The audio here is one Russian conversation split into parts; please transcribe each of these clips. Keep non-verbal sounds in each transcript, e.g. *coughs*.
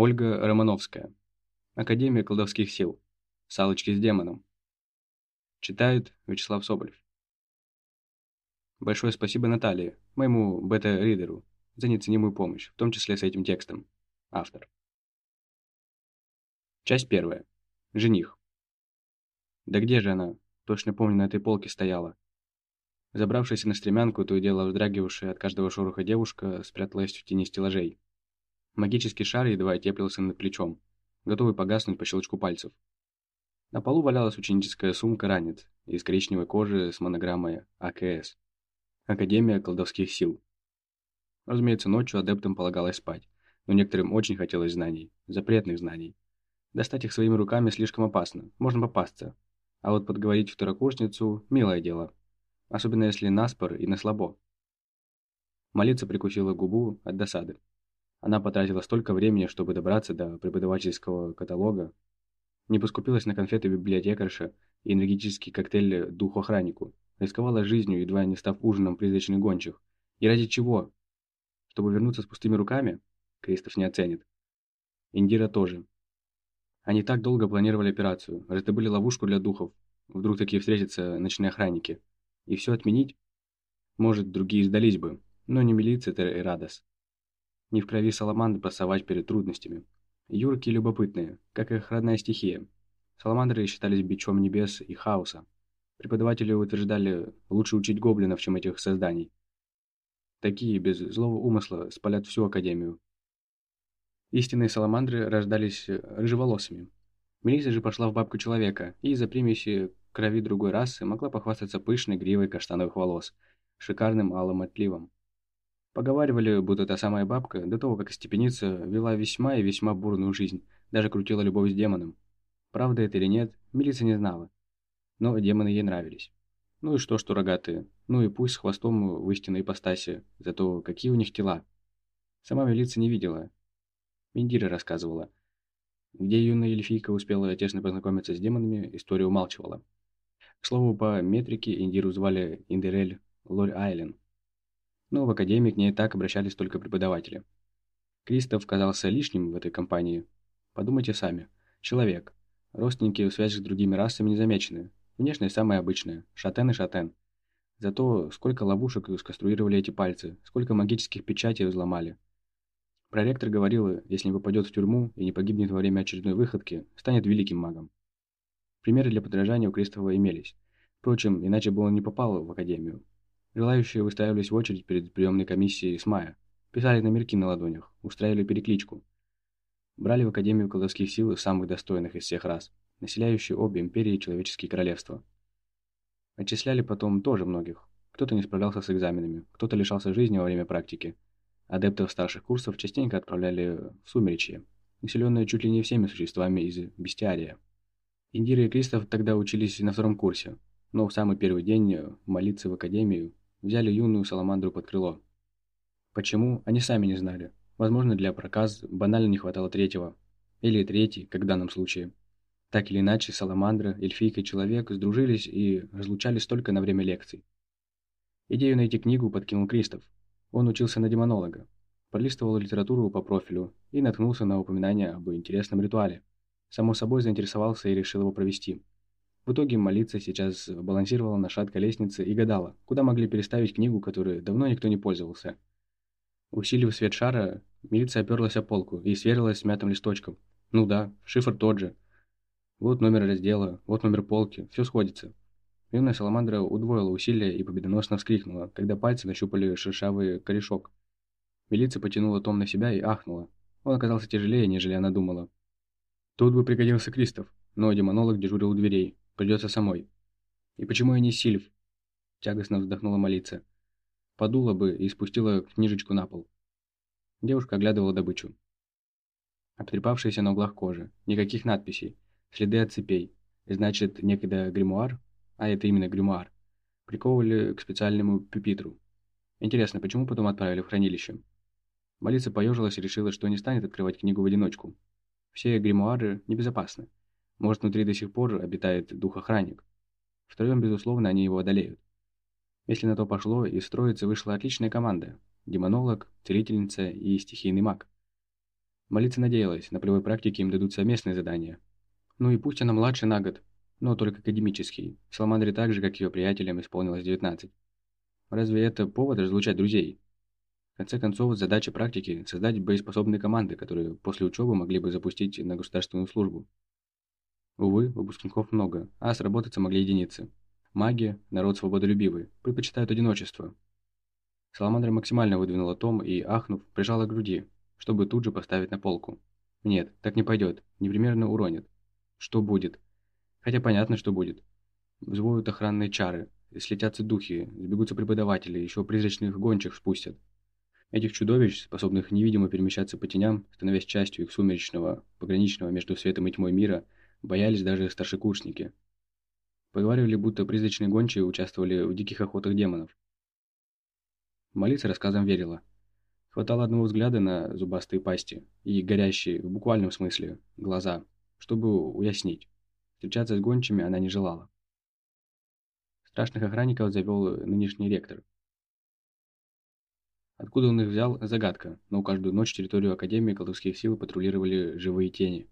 Ольга Романовская. Академия колдовских сил. Салочки с демоном. Читает Вячеслав Соболев. Большое спасибо Наталье, моему бета-ридеру, за неоценимую помощь, в том числе с этим текстом. Автор. Часть первая. Жених. Да где же она? Точно помню, на этой полке стояла. Забравшись на стремянку, то и дело вздрагивавшая от каждого шороха девушка спряталась в тени стеллажей. Магический шар едва теплился над плечом, готовый погаснуть по щелчку пальцев. На полу валялась ученическая сумка-ранец из коричневой кожи с монограммой АКС. Академия колдовских сил. Разумеется, ночью адептам полагалось спать, но некоторым очень хотелось знаний, запретных знаний. Достать их своими руками слишком опасно, можно попасться. А вот подговорить второкурсницу – милое дело. Особенно если наспор и на слабо. Молиться прикусила губу от досады. Она потратила столько времени, чтобы добраться до преподавательского каталога, не поскупилась на конфеты библиотекарша и энергетический коктейль духу-охраннику, рисковала жизнью, едва не став ужином призрачных гончих. И ради чего? Чтобы вернуться с пустыми руками? Кристоф не оценит. Индира тоже. Они так долго планировали операцию, раздобыли ловушку для духов. Вдруг такие встретятся ночные охранники. И все отменить? Может, другие сдались бы, но не милиция и Радос. Не в крови саламандры пасовать перед трудностями. Юрки любопытные, как их родная стихия. Саламандры считались бичом небес и хаоса. Преподаватели утверждали, лучше учить гоблинов, чем этих созданий. Такие, без злого умысла, спалят всю Академию. Истинные саламандры рождались рыжеволосыми. Мелисса же пошла в бабку человека и из-за примеси крови другой расы могла похвастаться пышной гривой каштановых волос, шикарным алым отливом. Поговаривали, будто та самая бабка, до того, как степеница, вела весьма и весьма бурную жизнь, даже крутила любовь с демоном. Правда это или нет, милиция не знала. Но демоны ей нравились. Ну и что, что рогатые. Ну и пусть с хвостом в истинной ипостаси. Зато какие у них тела. Сама милиция не видела. Индира рассказывала. Где юная эльфийка успела тесно познакомиться с демонами, история умалчивала. К слову, по метрике Индиру звали Индерель Лорь Айлен но в академии к ней так обращались только преподаватели. Кристоф казался лишним в этой компании. Подумайте сами. Человек. Родственники в связи с другими расами не замечены. Внешность самая обычная. Шатен и шатен. Зато сколько ловушек сконструировали эти пальцы, сколько магических печатей взломали. Проректор говорил, если не попадет в тюрьму и не погибнет во время очередной выходки, станет великим магом. Примеры для подражания у Кристофа имелись. Впрочем, иначе бы он не попал в академию. Желающие выстраивались в очередь перед приемной комиссией с мая, писали номерки на ладонях, устраивали перекличку. Брали в Академию колдовских сил самых достойных из всех рас, населяющие обе империи и человеческие королевства. Отчисляли потом тоже многих. Кто-то не справлялся с экзаменами, кто-то лишался жизни во время практики. Адептов старших курсов частенько отправляли в Сумеречье, населенное чуть ли не всеми существами из бестиария. Индира и Кристоф тогда учились на втором курсе, но в самый первый день молиться в Академию взяли юную саламандру под крыло. Почему, они сами не знали. Возможно, для проказ банально не хватало третьего. Или третий, как в данном случае. Так или иначе, саламандра, эльфийка и человек сдружились и разлучались только на время лекций. Идею найти книгу подкинул Кристоф. Он учился на демонолога, пролистывал литературу по профилю и наткнулся на упоминание об интересном ритуале. Само собой заинтересовался и решил его провести. В итоге молиться сейчас балансировала на шаткой лестнице и гадала, куда могли переставить книгу, которой давно никто не пользовался. Усилив свет шара, милиция оперлась о полку и сверилась с мятым листочком. Ну да, шифр тот же. Вот номер раздела, вот номер полки, все сходится. Юная саламандра удвоила усилия и победоносно вскрикнула, когда пальцы нащупали шершавый корешок. Милиция потянула том на себя и ахнула. Он оказался тяжелее, нежели она думала. Тут бы пригодился Кристоф, но демонолог дежурил у дверей, Придется самой. И почему я не Сильв? Тягостно вздохнула молиться. Подула бы и спустила книжечку на пол. Девушка оглядывала добычу. Обтрепавшаяся на углах кожи. Никаких надписей. Следы от цепей. Значит, некогда гримуар, а это именно гримуар, приковывали к специальному пюпитру. Интересно, почему потом отправили в хранилище? Молиться поежилась и решила, что не станет открывать книгу в одиночку. Все гримуары небезопасны. Может, внутри до сих пор обитает дух-охранник. Втроем, безусловно, они его одолеют. Если на то пошло, из строицы вышла отличная команда. Демонолог, целительница и стихийный маг. Молиться надеялась, на полевой практике им дадут совместные задания. Ну и пусть она младше на год, но только академический. Саламандре так же, как ее приятелям, исполнилось 19. Разве это повод разлучать друзей? В конце концов, задача практики – создать боеспособные команды, которые после учебы могли бы запустить на государственную службу. Увы, выпускников много, а сработаться могли единицы. Маги, народ свободолюбивый, предпочитают одиночество. Саламандра максимально выдвинула том и, ахнув, прижала к груди, чтобы тут же поставить на полку. Нет, так не пойдет, непременно уронит. Что будет? Хотя понятно, что будет. Взвоют охранные чары, слетятся духи, сбегутся преподаватели, еще призрачных гончих спустят. Этих чудовищ, способных невидимо перемещаться по теням, становясь частью их сумеречного, пограничного между светом и тьмой мира, боялись даже старшекурсники. Поговаривали, будто призрачные гончие участвовали в диких охотах демонов. Молиться рассказам верила. Хватало одного взгляда на зубастые пасти и горящие, в буквальном смысле, глаза, чтобы уяснить. Встречаться с гончими она не желала. Страшных охранников завел нынешний ректор, Откуда он их взял – загадка, но каждую ночь территорию Академии колдовских сил патрулировали живые тени.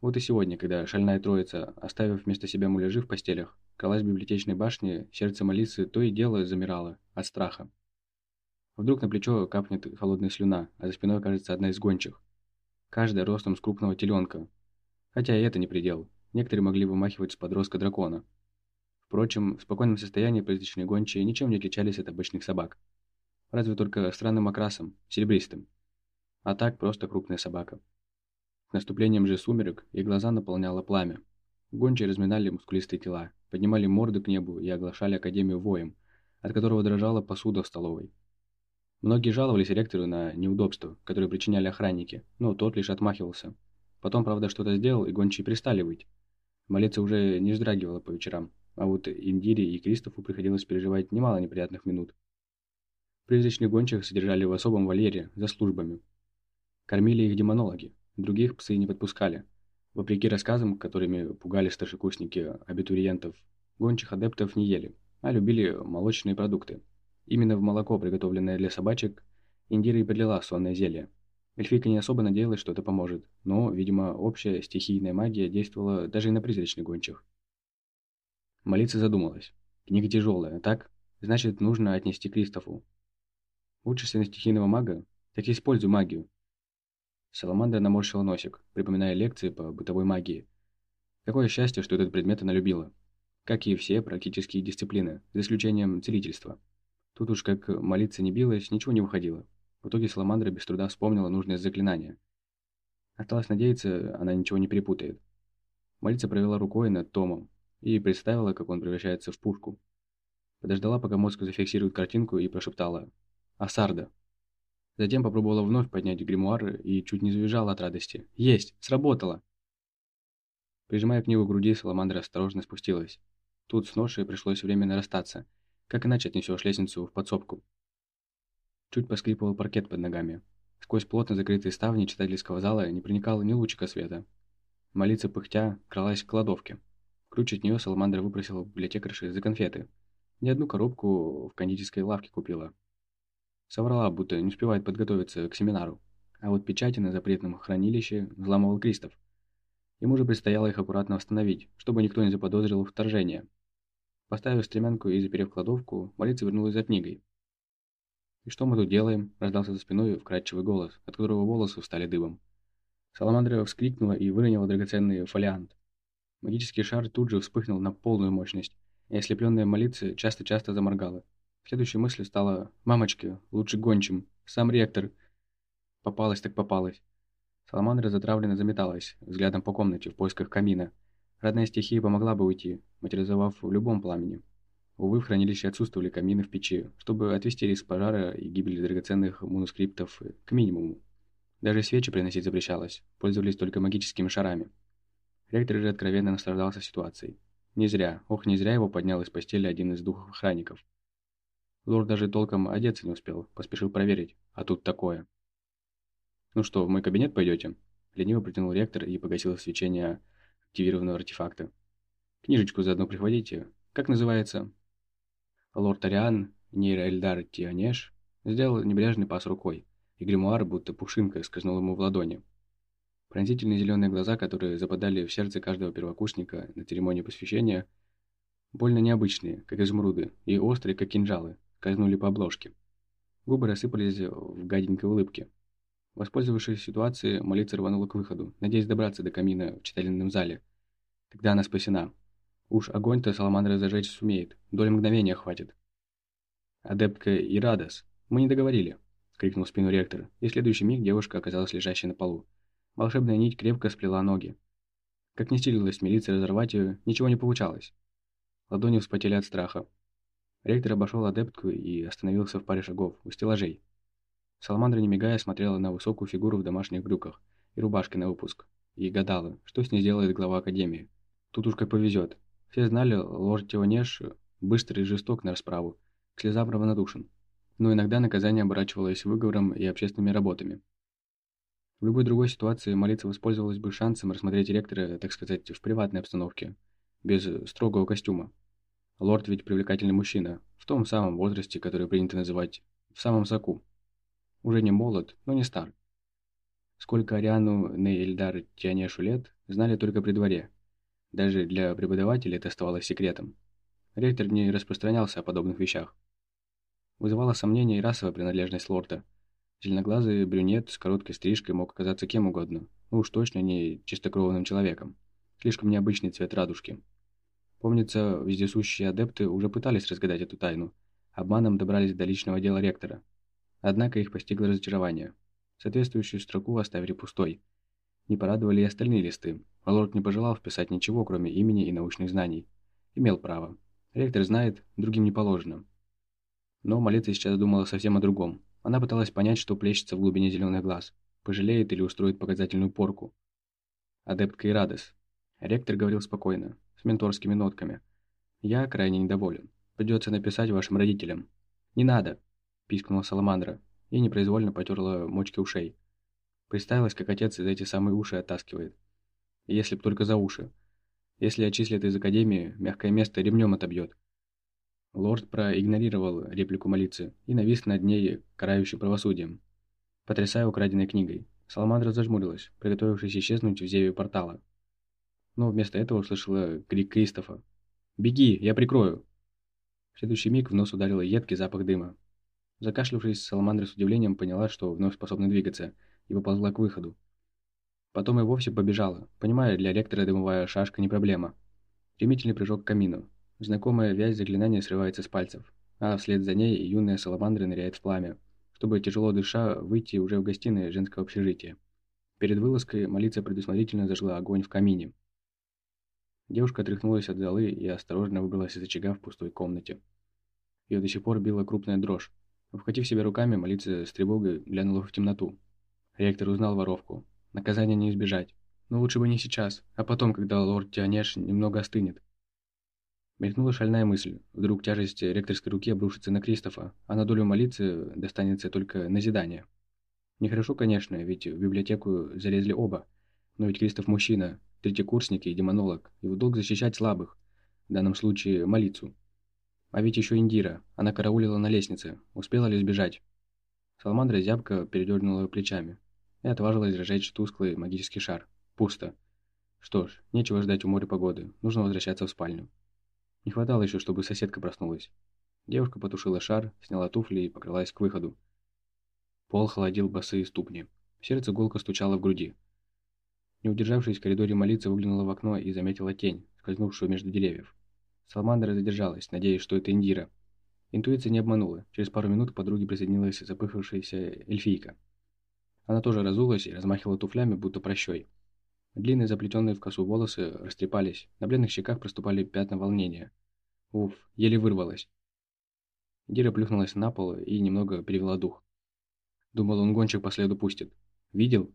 Вот и сегодня, когда шальная троица, оставив вместо себя муляжи в постелях, кралась в библиотечной башне, сердце Малисы то и дело замирало от страха. Вдруг на плечо капнет холодная слюна, а за спиной окажется одна из гончих. Каждая ростом с крупного теленка. Хотя и это не предел. Некоторые могли вымахивать с подростка дракона. Впрочем, в спокойном состоянии призрачные гончие ничем не отличались от обычных собак разве только странным окрасом, серебристым. А так просто крупная собака. Наступлением же сумерек их глаза наполняло пламя. Гончие разминали мускулистые тела, поднимали морды к небу и оглашали Академию воем, от которого дрожала посуда в столовой. Многие жаловались ректору на неудобства, которые причиняли охранники, но тот лишь отмахивался. Потом, правда, что-то сделал, и гончие перестали выть. Молиться уже не вздрагивала по вечерам, а вот Индире и Кристофу приходилось переживать немало неприятных минут. Призрачных гончих содержали в особом вольере, за службами. Кормили их демонологи, других псы не подпускали. Вопреки рассказам, которыми пугали старшекурсники абитуриентов, гончих адептов не ели, а любили молочные продукты. Именно в молоко, приготовленное для собачек, Индира и подлила сонное зелье. Эльфийка не особо надеялась, что это поможет, но, видимо, общая стихийная магия действовала даже и на призрачных гончих. Молиться задумалась. Книга тяжелая, так? Значит, нужно отнести Кристофу. Учишься на стихийного мага? Так используй магию. Саламандра наморщила носик, припоминая лекции по бытовой магии. Какое счастье, что этот предмет она любила. Как и все практические дисциплины, за исключением целительства. Тут уж как молиться не билась, ничего не выходило. В итоге Саламандра без труда вспомнила нужное заклинание. Осталось надеяться, она ничего не перепутает. Молиться провела рукой над Томом и представила, как он превращается в пушку. Подождала, пока мозг зафиксирует картинку и прошептала Асарда. Затем попробовала вновь поднять гримуар и чуть не завизжала от радости. «Есть! Сработало!» Прижимая книгу к груди, Саламандра осторожно спустилась. Тут с ношей пришлось временно расстаться. Как иначе отнесешь лестницу в подсобку? Чуть поскрипывал паркет под ногами. Сквозь плотно закрытые ставни читательского зала не проникало ни лучика света. Молиться пыхтя кралась к кладовке. Ключ от нее Саламандра выпросила в библиотекарши за конфеты. Ни одну коробку в кондитерской лавке купила, Соврала, будто не успевает подготовиться к семинару. А вот печати на запретном хранилище взламывал Кристоф. Ему же предстояло их аккуратно восстановить, чтобы никто не заподозрил вторжение. Поставив стремянку и заперев кладовку, Молица вернулась за книгой. «И что мы тут делаем?» – раздался за спиной вкрадчивый голос, от которого волосы встали дыбом. Саламандра вскрикнула и выронила драгоценный фолиант. Магический шар тут же вспыхнул на полную мощность, и ослепленная молиться часто-часто заморгала. Следующей мыслью стала «Мамочки, лучше гончим, сам ректор». Попалась так попалась. Саламандра затравленно заметалась, взглядом по комнате, в поисках камина. Родная стихия помогла бы уйти, материализовав в любом пламени. Увы, в хранилище отсутствовали камины в печи, чтобы отвести риск пожара и гибели драгоценных манускриптов к минимуму. Даже свечи приносить запрещалось, пользовались только магическими шарами. Ректор же откровенно наслаждался ситуацией. Не зря, ох, не зря его поднял из постели один из духов охранников. Лорд даже толком одеться не успел, поспешил проверить, а тут такое. «Ну что, в мой кабинет пойдете?» Лениво протянул ректор и погасил свечение активированного артефакта. «Книжечку заодно прихватите. Как называется?» Лорд Ариан, Нейр Тианеш, сделал небрежный пас рукой, и гримуар, будто пушинка, скользнул ему в ладони. Пронзительные зеленые глаза, которые западали в сердце каждого первокурсника на церемонии посвящения, больно необычные, как изумруды, и острые, как кинжалы, скользнули по обложке. Губы рассыпались в гаденькой улыбке. Воспользовавшись ситуацией, молиться рванула к выходу, надеясь добраться до камина в читальном зале. Тогда она спасена. Уж огонь-то Саламандра зажечь сумеет, доли мгновения хватит. «Адептка Ирадос, мы не договорили», — крикнул в спину ректор, и в следующий миг девушка оказалась лежащей на полу. Волшебная нить крепко сплела ноги. Как не стелилась милиция разорвать ее, ничего не получалось. Ладони вспотели от страха. Ректор обошел адептку и остановился в паре шагов у стеллажей. Саламандра, не мигая, смотрела на высокую фигуру в домашних брюках и рубашке на выпуск, и гадала, что с ней сделает глава Академии. Тут уж как повезет. Все знали, лорд Тионеш быстрый и жесток на расправу, к слезам равнодушен. Но иногда наказание оборачивалось выговором и общественными работами. В любой другой ситуации молиться воспользовалась бы шансом рассмотреть ректора, так сказать, в приватной обстановке, без строгого костюма. Лорд ведь привлекательный мужчина, в том самом возрасте, который принято называть «в самом соку». Уже не молод, но не стар. Сколько Ариану Нейльдар Тианешу лет, знали только при дворе. Даже для преподавателей это оставалось секретом. Ректор не распространялся о подобных вещах. Вызывала сомнения и расовая принадлежность лорда – Зеленоглазый брюнет с короткой стрижкой мог оказаться кем угодно, но уж точно не чистокровным человеком. Слишком необычный цвет радужки. Помнится, вездесущие адепты уже пытались разгадать эту тайну. Обманом добрались до личного дела ректора. Однако их постигло разочарование. Соответствующую строку оставили пустой. Не порадовали и остальные листы, лорд не пожелал вписать ничего, кроме имени и научных знаний. Имел право. Ректор знает, другим не положено. Но молиться сейчас думала совсем о другом. Она пыталась понять, что плещется в глубине зеленых глаз. Пожалеет или устроит показательную порку. Адептка Ирадес. Ректор говорил спокойно, с менторскими нотками. «Я крайне недоволен. Придется написать вашим родителям». «Не надо!» – пискнула Саламандра и непроизвольно потерла мочки ушей. Представилась, как отец из эти самые уши оттаскивает. Если б только за уши. Если отчислят из академии, мягкое место ремнем отобьет. Лорд проигнорировал реплику молиться и навис над ней карающим правосудием, потрясая украденной книгой. Саламандра зажмурилась, приготовившись исчезнуть в зеве портала. Но вместо этого услышала крик Кристофа. «Беги, я прикрою!» В следующий миг в нос ударил едкий запах дыма. Закашлявшись, Саламандра с удивлением поняла, что вновь способна двигаться, и поползла к выходу. Потом и вовсе побежала, понимая, для ректора дымовая шашка не проблема. Стремительный прыжок к камину, Знакомая вязь заклинания срывается с пальцев, а вслед за ней юная саламандра ныряет в пламя, чтобы, тяжело дыша, выйти уже в гостиной женского общежития. Перед вылазкой молиться предусмотрительно зажгла огонь в камине. Девушка отряхнулась от золы и осторожно выбралась из очага в пустой комнате. Ее до сих пор била крупная дрожь. Вхватив себя руками, молиться с тревогой глянула в темноту. Ректор узнал воровку. Наказания не избежать. Но лучше бы не сейчас, а потом, когда лорд Тианеш немного остынет. Мелькнула шальная мысль. Вдруг тяжесть ректорской руки обрушится на Кристофа, а на долю молиться достанется только назидание. Нехорошо, конечно, ведь в библиотеку залезли оба. Но ведь Кристоф мужчина, третьекурсник и демонолог. Его долг защищать слабых, в данном случае молицу. А ведь еще Индира, она караулила на лестнице, успела ли сбежать? Саламандра зябко передернула плечами и отважилась разжечь тусклый магический шар. Пусто. Что ж, нечего ждать у моря погоды, нужно возвращаться в спальню. Не хватало еще, чтобы соседка проснулась. Девушка потушила шар, сняла туфли и покрылась к выходу. Пол холодил босые ступни. Сердце гулко стучало в груди. Не удержавшись в коридоре молиться, выглянула в окно и заметила тень, скользнувшую между деревьев. Салмандра задержалась, надеясь, что это Индира. Интуиция не обманула. Через пару минут к подруге присоединилась запыхавшаяся эльфийка. Она тоже разулась и размахивала туфлями, будто прощой. Длинные заплетенные в косу волосы растрепались, на бледных щеках проступали пятна волнения. Уф, еле вырвалась. Дира плюхнулась на пол и немного перевела дух. Думал, он гонщик по следу пустит. Видел?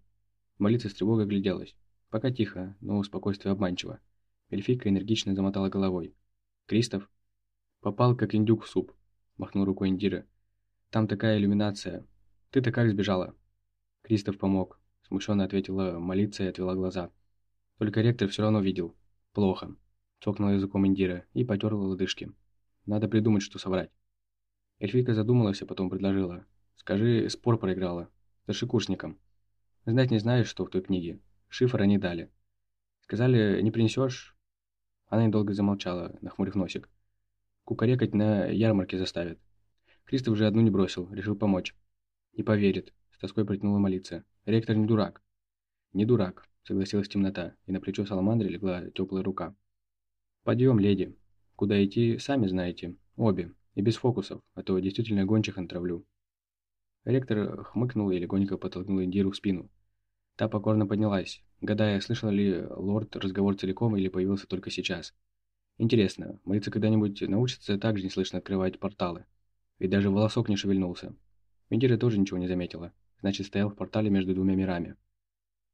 Молиться с тревогой гляделась. Пока тихо, но спокойствие обманчиво. Эльфийка энергично замотала головой. «Кристоф?» «Попал, как индюк в суп», – махнул рукой Индира. «Там такая иллюминация. Ты-то как сбежала?» Кристоф помог. Смущенно ответила молиться и отвела глаза. Только ректор все равно видел. Плохо. Цокнула языком Индира и потерла лодыжки. Надо придумать, что соврать. Эльфийка задумалась, а потом предложила. Скажи, спор проиграла. Старшекурсникам. Знать не знаешь, что в той книге. Шифр они дали. Сказали, не принесешь? Она недолго замолчала, нахмурив носик. Кукарекать на ярмарке заставят. Кристоф же одну не бросил, решил помочь. Не поверит, с тоской протянула молиться. Ректор не дурак. Не дурак, согласилась темнота, и на плечо Саламандры легла теплая рука. Подъем, леди. Куда идти, сами знаете. Обе. И без фокусов, а то действительно гончих натравлю. Ректор хмыкнул и легонько подтолкнул Индиру в спину. Та покорно поднялась, гадая, слышал ли лорд разговор целиком или появился только сейчас. Интересно, молиться когда-нибудь научится так же неслышно открывать порталы? Ведь даже волосок не шевельнулся. Индира тоже ничего не заметила, значит стоял в портале между двумя мирами.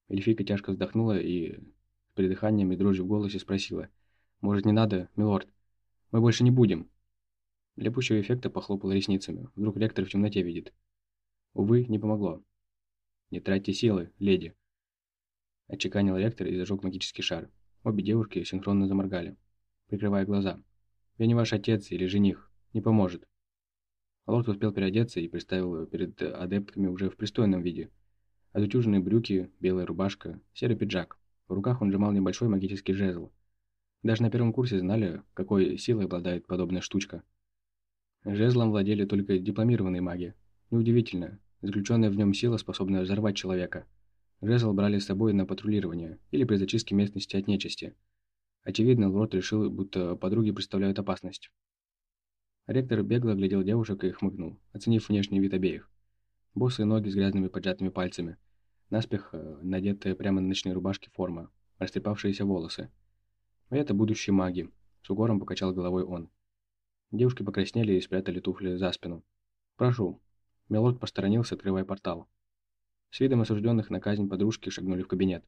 Эльфийка тяжко вздохнула и с придыханием и дрожью в голосе спросила. «Может, не надо, милорд? Мы больше не будем». Для пущего эффекта похлопала ресницами. Вдруг ректор в темноте видит. Увы, не помогло. «Не тратьте силы, леди!» Отчеканил ректор и зажег магический шар. Обе девушки синхронно заморгали, прикрывая глаза. «Я не ваш отец или жених. Не поможет». Лорд успел переодеться и представил перед адептками уже в пристойном виде. Отутюженные брюки, белая рубашка, серый пиджак. В руках он сжимал небольшой магический жезл. Даже на первом курсе знали, какой силой обладает подобная штучка. Жезлом владели только дипломированные маги. Неудивительно, Заключенная в нем сила способна взорвать человека. Жезл брали с собой на патрулирование или при зачистке местности от нечисти. Очевидно, лорд решил, будто подруги представляют опасность. Ректор бегло оглядел девушек и хмыкнул, оценив внешний вид обеих. Босые ноги с грязными поджатыми пальцами, наспех э, надетая прямо на ночной рубашке форма, растрепавшиеся волосы. «Это будущие маги», — с угором покачал головой он. Девушки покраснели и спрятали туфли за спину. «Прошу», Милорд посторонился, открывая портал. С видом осужденных на казнь подружки шагнули в кабинет.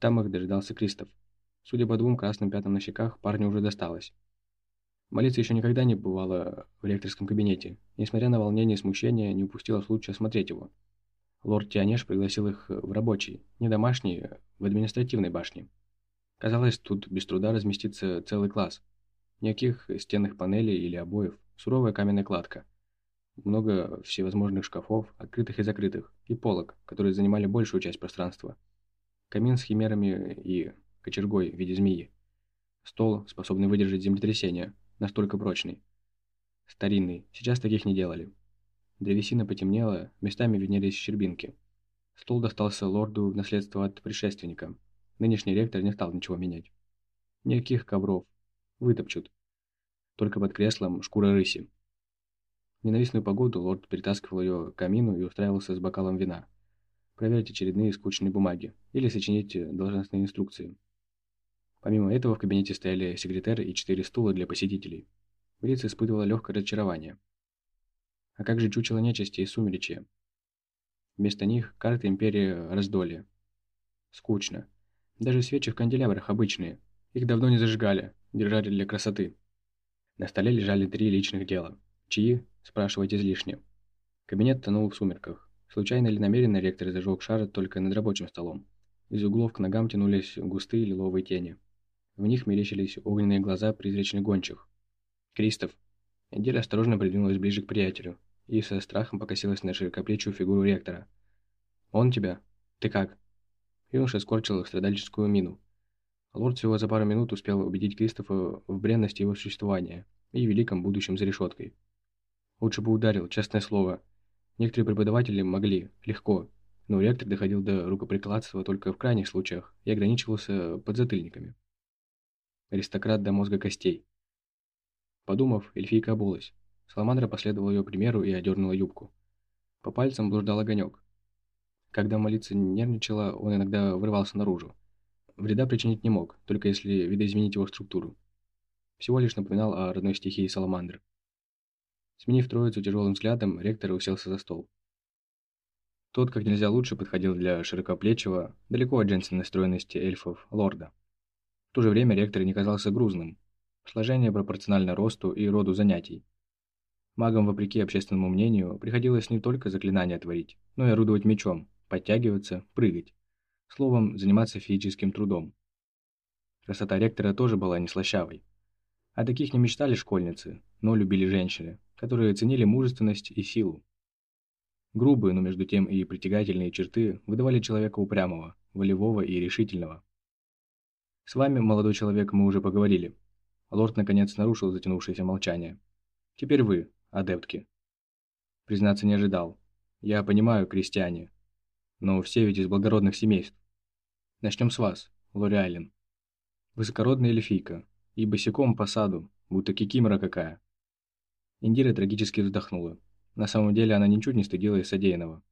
Там их дожидался Кристоф. Судя по двум красным пятнам на щеках, парню уже досталось. Молиться еще никогда не бывало в ректорском кабинете. Несмотря на волнение и смущение, не упустила случая осмотреть его. Лорд Тианеш пригласил их в рабочий, не домашний, в административной башне. Казалось, тут без труда разместится целый класс. Никаких стенных панелей или обоев, суровая каменная кладка – много всевозможных шкафов, открытых и закрытых, и полок, которые занимали большую часть пространства. Камин с химерами и кочергой в виде змеи. Стол, способный выдержать землетрясение, настолько прочный. Старинный, сейчас таких не делали. Древесина потемнела, местами виднелись щербинки. Стол достался лорду в наследство от предшественника. Нынешний ректор не стал ничего менять. Никаких ковров. Вытопчут. Только под креслом шкура рыси. Ненавистную погоду лорд перетаскивал ее к камину и устраивался с бокалом вина. Проверить очередные скучные бумаги или сочинить должностные инструкции. Помимо этого в кабинете стояли секретарь и четыре стула для посетителей. Бриц испытывала легкое разочарование. А как же чучело нечисти и сумеречья? Вместо них карта Империи Раздолья. Скучно. Даже свечи в канделябрах обычные. Их давно не зажигали, держали для красоты. На столе лежали три личных дела. Чьи? Спрашивать излишне. Кабинет тонул в сумерках. Случайно или намеренно ректор зажег шар только над рабочим столом. Из углов к ногам тянулись густые лиловые тени. В них мерещились огненные глаза призрачных гончих. «Кристоф!» Эдир осторожно придвинулась ближе к приятелю и со страхом покосилась на широкоплечую фигуру ректора. «Он тебя? Ты как?» Юноша скорчил страдальческую мину. Лорд всего за пару минут успел убедить Кристофа в бренности его существования и великом будущем за решеткой. Лучше бы ударил, честное слово. Некоторые преподаватели могли, легко, но ректор доходил до рукоприкладства только в крайних случаях и ограничивался подзатыльниками. Аристократ до мозга костей. Подумав, эльфийка обулась. Саламандра последовала ее примеру и одернула юбку. По пальцам блуждал огонек. Когда молиться нервничала, он иногда вырывался наружу. Вреда причинить не мог, только если видоизменить его структуру. Всего лишь напоминал о родной стихии Саламандры. Сменив троицу тяжелым взглядом, ректор уселся за стол. Тот как нельзя лучше подходил для широкоплечего, далеко от женственной стройности эльфов, лорда. В то же время ректор не казался грузным. Сложение пропорционально росту и роду занятий. Магам, вопреки общественному мнению, приходилось не только заклинания творить, но и орудовать мечом, подтягиваться, прыгать. Словом, заниматься физическим трудом. Красота ректора тоже была не слащавой. О таких не мечтали школьницы, но любили женщины, которые ценили мужественность и силу. Грубые, но между тем и притягательные черты выдавали человека упрямого, волевого и решительного. «С вами, молодой человек, мы уже поговорили». Лорд наконец нарушил затянувшееся молчание. «Теперь вы, адептки». Признаться не ожидал. Я понимаю, крестьяне. Но все ведь из благородных семейств. Начнем с вас, Лори Айлен. Высокородная эльфийка. И босиком по саду, будто кикимора какая. Индира трагически вздохнула. На самом деле она ничуть не стыдилась содеянного.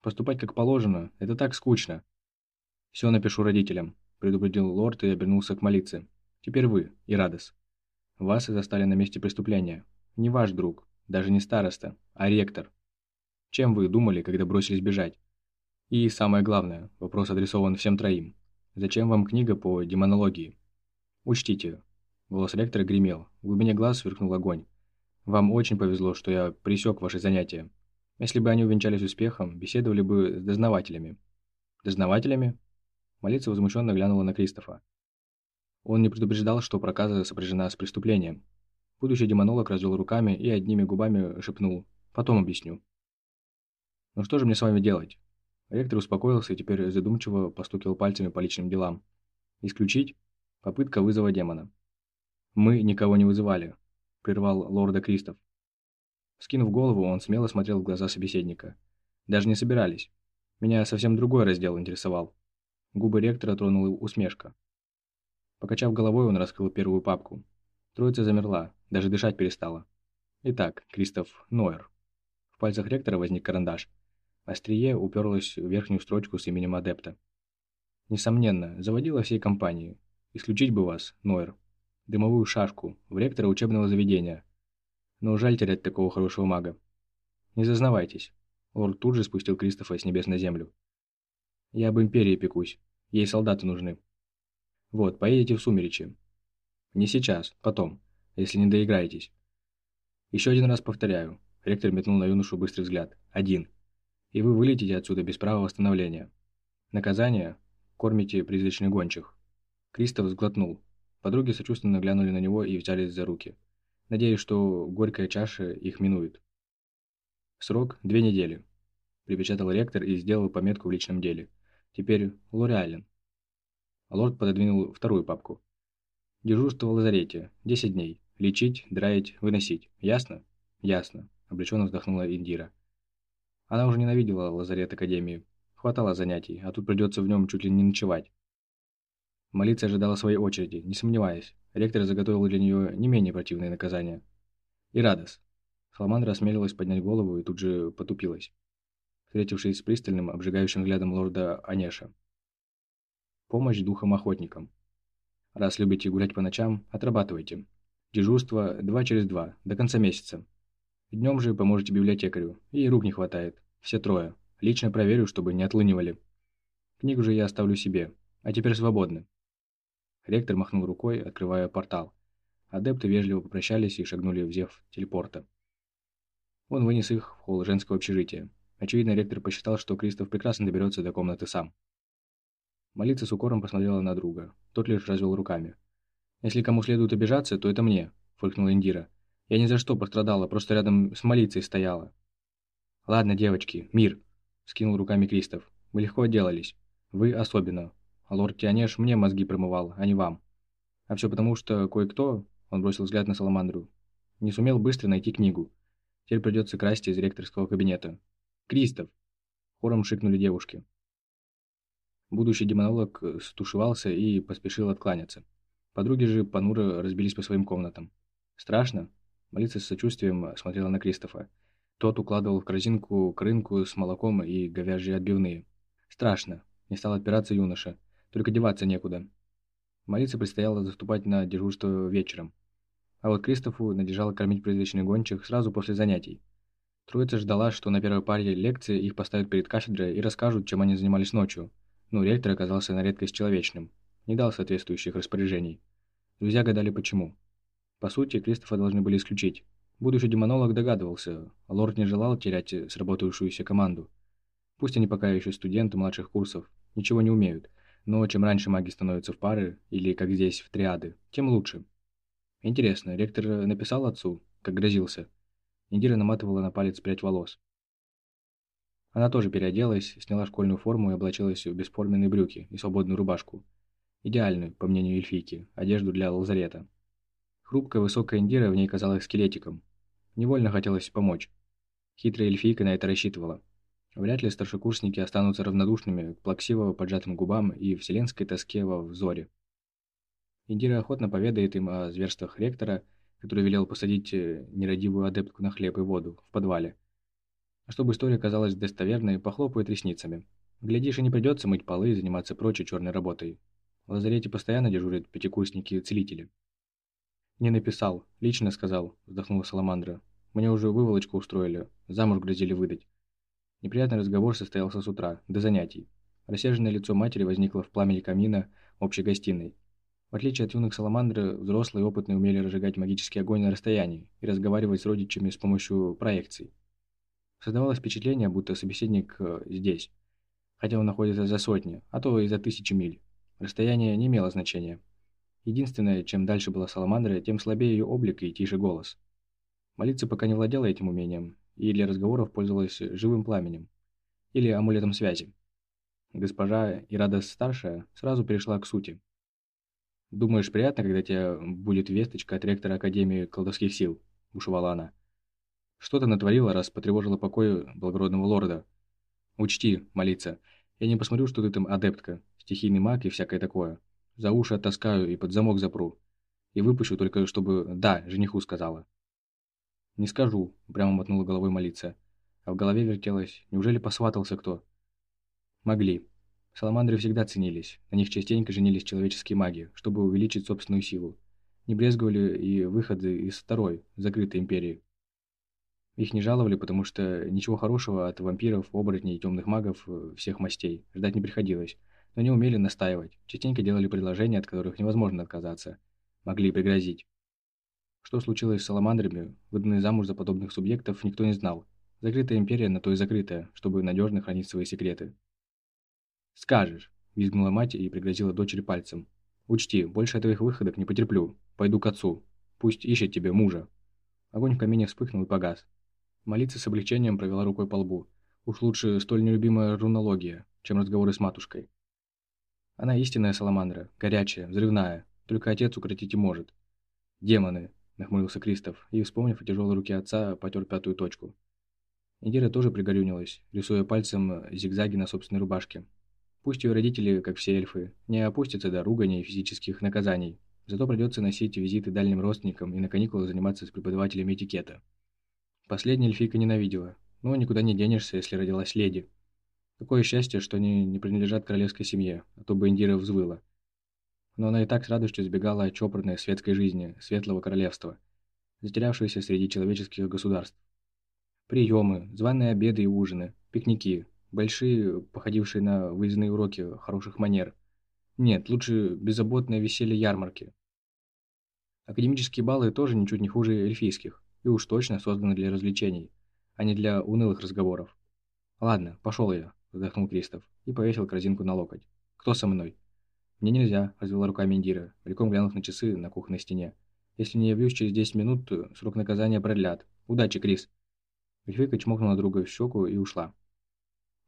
Поступать как положено – это так скучно. Все напишу родителям, предупредил лорд и обернулся к молиться. Теперь вы, Ирадос. Вас и застали на месте преступления. Не ваш друг, даже не староста, а ректор. Чем вы думали, когда бросились бежать? И самое главное, вопрос адресован всем троим. Зачем вам книга по демонологии? Учтите. Голос ректора гремел, в глубине глаз сверкнул огонь. Вам очень повезло, что я пресек ваши занятия. Если бы они увенчались успехом, беседовали бы с дознавателями. Дознавателями? Молиться возмущенно глянула на Кристофа. Он не предупреждал, что проказа сопряжена с преступлением. Будущий демонолог развел руками и одними губами шепнул «Потом объясню». «Ну что же мне с вами делать?» Ректор успокоился и теперь задумчиво постукивал пальцами по личным делам. «Исключить? Попытка вызова демона». «Мы никого не вызывали», – прервал лорда Кристоф. Скинув голову, он смело смотрел в глаза собеседника. «Даже не собирались. Меня совсем другой раздел интересовал». Губы ректора тронула усмешка. Покачав головой, он раскрыл первую папку. Троица замерла, даже дышать перестала. Итак, Кристоф Нойер. В пальцах ректора возник карандаш. Острие уперлось в верхнюю строчку с именем адепта. Несомненно, заводила всей компании. Исключить бы вас, Нойер. Дымовую шашку, в ректора учебного заведения, но жаль терять такого хорошего мага. Не зазнавайтесь. Лорд тут же спустил Кристофа с небес на землю. Я об Империи пекусь. Ей солдаты нужны. Вот, поедете в Сумеречи. Не сейчас, потом, если не доиграетесь. Еще один раз повторяю. Ректор метнул на юношу быстрый взгляд. Один. И вы вылетите отсюда без права восстановления. Наказание – кормите призрачных гончих. Кристоф сглотнул. Подруги сочувственно глянули на него и взялись за руки. Надеюсь, что горькая чаша их минует. Срок – две недели. Припечатал ректор и сделал пометку в личном деле. Теперь Лори Аллен. Лорд пододвинул вторую папку. Дежурство в лазарете. Десять дней. Лечить, драить, выносить. Ясно? Ясно. Облеченно вздохнула Индира. Она уже ненавидела лазарет Академии. Хватало занятий, а тут придется в нем чуть ли не ночевать. Молиться ожидала своей очереди, не сомневаясь. Ректор заготовил для нее не менее противные наказания. И Радос. Саламандра осмелилась поднять голову и тут же потупилась, встретившись с пристальным, обжигающим взглядом лорда Анеша. Помощь духам-охотникам. Раз любите гулять по ночам, отрабатывайте. Дежурство два через два, до конца месяца. Днем же поможете библиотекарю, и рук не хватает. Все трое. Лично проверю, чтобы не отлынивали. Книгу же я оставлю себе. А теперь свободны. Ректор махнул рукой, открывая портал. Адепты вежливо попрощались и шагнули в зев телепорта. Он вынес их в холл женского общежития. Очевидно, ректор посчитал, что Кристоф прекрасно доберется до комнаты сам. Молиться с укором посмотрела на друга. Тот лишь развел руками. «Если кому следует обижаться, то это мне», – фыркнула Индира. «Я ни за что пострадала, просто рядом с молицей стояла». «Ладно, девочки, мир», – скинул руками Кристоф. «Вы легко отделались. Вы особенно. А лорд Тианеш мне мозги промывал, а не вам. А все потому, что кое-кто, он бросил взгляд на Саламандру, не сумел быстро найти книгу. Теперь придется красть из ректорского кабинета. «Кристоф!» Хором шикнули девушки. Будущий демонолог стушевался и поспешил откланяться. Подруги же понуро разбились по своим комнатам. «Страшно?» Молиться с сочувствием смотрела на Кристофа. Тот укладывал в корзинку крынку с молоком и говяжьи отбивные. «Страшно!» Не стал отпираться юноша. Только деваться некуда. Молиться предстояло заступать на дежурство вечером. А вот Кристофу надлежало кормить призрачных гончих сразу после занятий. Троица ждала, что на первой паре лекции их поставят перед кафедрой и расскажут, чем они занимались ночью. Но ректор оказался на редкость человечным. Не дал соответствующих распоряжений. Друзья гадали почему. По сути, Кристофа должны были исключить. Будущий демонолог догадывался, лорд не желал терять сработавшуюся команду. Пусть они пока еще студенты младших курсов, ничего не умеют, но чем раньше маги становятся в пары, или как здесь, в триады, тем лучше. Интересно, ректор написал отцу, как грозился? Индира наматывала на палец прядь волос. Она тоже переоделась, сняла школьную форму и облачилась в бесформенные брюки и свободную рубашку. Идеальную, по мнению эльфийки, одежду для лазарета. Хрупкая высокая Индира в ней казалась скелетиком. Невольно хотелось помочь. Хитрая эльфийка на это рассчитывала. Вряд ли старшекурсники останутся равнодушными к плаксиво поджатым губам и вселенской тоске во взоре. Индира охотно поведает им о зверствах ректора, который велел посадить э, нерадивую адептку на хлеб и воду в подвале. А чтобы история казалась достоверной, похлопает ресницами. Глядишь, и не придется мыть полы и заниматься прочей черной работой. В лазарете постоянно дежурят пятикурсники-целители. «Не написал. Лично сказал», – вздохнула Саламандра. «Мне уже выволочку устроили. Замуж грозили выдать». Неприятный разговор состоялся с утра, до занятий. Рассерженное лицо матери возникло в пламени камина общей гостиной. В отличие от юных Саламандры, взрослые и опытные умели разжигать магический огонь на расстоянии и разговаривать с родичами с помощью проекций. Создавалось впечатление, будто собеседник э, здесь, хотя он находится за сотни, а то и за тысячи миль. Расстояние не имело значения. Единственное, чем дальше была Саламандра, тем слабее ее облик и тише голос. Молиться пока не владела этим умением, и для разговоров пользовалась живым пламенем, или амулетом связи. Госпожа Ирада-старшая сразу перешла к сути. «Думаешь, приятно, когда тебе будет весточка от ректора Академии колдовских сил?» – бушевала она. «Что ты натворила, раз потревожила покой благородного лорда? Учти, молиться, я не посмотрю, что ты там адептка, стихийный маг и всякое такое. За уши оттаскаю и под замок запру. И выпущу только, чтобы «да» жениху сказала». «Не скажу», – прямо мотнула головой молиться. А в голове вертелось, неужели посватался кто? Могли. Саламандры всегда ценились, на них частенько женились человеческие маги, чтобы увеличить собственную силу. Не брезговали и выходы из второй, закрытой империи. Их не жаловали, потому что ничего хорошего от вампиров, оборотней темных магов э, всех мастей ждать не приходилось, но не умели настаивать, частенько делали предложения, от которых невозможно отказаться. Могли пригрозить. Что случилось с саламандрами, выданные замуж за подобных субъектов, никто не знал. Закрытая империя на то и закрытая, чтобы надежно хранить свои секреты. «Скажешь», – визгнула мать и пригрозила дочери пальцем. «Учти, больше твоих выходок не потерплю. Пойду к отцу. Пусть ищет тебе мужа». Огонь в камине вспыхнул и погас. Молиться с облегчением провела рукой по лбу. Уж лучше столь нелюбимая рунология, чем разговоры с матушкой. Она истинная саламандра, горячая, взрывная, только отец укротить и может. «Демоны!» – нахмурился Кристоф и, вспомнив о тяжелой руке отца, потер пятую точку. Индира тоже пригорюнилась, рисуя пальцем зигзаги на собственной рубашке. Пусть ее родители, как все эльфы, не опустятся до ругания и физических наказаний, зато придется носить визиты дальним родственникам и на каникулах заниматься с преподавателями этикета. Последняя эльфийка ненавидела, но никуда не денешься, если родилась леди. Какое счастье, что они не принадлежат королевской семье, а то бы Индира взвыла. Но она и так с радостью избегала от чопорной светской жизни, светлого королевства, затерявшейся среди человеческих государств. Приемы, званые обеды и ужины, пикники, большие, походившие на выездные уроки хороших манер. Нет, лучше беззаботное веселье ярмарки. Академические баллы тоже ничуть не хуже эльфийских и уж точно созданы для развлечений, а не для унылых разговоров. «Ладно, пошел я», – вздохнул Кристоф и повесил корзинку на локоть. «Кто со мной?» «Мне нельзя», – развела руками Индира, великом глянув на часы на кухонной стене. «Если не явлюсь через 10 минут, срок наказания продлят. Удачи, Крис!» Эльфийка чмокнула друга в щеку и ушла.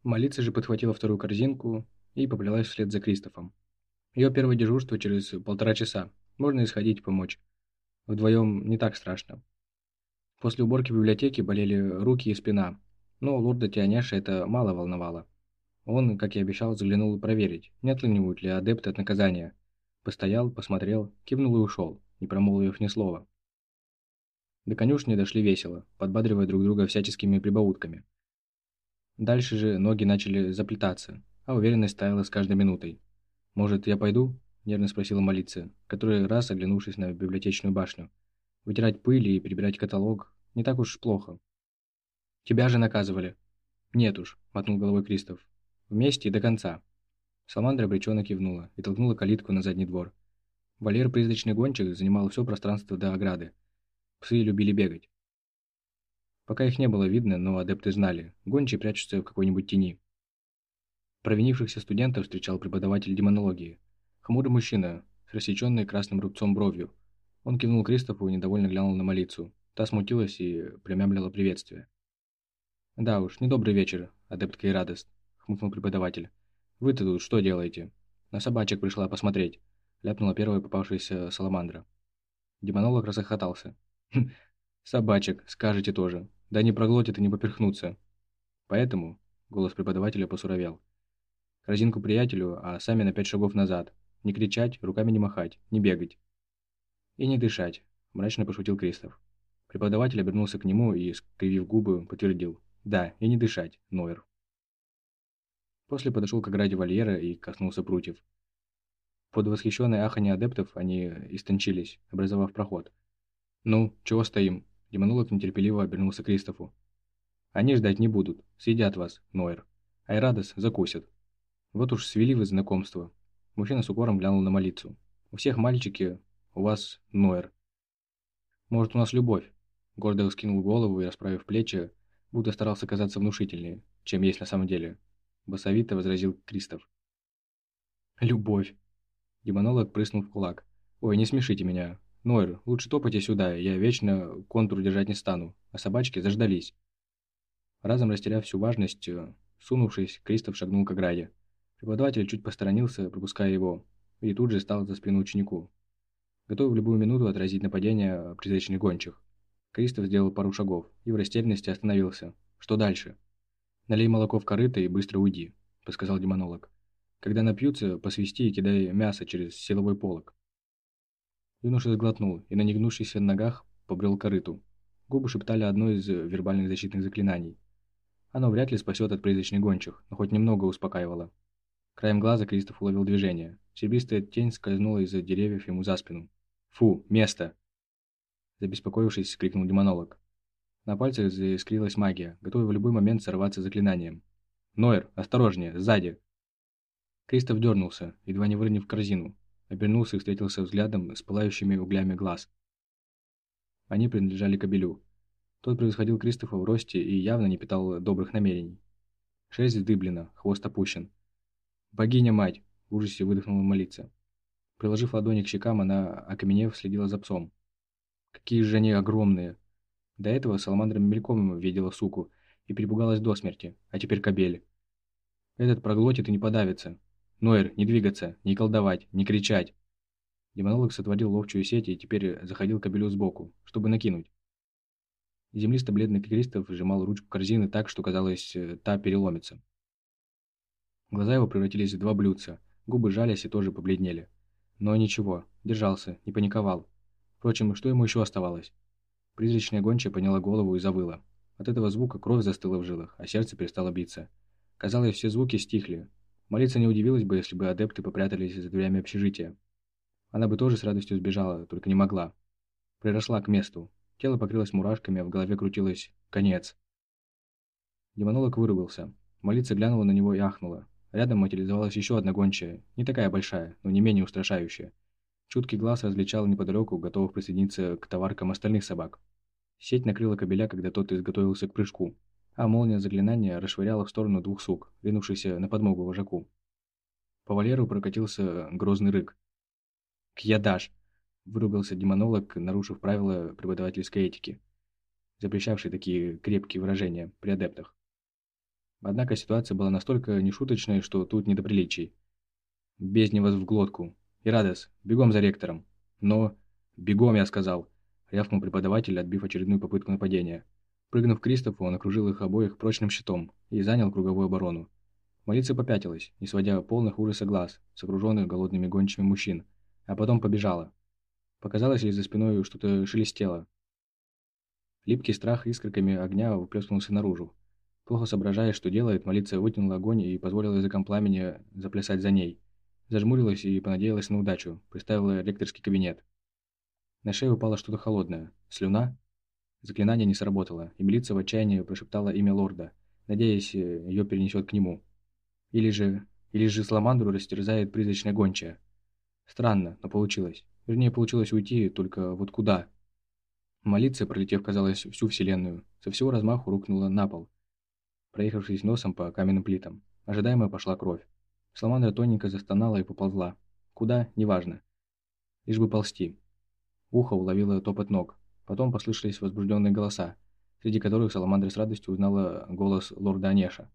Молица же подхватила вторую корзинку и поплелась вслед за Кристофом. Ее первое дежурство через полтора часа. Можно исходить помочь. Вдвоем не так страшно. После уборки в библиотеке болели руки и спина, но лорда Тианяша это мало волновало. Он, как и обещал, заглянул проверить, не отлынивают ли адепты от наказания. Постоял, посмотрел, кивнул и ушел, не промолвив ни слова. До конюшни дошли весело, подбадривая друг друга всяческими прибаутками. Дальше же ноги начали заплетаться, а уверенность таяла с каждой минутой. «Может, я пойду?» – нервно спросила молиться, который раз оглянувшись на библиотечную башню. Вытирать пыль и перебирать каталог не так уж плохо. Тебя же наказывали. Нет уж, мотнул головой Кристоф. Вместе и до конца. Салмандра обреченно кивнула и толкнула калитку на задний двор. Валер призрачный гонщик занимал все пространство до ограды. Псы любили бегать. Пока их не было видно, но адепты знали, гончие прячутся в какой-нибудь тени. Провинившихся студентов встречал преподаватель демонологии. Хмурый мужчина с рассеченной красным рубцом бровью, он кивнул Кристофу и недовольно глянул на молицу. Та смутилась и промямлила приветствие. «Да уж, недобрый вечер», адептка и радость», — хмыкнул преподаватель. «Вы-то тут что делаете?» «На собачек пришла посмотреть», — ляпнула первая попавшаяся саламандра. Демонолог расхохотался. «Хм, собачек, скажете тоже. Да не проглотят и не поперхнутся. Поэтому, — голос преподавателя посуровел, — корзинку приятелю, а сами на пять шагов назад. Не кричать, руками не махать, не бегать. И не дышать, — мрачно пошутил Кристоф. Преподаватель обернулся к нему и, скривив губы, подтвердил. Да, и не дышать, Нойер. После подошел к ограде вольера и коснулся прутьев. Под восхищенное аханье адептов они истончились, образовав проход. «Ну, чего стоим?» Демонолог нетерпеливо обернулся к Кристофу. «Они ждать не будут. Съедят вас, Нойер. Айрадос закусят. Вот уж свели вы знакомство». Мужчина с укором глянул на молицу. «У всех мальчики, у вас Нойер. Может, у нас любовь?» Гордо скинул голову и, расправив плечи, будто старался казаться внушительнее, чем есть на самом деле. Басовито возразил Кристоф. «Любовь!» Демонолог прыснул в кулак. «Ой, не смешите меня. Нойр, лучше топайте сюда, я вечно контур держать не стану, а собачки заждались». Разом растеряв всю важность, э, сунувшись, Кристоф шагнул к ограде. Преподаватель чуть посторонился, пропуская его, и тут же стал за спину ученику. Готовый в любую минуту отразить нападение призрачных гончих. Кристоф сделал пару шагов и в растерянности остановился. Что дальше? «Налей молоко в корыто и быстро уйди», – подсказал демонолог. Когда напьются, посвисти и кидай мясо через силовой полог. Юноша сглотнул и на негнувшихся ногах побрел корыту. Губы шептали одно из вербальных защитных заклинаний. Оно вряд ли спасет от призрачных гончих, но хоть немного успокаивало. Краем глаза Кристоф уловил движение. Серебристая тень скользнула из-за деревьев ему за спину. «Фу, место!» Забеспокоившись, крикнул демонолог. На пальцах заискрилась магия, готовая в любой момент сорваться заклинанием. «Нойер, осторожнее, сзади!» Кристоф дернулся, едва не выронив корзину. Обернулся и встретился взглядом с пылающими углями глаз. Они принадлежали кобелю. Тот превосходил Кристофа в росте и явно не питал добрых намерений. Шесть вздыблена, хвост опущен. «Богиня-мать!» – в ужасе выдохнула молиться. Приложив ладони к щекам, она, окаменев, следила за псом. «Какие же они огромные!» До этого Саламандра мельком видела суку и перепугалась до смерти, а теперь кобель. Этот проглотит и не подавится, Нойер, не двигаться, не колдовать, не кричать. Демонолог сотворил ловчую сеть и теперь заходил кобелю сбоку, чтобы накинуть. Землисто-бледный Кристоф сжимал ручку корзины так, что казалось, та переломится. Глаза его превратились в два блюдца, губы жались и тоже побледнели. Но ничего, держался, не паниковал. Впрочем, что ему еще оставалось? Призрачная гончая поняла голову и завыла. От этого звука кровь застыла в жилах, а сердце перестало биться. Казалось, все звуки стихли, Молиться не удивилась бы, если бы адепты попрятались за дверями общежития. Она бы тоже с радостью сбежала, только не могла. Приросла к месту. Тело покрылось мурашками, а в голове крутилось «конец». Демонолог выругался. Молиться глянула на него и ахнула. Рядом материализовалась еще одна гончая, не такая большая, но не менее устрашающая. Чуткий глаз различал неподалеку, готовых присоединиться к товаркам остальных собак. Сеть накрыла кобеля, когда тот изготовился к прыжку а молния заклинания расшвыряла в сторону двух сук, ринувшихся на подмогу вожаку. По валеру прокатился грозный рык. «Кьядаш!» – выругался демонолог, нарушив правила преподавательской этики, запрещавшие такие крепкие выражения при адептах. Однако ситуация была настолько нешуточной, что тут не до приличий. «Бездни вас в глотку! Ирадес, бегом за ректором!» «Но...» «Бегом, я сказал!» – рявкнул преподаватель, отбив очередную попытку нападения. Прыгнув к Кристофу, он окружил их обоих прочным щитом и занял круговую оборону. Молиться попятилась, не сводя полных ужаса глаз с окруженных голодными гончими мужчин, а потом побежала. Показалось, из-за спиной что-то шелестело. Липкий страх искорками огня выплеснулся наружу. Плохо соображая, что делает, молиться вытянула огонь и позволила языкам пламени заплясать за ней. Зажмурилась и понадеялась на удачу, приставила ректорский кабинет. На шею упало что-то холодное. Слюна? Заклинание не сработало, и милиция в отчаянии прошептала имя лорда, надеясь, э, ее перенесет к нему. Или же... Или же Сламандру растерзает призрачная гончая. Странно, но получилось. Вернее, получилось уйти, только вот куда? Молиться, пролетев, казалось, всю вселенную, со всего размаху рухнула на пол, проехавшись носом по каменным плитам. Ожидаемо пошла кровь. Саламандра тоненько застонала и поползла. Куда? Неважно. Лишь бы ползти. Ухо уловило топот ног. Потом послышались возбужденные голоса, среди которых Саламандра с радостью узнала голос лорда Анеша.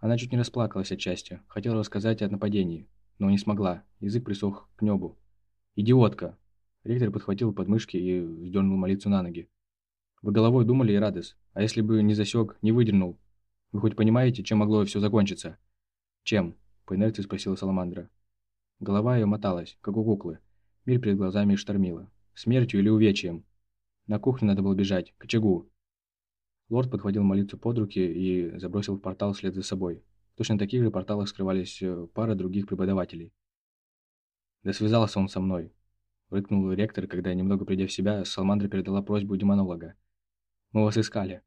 Она чуть не расплакалась от счастья, хотела рассказать о нападении, но не смогла, язык присох к небу. «Идиотка!» Ректор подхватил подмышки и сдернул молицу на ноги. «Вы головой думали, Ирадес? А если бы не засек, не выдернул? Вы хоть понимаете, чем могло все закончиться?» «Чем?» – по инерции спросила Саламандра. Голова ее моталась, как у куклы. Мир перед глазами штормила. Смертью или увечьем? На кухню надо было бежать, к очагу. Лорд подхватил молитву под руки и забросил в портал вслед за собой. В точно таких же порталах скрывались э, пара других преподавателей. «Да связался он со мной», — рыкнул ректор, когда, немного придя в себя, Салмандра передала просьбу демонолога. «Мы вас искали».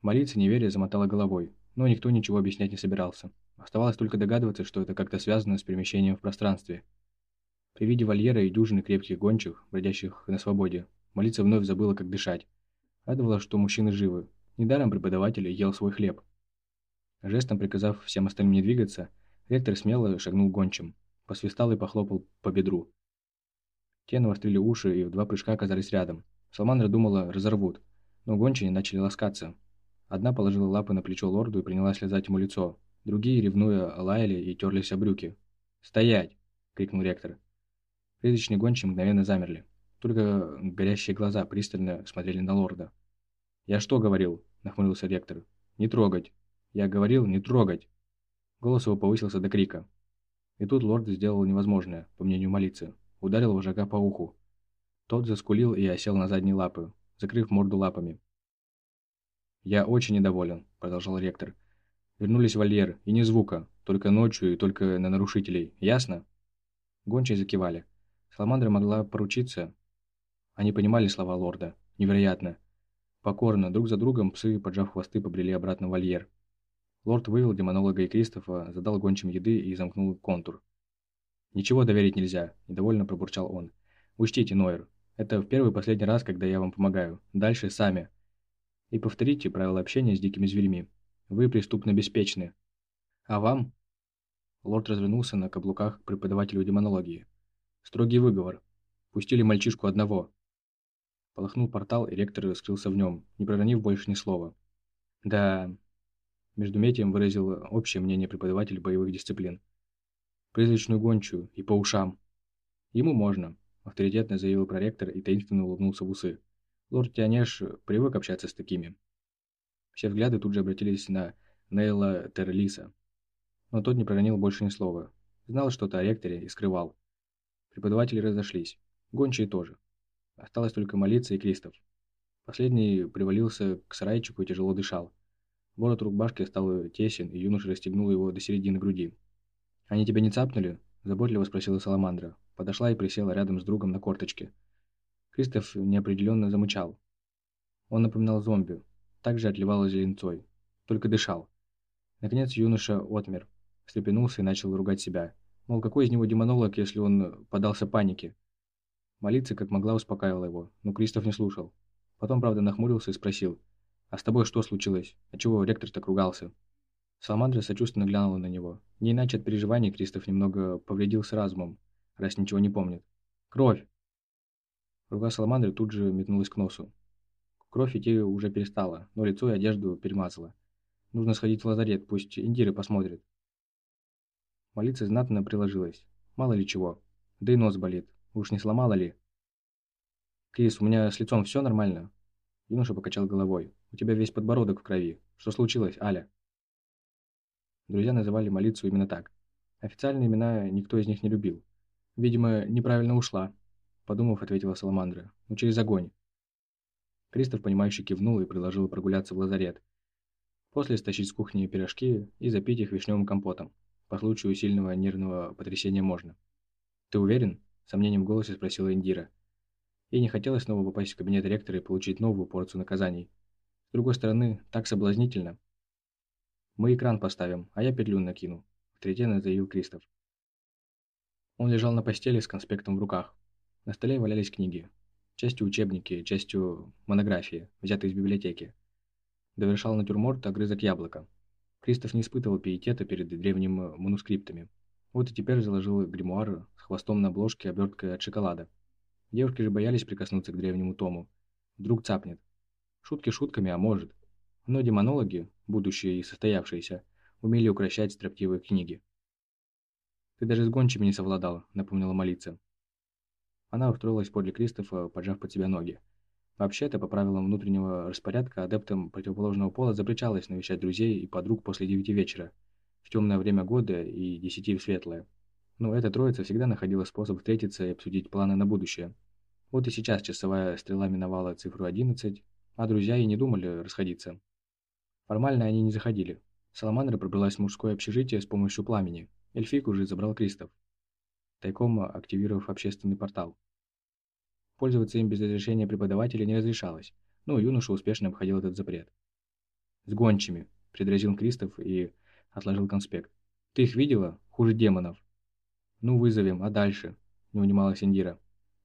Молиться неверие замотала головой, но никто ничего объяснять не собирался. Оставалось только догадываться, что это как-то связано с перемещением в пространстве. При виде вольера и дюжины крепких гончих, бродящих на свободе, молиться вновь забыла, как дышать. Радовало, что мужчины живы. Недаром преподаватель ел свой хлеб. Жестом приказав всем остальным не двигаться, ректор смело шагнул гончим, посвистал и похлопал по бедру. Те навострили уши и в два прыжка оказались рядом. Салмандра думала, разорвут, но гончие начали ласкаться. Одна положила лапы на плечо лорду и принялась лизать ему лицо. Другие, ревнуя, лаяли и терлись о брюки. «Стоять!» — крикнул ректор. Призрачные гончие мгновенно замерли. Только горящие глаза пристально смотрели на лорда. «Я что говорил?» – нахмурился ректор. «Не трогать!» «Я говорил, не трогать!» Голос его повысился до крика. И тут лорд сделал невозможное, по мнению молиться. Ударил вожака по уху. Тот заскулил и осел на задние лапы, закрыв морду лапами. «Я очень недоволен», – продолжал ректор. «Вернулись вольер, и ни звука, только ночью и только на нарушителей, ясно?» Гончие закивали. Саламандра могла поручиться, они понимали слова лорда. Невероятно. Покорно, друг за другом, псы, поджав хвосты, побрели обратно в вольер. Лорд вывел демонолога и Кристофа, задал гончим еды и замкнул контур. «Ничего доверить нельзя», – недовольно пробурчал он. «Учтите, Нойер, это в первый и последний раз, когда я вам помогаю. Дальше сами. И повторите правила общения с дикими зверьми. Вы преступно беспечны. А вам?» Лорд развернулся на каблуках к преподавателю демонологии. «Строгий выговор. Пустили мальчишку одного. Полыхнул портал, и ректор скрылся в нем, не проронив больше ни слова. Да, между метием выразил общее мнение преподаватель боевых дисциплин. Призрачную гончую и по ушам. Ему можно, авторитетно заявил проректор и таинственно улыбнулся в усы. Лорд Тианеш привык общаться с такими. Все взгляды тут же обратились на Нейла Терлиса. Но тот не проронил больше ни слова. Знал что-то о ректоре и скрывал. Преподаватели разошлись. Гончие тоже. Осталось только молиться и Кристоф. Последний привалился к сарайчику и тяжело дышал. Ворот рубашки стал тесен, и юноша расстегнул его до середины груди. «Они тебя не цапнули?» – заботливо спросила Саламандра. Подошла и присела рядом с другом на корточке. Кристоф неопределенно замычал. Он напоминал зомби, также отливал зеленцой, только дышал. Наконец юноша отмер, встрепенулся и начал ругать себя. Мол, какой из него демонолог, если он подался панике? Молиться как могла успокаивала его, но Кристоф не слушал. Потом, правда, нахмурился и спросил, «А с тобой что случилось? А чего ректор так ругался?» Саламандра сочувственно глянула на него. Не иначе от переживаний Кристоф немного повредился разумом, раз ничего не помнит. «Кровь!» Рука Саламандры тут же метнулась к носу. Кровь идти уже перестала, но лицо и одежду перемазала. Нужно сходить в лазарет, пусть Индиры посмотрит. Молиться знатно приложилась. Мало ли чего. Да и нос болит. Уж не сломала ли? Крис, у меня с лицом все нормально? Юноша покачал головой. У тебя весь подбородок в крови. Что случилось, Аля? Друзья называли молицу именно так. Официальные имена никто из них не любил. Видимо, неправильно ушла. Подумав, ответила Саламандра. Ну, через огонь. Кристоф, понимающе кивнул и предложил прогуляться в лазарет. После стащить с кухни пирожки и запить их вишневым компотом. По случаю сильного нервного потрясения можно. Ты уверен? Сомнением в голосе спросила Индира. Ей не хотелось снова попасть в кабинет ректора и получить новую порцию наказаний. С другой стороны, так соблазнительно. «Мы экран поставим, а я петлю накину», – авторитетно заявил Кристоф. Он лежал на постели с конспектом в руках. На столе валялись книги. Частью учебники, частью монографии, взятые из библиотеки. Довершал натюрморт огрызок яблока. Кристоф не испытывал пиетета перед древними манускриптами. Вот и теперь заложил гримуар с хвостом на обложке оберткой от шоколада. Девушки же боялись прикоснуться к древнему тому. Вдруг цапнет. Шутки шутками, а может. Но демонологи, будущие и состоявшиеся, умели укращать строптивые книги. «Ты даже с гончими не совладал», — напомнила молиться. Она устроилась подле Кристофа, поджав под себя ноги. Вообще-то, по правилам внутреннего распорядка, адептам противоположного пола запрещалось навещать друзей и подруг после девяти вечера, в темное время года и десяти в светлое. Но эта троица всегда находила способ встретиться и обсудить планы на будущее. Вот и сейчас часовая стрела миновала цифру 11, а друзья и не думали расходиться. Формально они не заходили. Саламандра пробралась в мужское общежитие с помощью пламени. Эльфик уже забрал Кристоф, тайком активировав общественный портал. Пользоваться им без разрешения преподавателя не разрешалось, но юноша успешно обходил этот запрет. «С гончими», – предразил Кристоф и отложил конспект. «Ты их видела? Хуже демонов». «Ну, вызовем, а дальше?» – не унималась Индира.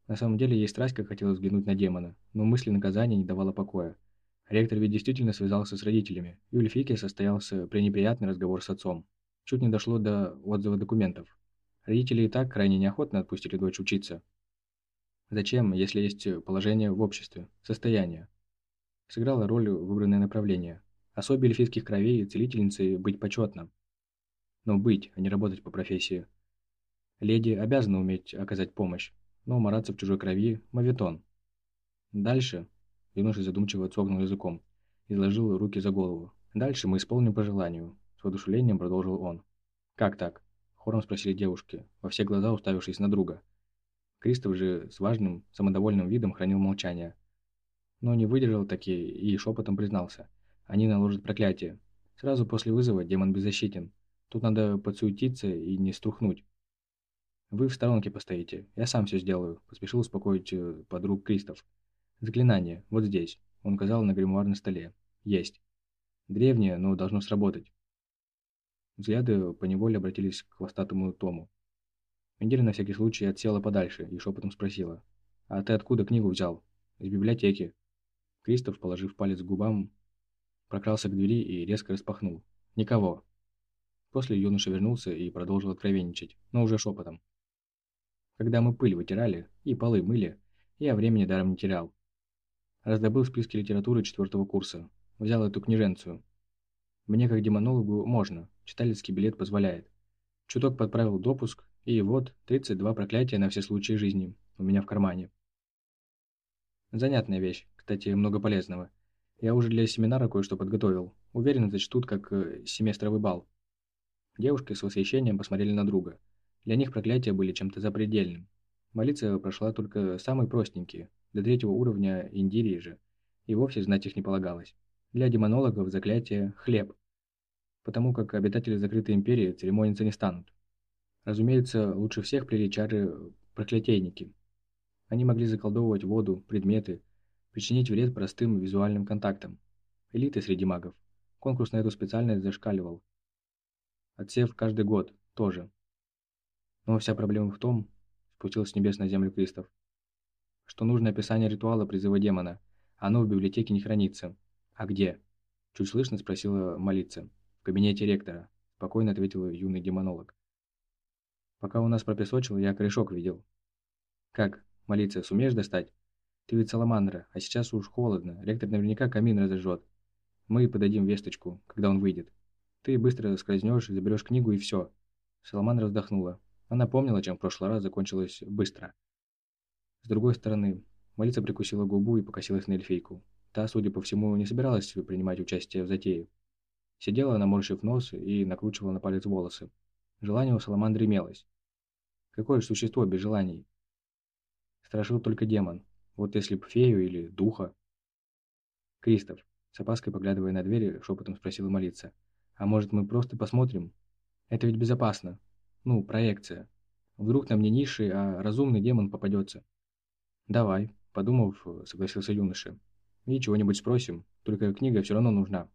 На самом деле, ей страсть как хотелось взглянуть на демона, но мысль наказания не давала покоя. Ректор ведь действительно связался с родителями, и у Эльфики состоялся пренеприятный разговор с отцом. Чуть не дошло до отзыва документов. Родители и так крайне неохотно отпустили дочь учиться. Зачем, если есть положение в обществе, состояние? Сыграло роль выбранное направление. Особе эльфийских кровей целительницей быть почетно. Но быть, а не работать по профессии. Леди обязана уметь оказать помощь, но мараться в чужой крови – мавитон. Дальше, юноша задумчиво цогнул языком, изложил руки за голову. Дальше мы исполним по желанию, с воодушевлением продолжил он. Как так? Хором спросили девушки, во все глаза уставившись на друга. Кристоф же с важным, самодовольным видом хранил молчание. Но не выдержал таки и шепотом признался. Они наложат проклятие. Сразу после вызова демон беззащитен. Тут надо подсуетиться и не струхнуть. «Вы в сторонке постоите, я сам все сделаю», – поспешил успокоить э, подруг Кристоф. «Заклинание, вот здесь», – он указал на гримуар на столе. «Есть. Древнее, но должно сработать». Взгляды поневоле обратились к хвостатому Тому. Мендира на всякий случай отсела подальше и шепотом спросила. «А ты откуда книгу взял?» «Из библиотеки». Кристоф, положив палец к губам, прокрался к двери и резко распахнул. «Никого». После юноша вернулся и продолжил откровенничать, но уже шепотом. Когда мы пыль вытирали и полы мыли, я времени даром не терял. Раздобыл списки литературы четвертого курса. Взял эту книженцию. Мне, как демонологу, можно. Читательский билет позволяет. Чуток подправил допуск, и вот 32 проклятия на все случаи жизни у меня в кармане. Занятная вещь, кстати, много полезного. Я уже для семинара кое-что подготовил. Уверен, зачтут как э, семестровый бал. Девушки с восхищением посмотрели на друга. Для них проклятия были чем-то запредельным. Молиться прошла только самые простенькие, до третьего уровня индирии же, и вовсе знать их не полагалось. Для демонологов заклятие – хлеб, потому как обитатели закрытой империи церемониться не станут. Разумеется, лучше всех плели чары проклятийники. Они могли заколдовывать воду, предметы, причинить вред простым визуальным контактам. Элиты среди магов. Конкурс на эту специальность зашкаливал. Отсев каждый год тоже. Но вся проблема в том, спустился с небес на землю Кристоф, что нужно описание ритуала призыва демона. Оно в библиотеке не хранится. А где? Чуть слышно спросила молиться. В кабинете ректора. Спокойно ответил юный демонолог. Пока у нас пропесочил, я корешок видел. Как, молиться, сумеешь достать? Ты ведь саламандра, а сейчас уж холодно. Ректор наверняка камин разожжет. Мы подадим весточку, когда он выйдет. Ты быстро скользнешь, заберешь книгу и все. Саламандра вздохнула. Она помнила, чем в прошлый раз закончилось быстро. С другой стороны, Молица прикусила губу и покосилась на эльфийку. Та, судя по всему, не собиралась принимать участие в затее. Сидела, наморщив нос и накручивала на палец волосы. Желание у Саламандры имелось. Какое же существо без желаний? Страшил только демон. Вот если б фею или духа. Кристоф, с опаской поглядывая на двери, шепотом спросила молиться. А может мы просто посмотрим? Это ведь безопасно. Ну, проекция. Вдруг нам не низший, а разумный демон попадется. Давай, подумав, согласился юноша. И чего-нибудь спросим, только книга все равно нужна.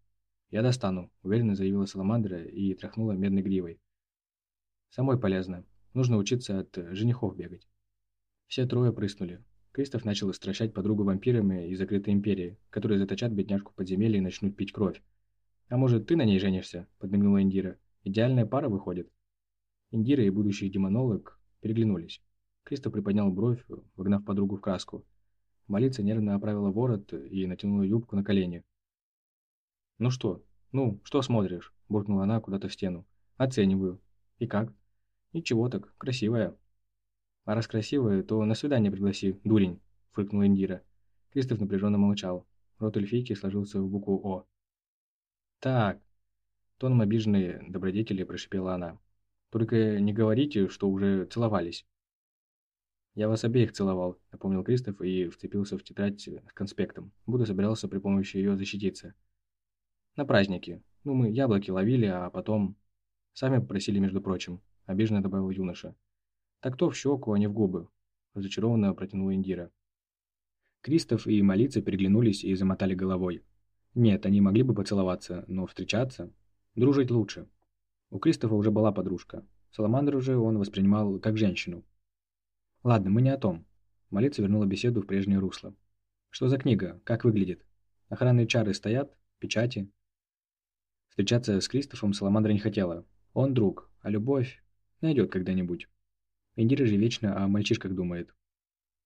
Я достану, уверенно заявила Саламандра и тряхнула медной гривой. Самой полезно. Нужно учиться от женихов бегать. Все трое прыснули. Кристоф начал стращать подругу вампирами из закрытой империи, которые заточат бедняжку в подземелье и начнут пить кровь. «А может, ты на ней женишься?» – подмигнула Индира. «Идеальная пара выходит». Индира и будущий демонолог переглянулись. Кристо приподнял бровь, вогнав подругу в краску. Молица нервно оправила ворот и натянула юбку на колени. «Ну что? Ну, что смотришь?» – буркнула она куда-то в стену. «Оцениваю». «И как?» «Ничего так, красивая». «А раз красивая, то на свидание пригласи, дурень», – фыркнула Индира. Кристоф напряженно молчал. Рот эльфийки сложился в букву «О». «Так», – тоном обиженной добродетели прошипела она. «Только не говорите, что уже целовались». «Я вас обеих целовал», – напомнил Кристоф и вцепился в тетрадь с конспектом, будто собирался при помощи ее защититься. «На празднике. Ну, мы яблоки ловили, а потом...» «Сами попросили, между прочим», – обиженно добавил юноша. «Так то в щеку, а не в губы», – разочарованно протянула Индира. Кристоф и Молица переглянулись и замотали головой. Нет, они могли бы поцеловаться, но встречаться... Дружить лучше. У Кристофа уже была подружка. Саламандру же он воспринимал как женщину. Ладно, мы не о том. Молица вернула беседу в прежнее русло. Что за книга? Как выглядит? Охранные чары стоят? Печати? Встречаться с Кристофом Саламандра не хотела. Он друг, а любовь найдет когда-нибудь. Индира же вечно о мальчишках думает.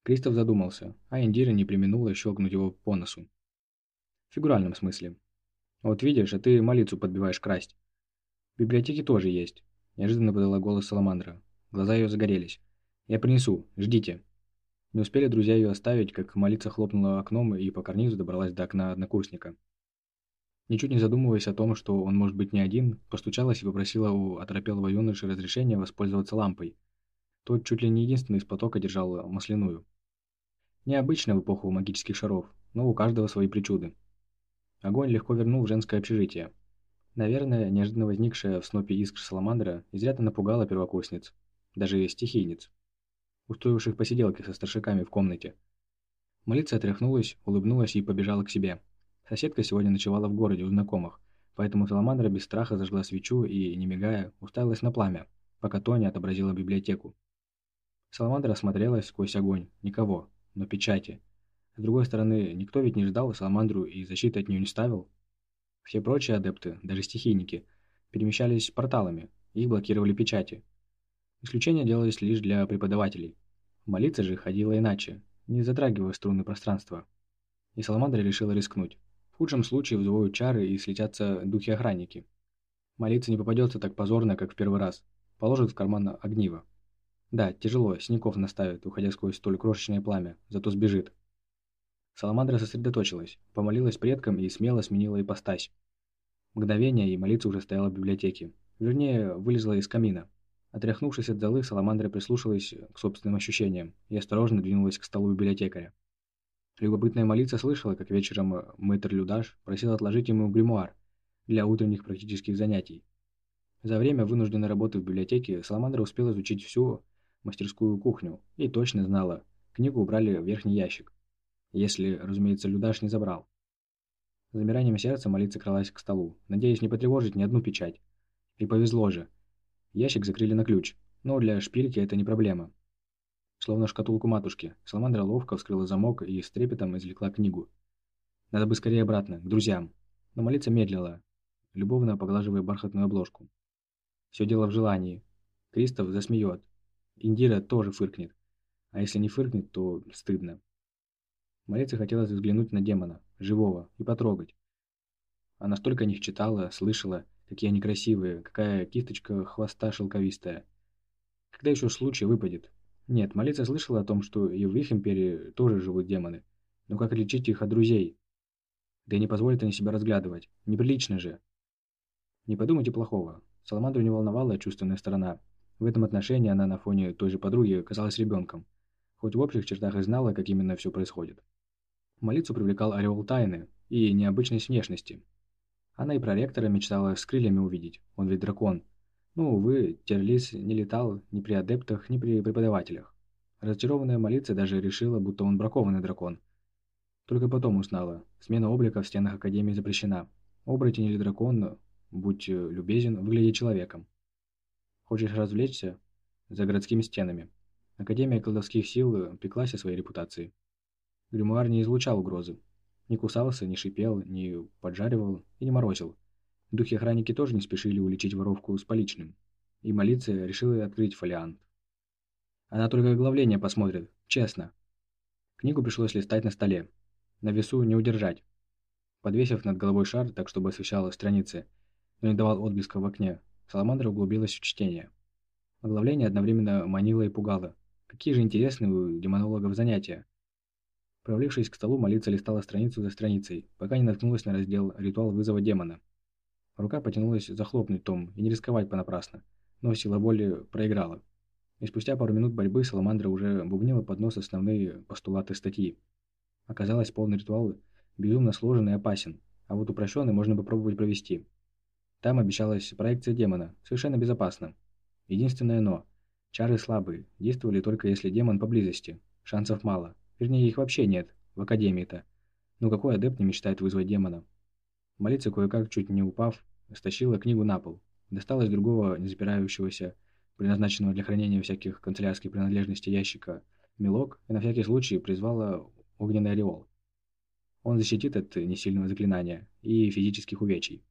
Кристоф задумался, а Индира не применула щелкнуть его по носу. В фигуральном смысле. Вот видишь, а ты молицу подбиваешь красть. В библиотеке тоже есть. Неожиданно подала голос Саламандра. Глаза ее загорелись. Я принесу, ждите. Не успели друзья ее оставить, как молиться хлопнула окном и по карнизу добралась до окна однокурсника. Ничуть не задумываясь о том, что он может быть не один, постучалась и попросила у оторопелого юноши разрешения воспользоваться лампой. Тот чуть ли не единственный из потока держал масляную. Необычно в эпоху магических шаров, но у каждого свои причуды. Огонь легко вернул в женское общежитие. Наверное, неожиданно возникшая в снопе искр саламандра изрядно напугала первокурсниц, даже стихийниц, устроивших посиделки со старшаками в комнате. Молиться отряхнулась, улыбнулась и побежала к себе. Соседка сегодня ночевала в городе у знакомых, поэтому Саламандра без страха зажгла свечу и, не мигая, уставилась на пламя, пока Тони отобразила библиотеку. Саламандра осмотрелась сквозь огонь. Никого, но печати. С другой стороны, никто ведь не ждал Саламандру и защиты от нее не ставил. Все прочие адепты, даже стихийники, перемещались порталами, их блокировали печати. Исключения делались лишь для преподавателей. Молиться же ходила иначе, не затрагивая струны пространства. И Саламандра решила рискнуть. Худшем случае взвоют чары и слетятся духи-охранники. Молиться не попадется так позорно, как в первый раз. Положит в карман огниво. Да, тяжело, синяков наставит, уходя сквозь столь крошечное пламя, зато сбежит. Саламандра сосредоточилась, помолилась предкам и смело сменила ипостась. Мгновение, и молиться уже стояла в библиотеке. Вернее, вылезла из камина. Отряхнувшись от золы, Саламандра прислушалась к собственным ощущениям и осторожно двинулась к столу библиотекаря. Любопытная молиться слышала, как вечером э, мэтр Людаш просил отложить ему гримуар для утренних практических занятий. За время вынужденной работы в библиотеке Саламандра успела изучить всю мастерскую кухню и точно знала, книгу убрали в верхний ящик. Если, разумеется, Людаш не забрал. Замиранием сердца молиться кралась к столу, надеясь не потревожить ни одну печать. И повезло же. Ящик закрыли на ключ, но для шпильки это не проблема. Словно шкатулку матушки, Саламандра ловко вскрыла замок и с трепетом извлекла книгу. Надо бы скорее обратно, к друзьям. Но молиться медлила, любовно поглаживая бархатную обложку. Все дело в желании. Кристоф засмеет. Индира тоже фыркнет. А если не фыркнет, то стыдно. Молиться хотелось взглянуть на демона, живого, и потрогать. Она столько о них читала, слышала, какие они красивые, какая кисточка хвоста шелковистая. Когда еще случай выпадет, нет, Молица слышала о том, что и в их империи тоже живут демоны. Но как отличить их от друзей? Да и не позволят они себя разглядывать. Неприлично же. Не подумайте плохого. Саламандру не волновала чувственная сторона. В этом отношении она на фоне той же подруги казалась ребенком. Хоть в общих чертах и знала, как именно все происходит. Молицу привлекал ореол тайны и необычной внешности. Она и проректора мечтала с крыльями увидеть. Он ведь дракон. Ну, увы, Терлис не летал ни при адептах, ни при преподавателях. Разочарованная молиться даже решила, будто он бракованный дракон. Только потом узнала, смена облика в стенах Академии запрещена. Оборотень или дракон, будь любезен, выглядит человеком. Хочешь развлечься? За городскими стенами. Академия колдовских сил пеклась о своей репутации. Гримуар не излучал угрозы. Не кусался, не шипел, не поджаривал и не морозил. Духи-охранники тоже не спешили уличить воровку с поличным, и молиться решила открыть фолиант. Она только оглавление посмотрит, честно. Книгу пришлось листать на столе. На весу не удержать. Подвесив над головой шар, так чтобы освещало страницы, но не давал отблеска в окне, Саламандра углубилась в чтение. Оглавление одновременно манило и пугало. Какие же интересные у демонологов занятия. Провалившись к столу, молиться листала страницу за страницей, пока не наткнулась на раздел «Ритуал вызова демона». Рука потянулась захлопнуть том и не рисковать понапрасну, но сила воли проиграла. И спустя пару минут борьбы Саламандра уже бубнила под нос основные постулаты статьи. Оказалось, полный ритуал безумно сложен и опасен, а вот упрощенный можно попробовать провести. Там обещалась проекция демона, совершенно безопасно. Единственное «но». Чары слабые, действовали только если демон поблизости. Шансов мало. Вернее, их вообще нет, в Академии-то. Ну какой адепт не мечтает вызвать демона? Молиться кое-как, чуть не упав, стащила книгу на пол. Достала из другого, не запирающегося, предназначенного для хранения всяких канцелярских принадлежностей ящика, мелок и на всякий случай призвала огненный ореол. Он защитит от несильного заклинания и физических увечий.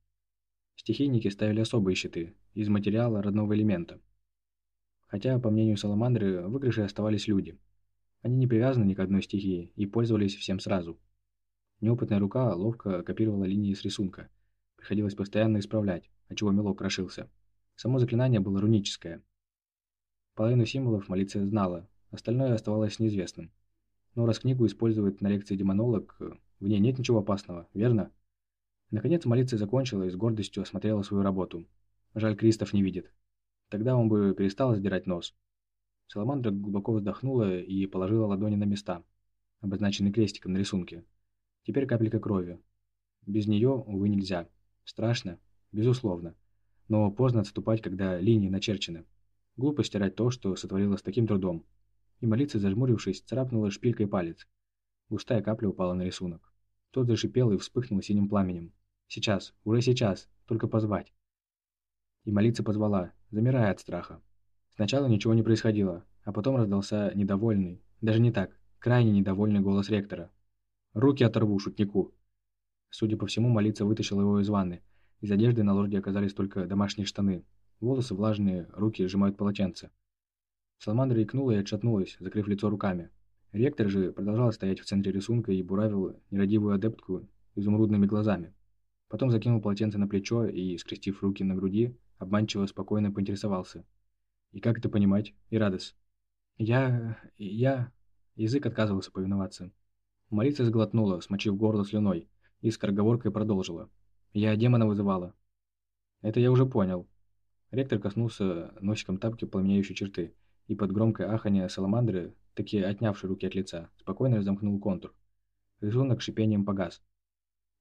Стихийники ставили особые щиты из материала родного элемента. Хотя, по мнению Саламандры, в выигрыше оставались люди. Они не привязаны ни к одной стихии и пользовались всем сразу. Неопытная рука ловко копировала линии с рисунка. Приходилось постоянно исправлять, отчего мелок крошился. Само заклинание было руническое. Половину символов Малиция знала, остальное оставалось неизвестным. Но раз книгу использует на лекции демонолог, в ней нет ничего опасного, верно? Наконец Малиция закончила и с гордостью осмотрела свою работу. Жаль, Кристоф не видит. Тогда он бы перестал сдирать нос. Саламандра глубоко вздохнула и положила ладони на места, обозначенные крестиком на рисунке. Теперь капелька крови. Без нее, увы, нельзя. Страшно? Безусловно. Но поздно отступать, когда линии начерчены. Глупо стирать то, что сотворила с таким трудом. И молиться, зажмурившись, царапнула шпилькой палец. Густая капля упала на рисунок. Тот зашипел и вспыхнул синим пламенем. «Сейчас, уже сейчас, только позвать». И молиться позвала, замирая от страха. Сначала ничего не происходило, а потом раздался недовольный, даже не так, крайне недовольный голос ректора. «Руки оторву, шутнику!» Судя по всему, молиться вытащила его из ванны. Из одежды на лорде оказались только домашние штаны. Волосы влажные, руки сжимают полотенце. Саламандра икнула и отшатнулась, закрыв лицо руками. Ректор же продолжал стоять в центре рисунка и буравил нерадивую адептку изумрудными глазами. Потом закинул полотенце на плечо и, скрестив руки на груди, обманчиво спокойно поинтересовался – и как это понимать, Ирадес? Я... я... Язык отказывался повиноваться. Молиться сглотнула, смочив горло слюной, и скороговоркой продолжила. Я демона вызывала. Это я уже понял. Ректор коснулся носиком тапки пламенеющей черты, и под громкое ахание саламандры, таки отнявшей руки от лица, спокойно разомкнул контур. Рисунок шипением погас.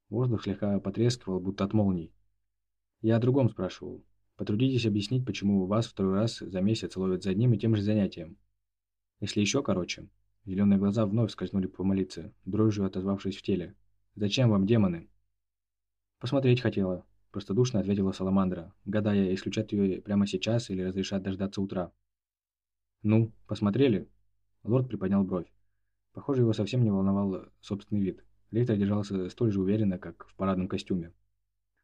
Воздух слегка потрескивал, будто от молний. Я о другом спрашивал. Потрудитесь объяснить, почему вас второй раз за месяц ловят за одним и тем же занятием. Если еще короче. Зеленые глаза вновь скользнули по молиться, дрожью отозвавшись в теле. «Зачем вам демоны?» «Посмотреть хотела», – простодушно ответила Саламандра, гадая, исключат ее прямо сейчас или разрешат дождаться утра. «Ну, посмотрели?» Лорд приподнял бровь. Похоже, его совсем не волновал собственный вид. Ректор держался столь же уверенно, как в парадном костюме.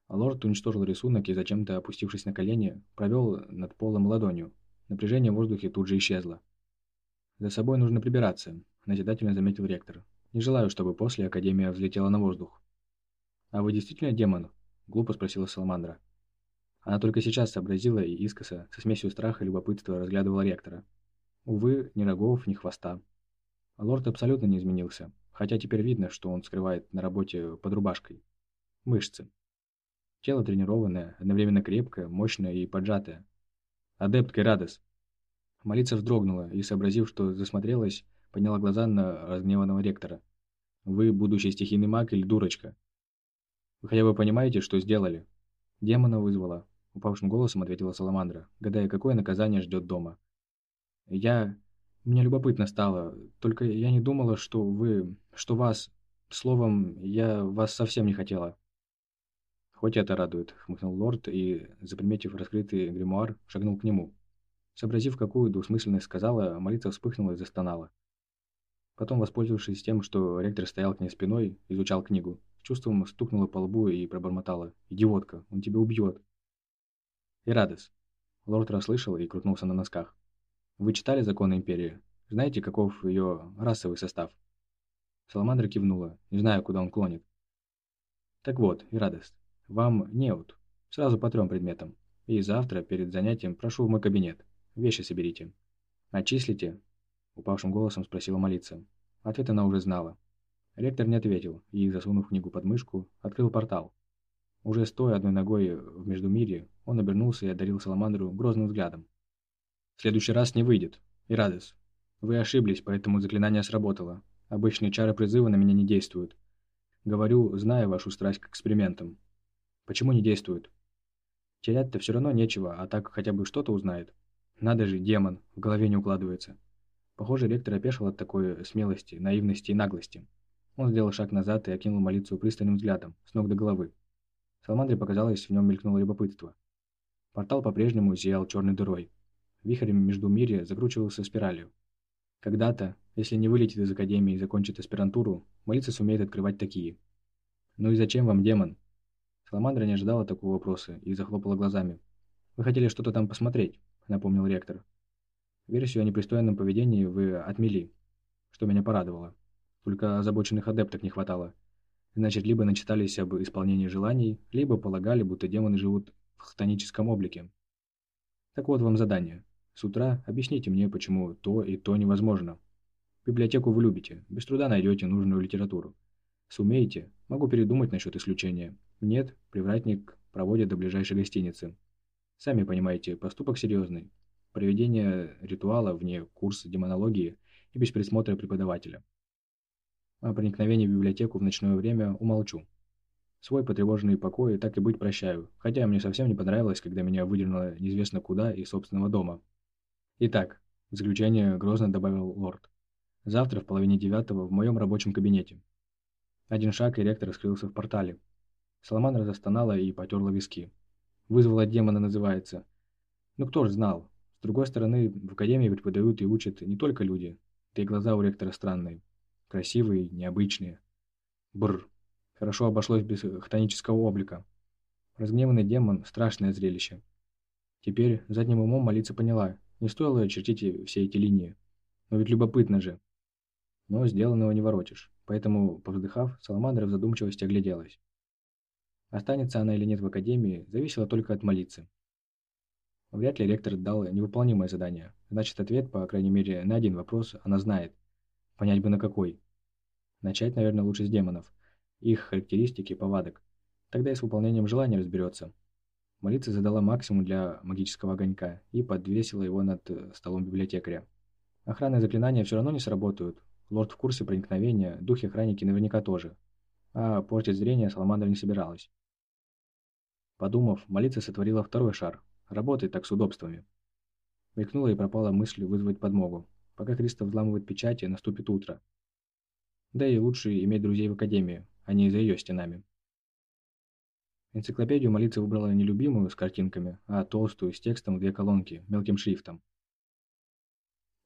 Лорд уничтожил рисунок и, зачем-то опустившись на колени, провел над полом ладонью. Напряжение в воздухе тут же исчезло. «За собой нужно прибираться», – назидательно заметил ректор. «Не желаю, чтобы после Академия взлетела на воздух». «А вы действительно демон?» – глупо спросила Саламандра. Она только сейчас сообразила и искоса, со смесью страха и любопытства разглядывала ректора. Увы, ни рогов, ни хвоста. Лорд абсолютно не изменился, хотя теперь видно, что он скрывает на работе под рубашкой. Мышцы. Тело тренированное, одновременно крепкое, мощное и поджатое. «Адепт Кайрадес!» Молиться вздрогнула и, сообразив, что засмотрелась, подняла глаза на разгневанного ректора. «Вы будущий стихийный маг или дурочка? Вы хотя бы понимаете, что сделали?» «Демона вызвала», — упавшим голосом ответила Саламандра, гадая, какое наказание ждет дома. «Я... Мне любопытно стало, только я не думала, что вы... что вас... Словом, я вас совсем не хотела». «Хоть это радует», — хмыкнул лорд и, заприметив раскрытый гримуар, шагнул к нему. Сообразив, какую двусмысленность сказала, молитва вспыхнула и застонала. Потом, воспользовавшись тем, что ректор стоял к ней спиной, изучал книгу, чувством стукнула по лбу и пробормотала. «Идиотка, он тебя убьет!» «Ирадес!» Лорд расслышал и крутнулся на носках. «Вы читали «Законы Империи»? Знаете, каков ее расовый состав?» Саламандра кивнула, не знаю, куда он клонит. «Так вот, Ирадес, вам неуд. Сразу по трем предметам. И завтра, перед занятием, прошу в мой кабинет. Вещи соберите. Отчислите?» Упавшим голосом спросила молиться. Ответ она уже знала. Ректор не ответил и, засунув книгу под мышку, открыл портал. Уже стоя одной ногой в Междумирье, он обернулся и одарил Саламандру грозным взглядом. «В следующий раз не выйдет. Ирадес, вы ошиблись, поэтому заклинание сработало. Обычные чары призыва на меня не действуют. Говорю, зная вашу страсть к экспериментам. Почему не действуют? Терять-то все равно нечего, а так хотя бы что-то узнает. Надо же, демон, в голове не укладывается. Похоже, ректор опешил от такой смелости, наивности и наглости. Он сделал шаг назад и окинул молицу пристальным взглядом, с ног до головы. Саламандре показалось, в нем мелькнуло любопытство. Портал по-прежнему зиял черной дырой. Вихрь между мире закручивался спиралью. Когда-то, если не вылетит из Академии и закончит аспирантуру, молиться сумеет открывать такие. «Ну и зачем вам демон?» Саламандра не ожидала такого вопроса и захлопала глазами. «Вы хотели что-то там посмотреть», — напомнил ректор. «Версию о непристойном поведении вы отмели, что меня порадовало. Только озабоченных адептов не хватало. Значит, либо начитались об исполнении желаний, либо полагали, будто демоны живут в хтоническом облике. Так вот вам задание. С утра объясните мне, почему то и то невозможно. Библиотеку вы любите, без труда найдете нужную литературу. Сумеете, могу передумать насчет исключения. Нет, привратник проводит до ближайшей гостиницы. Сами понимаете, поступок серьезный. Проведение ритуала вне курса демонологии и без присмотра преподавателя. О проникновении в библиотеку в ночное время умолчу. Свой потревоженный покой так и быть прощаю, хотя мне совсем не понравилось, когда меня выдернуло неизвестно куда из собственного дома. Итак, в заключение грозно добавил лорд. Завтра в половине девятого в моем рабочем кабинете. Один шаг, и ректор скрылся в портале. Саламандра застонала и потерла виски. «Вызвала демона» называется. Ну кто ж знал. С другой стороны, в академии преподают и учат не только люди, да и глаза у ректора странные. Красивые, необычные. Бррр. Хорошо обошлось без хтонического облика. Разгневанный демон – страшное зрелище. Теперь задним умом молиться поняла, не стоило чертить все эти линии. Но ведь любопытно же. Но сделанного не воротишь. Поэтому, повздыхав, Саламандра в задумчивости огляделась. Останется она или нет в академии, зависело только от молицы. Вряд ли ректор дал невыполнимое задание. Значит, ответ, по крайней мере, на один вопрос она знает. Понять бы на какой. Начать, наверное, лучше с демонов. Их характеристики, повадок. Тогда и с выполнением желания разберется. Молица задала максимум для магического огонька и подвесила его над э, столом библиотекаря. Охранные заклинания все равно не сработают. Лорд в курсе проникновения, духи-охранники наверняка тоже. А портить зрение Саламандра не собиралась. Подумав, молица сотворила второй шар. Работает так с удобствами. Мелькнула и пропала мысль вызвать подмогу. Пока Кристоф взламывает печати, наступит утро. Да и лучше иметь друзей в Академии, а не за ее стенами. Энциклопедию молиться выбрала не любимую с картинками, а толстую, с текстом в две колонки, мелким шрифтом.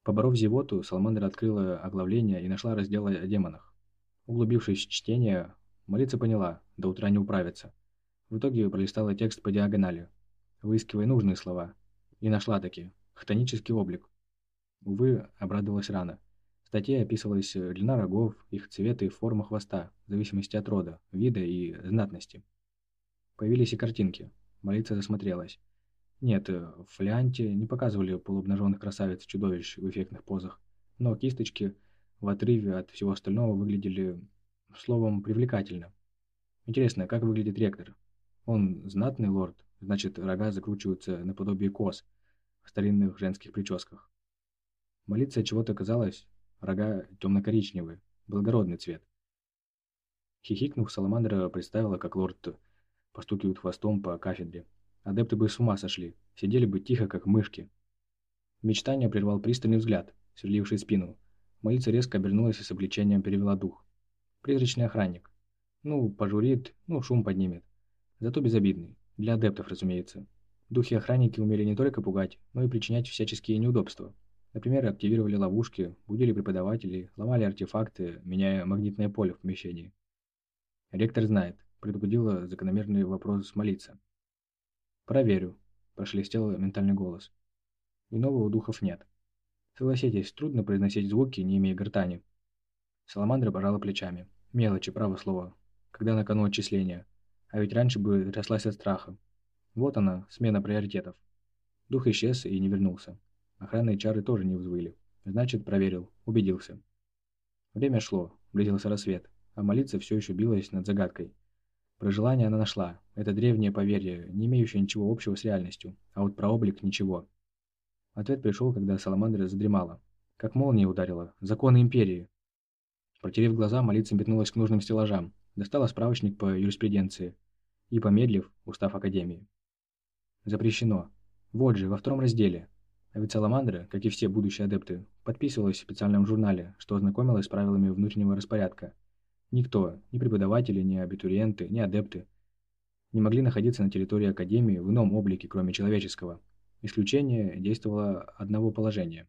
Поборов зевоту, Саламандра открыла оглавление и нашла раздел о демонах. Углубившись в чтение, молиться поняла, до утра не управится. В итоге пролистала текст по диагонали, выискивая нужные слова, и нашла таки хтонический облик. Увы, обрадовалась рано. В статье описывалась длина рогов, их цвет и форма хвоста, в зависимости от рода, вида и знатности. Появились и картинки. Молиться засмотрелась. Нет, в фолианте не показывали полуобнаженных красавиц-чудовищ в эффектных позах, но кисточки в отрыве от всего остального выглядели, словом, привлекательно. Интересно, как выглядит ректор? Он знатный лорд, значит, рога закручиваются наподобие кос в старинных женских прическах. Молиться чего-то казалось, рога темно-коричневые, благородный цвет. Хихикнув, Саламандра представила, как лорд постукивает хвостом по кафедре. Адепты бы с ума сошли, сидели бы тихо, как мышки. Мечтание прервал пристальный взгляд, сверливший спину. Молиться резко обернулась и с облегчением перевела дух. Призрачный охранник. Ну, пожурит, ну, шум поднимет. Зато безобидный. Для адептов, разумеется. Духи-охранники умели не только пугать, но и причинять всяческие неудобства. Например, активировали ловушки, будили преподавателей, ломали артефакты, меняя магнитное поле в помещении. Ректор знает, предупредила закономерный вопрос молиться. «Проверю», – прошелестел ментальный голос. Иного у духов нет. Согласитесь, трудно произносить звуки, не имея гортани. Саламандра пожала плечами. Мелочи, право слово. Когда на кону отчисления. А ведь раньше бы тряслась от страха. Вот она, смена приоритетов. Дух исчез и не вернулся. Охранные чары тоже не взвыли. Значит, проверил, убедился. Время шло, близился рассвет, а молиться все еще билась над загадкой. Про желание она нашла. Это древнее поверье, не имеющее ничего общего с реальностью, а вот про облик ничего. Ответ пришел, когда Саламандра задремала. Как молния ударила. Законы Империи. Протерев глаза, молиться метнулась к нужным стеллажам. Достала справочник по юриспруденции. И, помедлив, устав Академии. Запрещено. Вот же, во втором разделе. А ведь Саламандра, как и все будущие адепты, подписывалась в специальном журнале, что ознакомилась с правилами внутреннего распорядка. Никто, ни преподаватели, ни абитуриенты, ни адепты, не могли находиться на территории Академии в ином облике, кроме человеческого. Исключение действовало одного положения.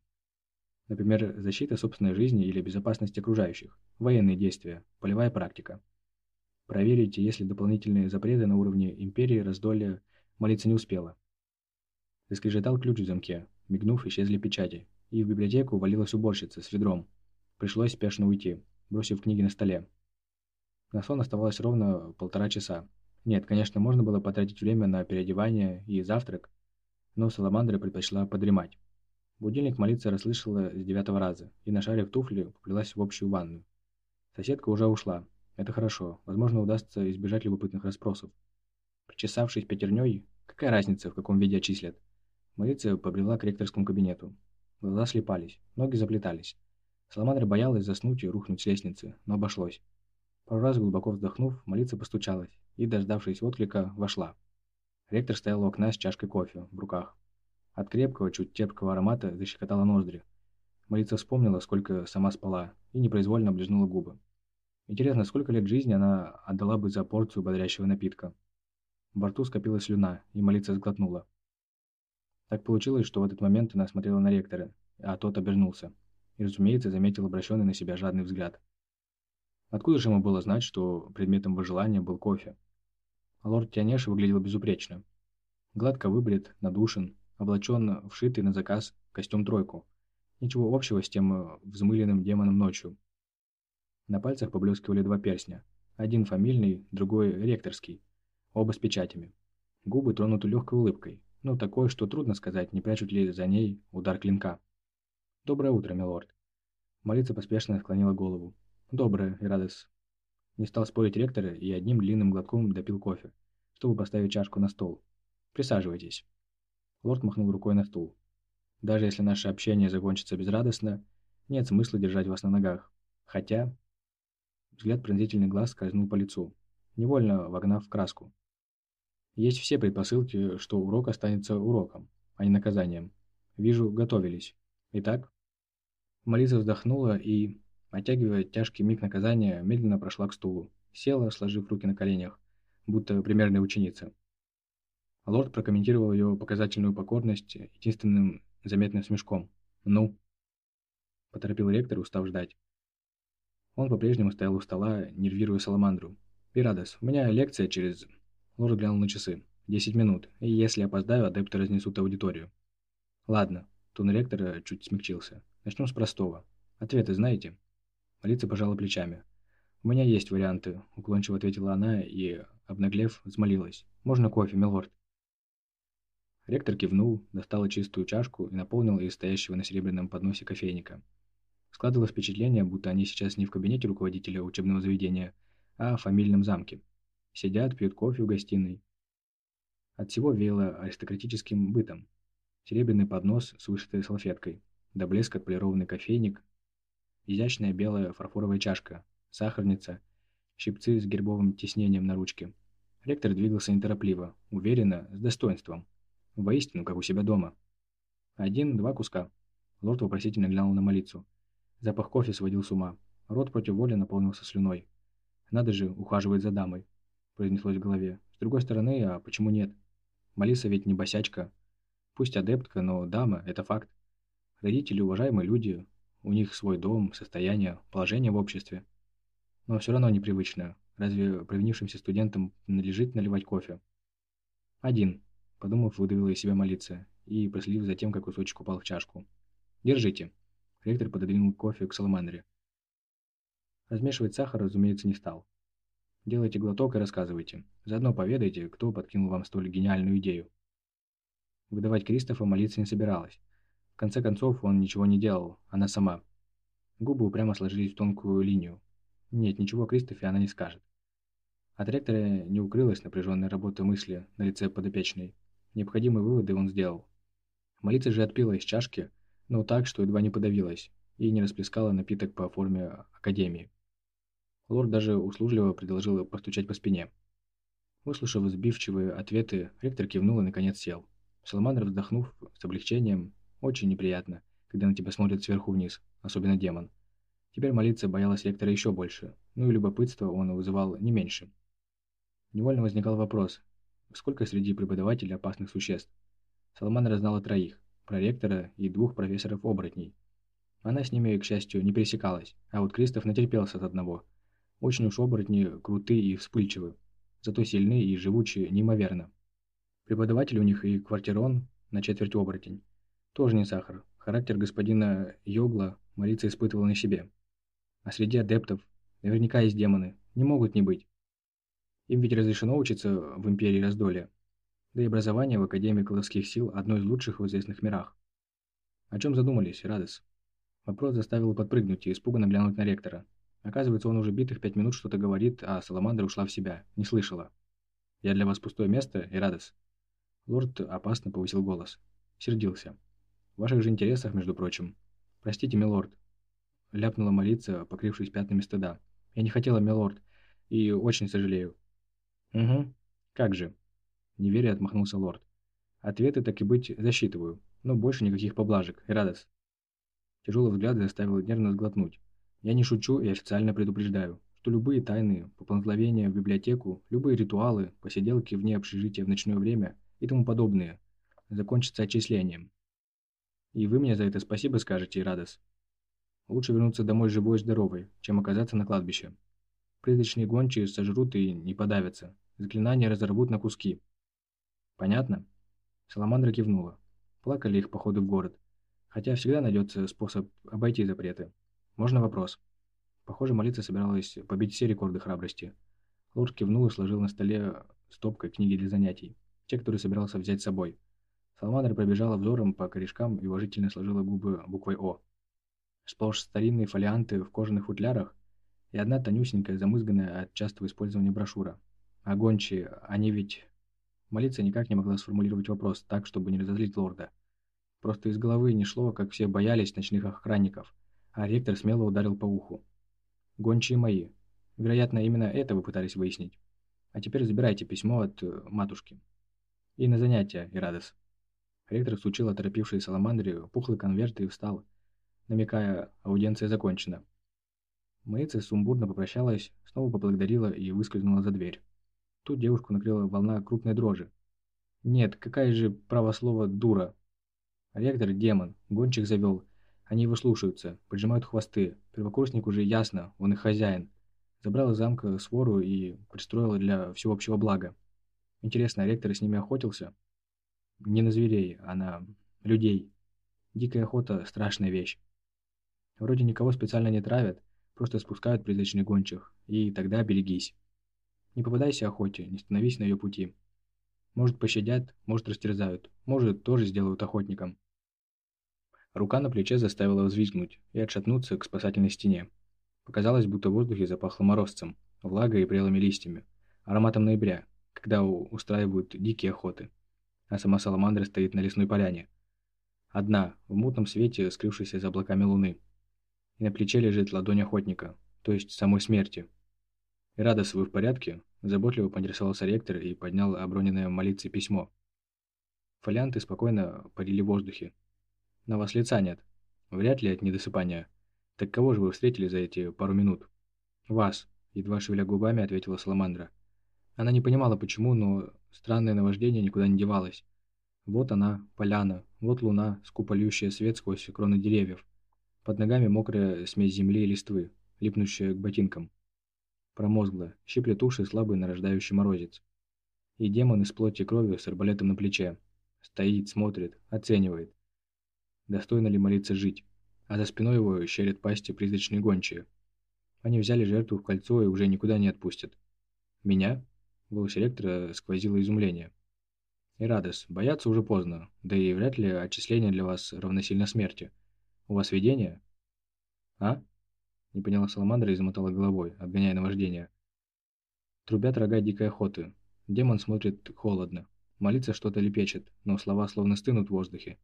Например, защита собственной жизни или безопасности окружающих, военные действия, полевая практика. Проверить, есть ли дополнительные запреты на уровне империи раздолья молиться не успела. Заскрежетал ключ в замке, мигнув, исчезли печати, и в библиотеку валилась уборщица с ведром. Пришлось спешно уйти, бросив книги на столе. На сон оставалось ровно полтора часа. Нет, конечно, можно было потратить время на переодевание и завтрак, но Саламандра предпочла подремать. Будильник молиться расслышала с девятого раза и, нашарив туфли, поплелась в общую ванную. Соседка уже ушла. Это хорошо. Возможно, удастся избежать любопытных расспросов. Причесавшись пятерней, какая разница, в каком виде отчислят? Молиться побрела к ректорскому кабинету. Глаза слепались, ноги заплетались. Саламандра боялась заснуть и рухнуть с лестницы, но обошлось. Пару раз глубоко вздохнув, молиться постучалась и, дождавшись отклика, вошла. Ректор стоял у окна с чашкой кофе в руках. От крепкого, чуть терпкого аромата защекотала ноздри. Молица вспомнила, сколько сама спала, и непроизвольно облизнула губы. Интересно, сколько лет жизни она отдала бы за порцию бодрящего напитка. В борту скопилась слюна, и молица сглотнула. Так получилось, что в этот момент она смотрела на ректора, а тот обернулся. И, разумеется, заметил обращенный на себя жадный взгляд. Откуда же ему было знать, что предметом выжелания был кофе? Лорд Тянеш выглядел безупречно. Гладко выбрит, надушен, облачен вшитый на заказ костюм-тройку. Ничего общего с тем э, взмыленным демоном ночью. На пальцах поблескивали два перстня. Один фамильный, другой ректорский. Оба с печатями. Губы тронуты легкой улыбкой. Ну, такой, что трудно сказать, не прячут ли за ней удар клинка. «Доброе утро, милорд». Молица поспешно склонила голову. «Доброе, Ирадес. Не стал спорить ректор и одним длинным глотком допил кофе, чтобы поставить чашку на стол. «Присаживайтесь». Лорд махнул рукой на стул. «Даже если наше общение закончится безрадостно, нет смысла держать вас на ногах. Хотя...» Взгляд пронзительный глаз скользнул по лицу, невольно вогнав краску. «Есть все предпосылки, что урок останется уроком, а не наказанием. Вижу, готовились. Итак?» Мализа вздохнула и, Оттягивая тяжкий миг наказания, медленно прошла к стулу. Села, сложив руки на коленях, будто примерная ученица. Лорд прокомментировал ее показательную покорность единственным заметным смешком. «Ну?» Поторопил ректор, устав ждать. Он по-прежнему стоял у стола, нервируя Саламандру. «Пирадос, у меня лекция через...» Лорд глянул на часы. «Десять минут, и если опоздаю, адепты разнесут аудиторию». «Ладно». Тон ректора чуть смягчился. «Начнем с простого. Ответы знаете?» Молиться пожала плечами. «У меня есть варианты», – уклончиво ответила она и, обнаглев, взмолилась. «Можно кофе, милорд?» Ректор кивнул, достал чистую чашку и наполнил ее стоящего на серебряном подносе кофейника. Складывалось впечатление, будто они сейчас не в кабинете руководителя учебного заведения, а в фамильном замке. Сидят, пьют кофе в гостиной. От всего веяло аристократическим бытом. Серебряный поднос с вышитой салфеткой, до блеска отполированный кофейник, изящная белая фарфоровая чашка, сахарница, щипцы с гербовым тиснением на ручке. Ректор двигался неторопливо, уверенно, с достоинством. Воистину, как у себя дома. Один-два куска. Лорд вопросительно глянул на молицу. Запах кофе сводил с ума. Рот против воли наполнился слюной. «Надо же, ухаживать за дамой», – произнеслось в голове. «С другой стороны, а почему нет? Малиса ведь не босячка. Пусть адептка, но дама – это факт. Родители – уважаемые люди, у них свой дом, состояние, положение в обществе. Но все равно непривычно. Разве провинившимся студентам надлежит наливать кофе? Один. Подумав, выдавила из себя молиться и проследив за тем, как кусочек упал в чашку. «Держите». Ректор пододвинул кофе к саламандре. Размешивать сахар, разумеется, не стал. Делайте глоток и рассказывайте. Заодно поведайте, кто подкинул вам столь гениальную идею. Выдавать Кристофа молиться не собиралась. В конце концов, он ничего не делал, она сама. Губы упрямо сложились в тонкую линию. Нет, ничего о Кристофе она не скажет. От ректора не укрылась напряженная работа мысли на лице подопечной. Необходимые выводы он сделал. Молиться же отпила из чашки, но так, что едва не подавилась, и не расплескала напиток по форме Академии. Лорд даже услужливо предложил постучать по спине. Выслушав сбивчивые ответы, ректор кивнул и наконец сел. Саламандр, вздохнув с облегчением, очень неприятно, когда на тебя смотрят сверху вниз, особенно демон. Теперь молиться боялась ректора еще больше, ну и любопытство он вызывал не меньше. Невольно возникал вопрос, сколько среди преподавателей опасных существ? Саламандра знала троих, проректора и двух профессоров-оборотней. Она с ними, к счастью, не пересекалась, а вот Кристоф натерпелся от одного. Очень уж оборотни крутые и вспыльчивы, зато сильны и живучие неимоверно. Преподаватель у них и квартирон на четверть оборотень. Тоже не сахар. Характер господина Йогла молиться испытывал на себе. А среди адептов наверняка есть демоны. Не могут не быть. Им ведь разрешено учиться в Империи Раздолья. Да и образование в Академии колдовских сил одно из лучших в известных мирах. О чем задумались, Радос? Вопрос заставил подпрыгнуть и испуганно глянуть на ректора. Оказывается, он уже битых пять минут что-то говорит, а Саламандра ушла в себя, не слышала. «Я для вас пустое место, и Радос». Лорд опасно повысил голос. Сердился. «В ваших же интересах, между прочим. Простите, милорд». Ляпнула молиться, покрившись пятнами стыда. «Я не хотела, милорд, и очень сожалею». «Угу. Как же?» Неверие отмахнулся лорд. «Ответы, так и быть, засчитываю, но больше никаких поблажек, Эрадос». Тяжелый взгляд заставил нервно сглотнуть. «Я не шучу и официально предупреждаю, что любые тайны, поползновения в библиотеку, любые ритуалы, посиделки вне общежития в ночное время и тому подобное закончатся отчислением. И вы мне за это спасибо скажете, Радос. Лучше вернуться домой живой и здоровой, чем оказаться на кладбище. Призрачные гончие сожрут и не подавятся. Заклинания разорвут на куски. Понятно? Саламандра кивнула. Плакали их походы в город. Хотя всегда найдется способ обойти запреты. Можно вопрос? Похоже, молиться собиралась побить все рекорды храбрости. Лорд кивнул и сложил на столе стопкой книги для занятий. Те, которые собирался взять с собой. Саламандра пробежала взором по корешкам и уважительно сложила губы буквой «О». Сплошь старинные фолианты в кожаных футлярах и одна тонюсенькая, замызганная от частого использования брошюра. А гончие, они ведь... Молиться никак не могла сформулировать вопрос так, чтобы не разозлить лорда. Просто из головы не шло, как все боялись ночных охранников, а ректор смело ударил по уху. «Гончие мои. Вероятно, именно это вы пытались выяснить. А теперь забирайте письмо от э, матушки. И на занятия, Ирадес». Ректор сучил оторопившей саламандре пухлый конверт и встал, намекая, аудиенция закончена. Маица сумбурно попрощалась, снова поблагодарила и выскользнула за дверь. Тут девушку накрыла волна крупной дрожи. Нет, какая же правослово дура. Ректор – демон, гонщик завел. Они его слушаются, поджимают хвосты. Первокурсник уже ясно, он их хозяин. Забрал из замка свору и пристроил для всеобщего блага. Интересно, ректор с ними охотился? Не на зверей, а на людей. Дикая охота – страшная вещь. Вроде никого специально не травят, Просто спускают призрачных гончих, и тогда берегись. Не попадайся охоте, не становись на ее пути. Может пощадят, может растерзают, может тоже сделают охотником. Рука на плече заставила взвизгнуть и отшатнуться к спасательной стене. Показалось, будто в воздухе запахло морозцем, влагой и прелыми листьями, ароматом ноября, когда устраивают дикие охоты. А сама саламандра стоит на лесной поляне. Одна, в мутном свете, скрывшейся за облаками луны и на плече лежит ладонь охотника, то есть самой смерти. «Ирадос, вы в порядке?» – заботливо поинтересовался ректор и поднял оброненное молиться письмо. Фолианты спокойно парили в воздухе. «На вас лица нет. Вряд ли от недосыпания. Так кого же вы встретили за эти пару минут?» «Вас», – едва шевеля губами, ответила Саламандра. Она не понимала, почему, но странное наваждение никуда не девалось. Вот она, поляна, вот луна, скупо льющая свет сквозь кроны деревьев. Под ногами мокрая смесь земли и листвы, липнущая к ботинкам. Промозгло, щиплет уши слабый нарождающий морозец. И демон из плоти и крови с арбалетом на плече. Стоит, смотрит, оценивает. Достойно ли молиться жить? А за спиной его щерят пасти призрачные гончие. Они взяли жертву в кольцо и уже никуда не отпустят. «Меня?» В голосе ректора сквозило изумление. «Ирадес, бояться уже поздно, да и вряд ли отчисление для вас равносильно смерти. У вас видение?» «А?» Не поняла Саламандра и замотала головой, отгоняя наваждение. Трубят рога дикой охоты. Демон смотрит холодно. Молиться что-то лепечет, но слова словно стынут в воздухе.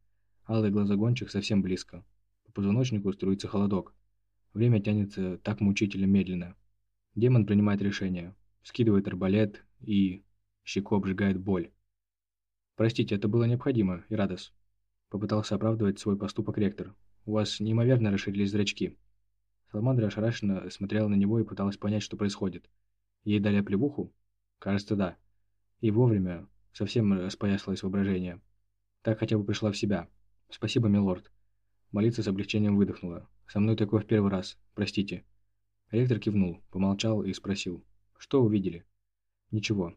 Алые глаза гончих совсем близко. По позвоночнику струится холодок. Время тянется так мучительно медленно. Демон принимает решение. Скидывает арбалет и... Щеку обжигает боль. «Простите, это было необходимо, Ирадос», — попытался оправдывать свой поступок ректор. «У вас неимоверно расширились зрачки». Саламандра ошарашенно смотрела на него и пыталась понять, что происходит. Ей дали оплевуху? Кажется, да. И вовремя совсем распоясалось воображение. Так хотя бы пришла в себя. Спасибо, милорд. Молиться с облегчением выдохнула. Со мной такое в первый раз. Простите. Ректор кивнул, помолчал и спросил. Что увидели? Ничего.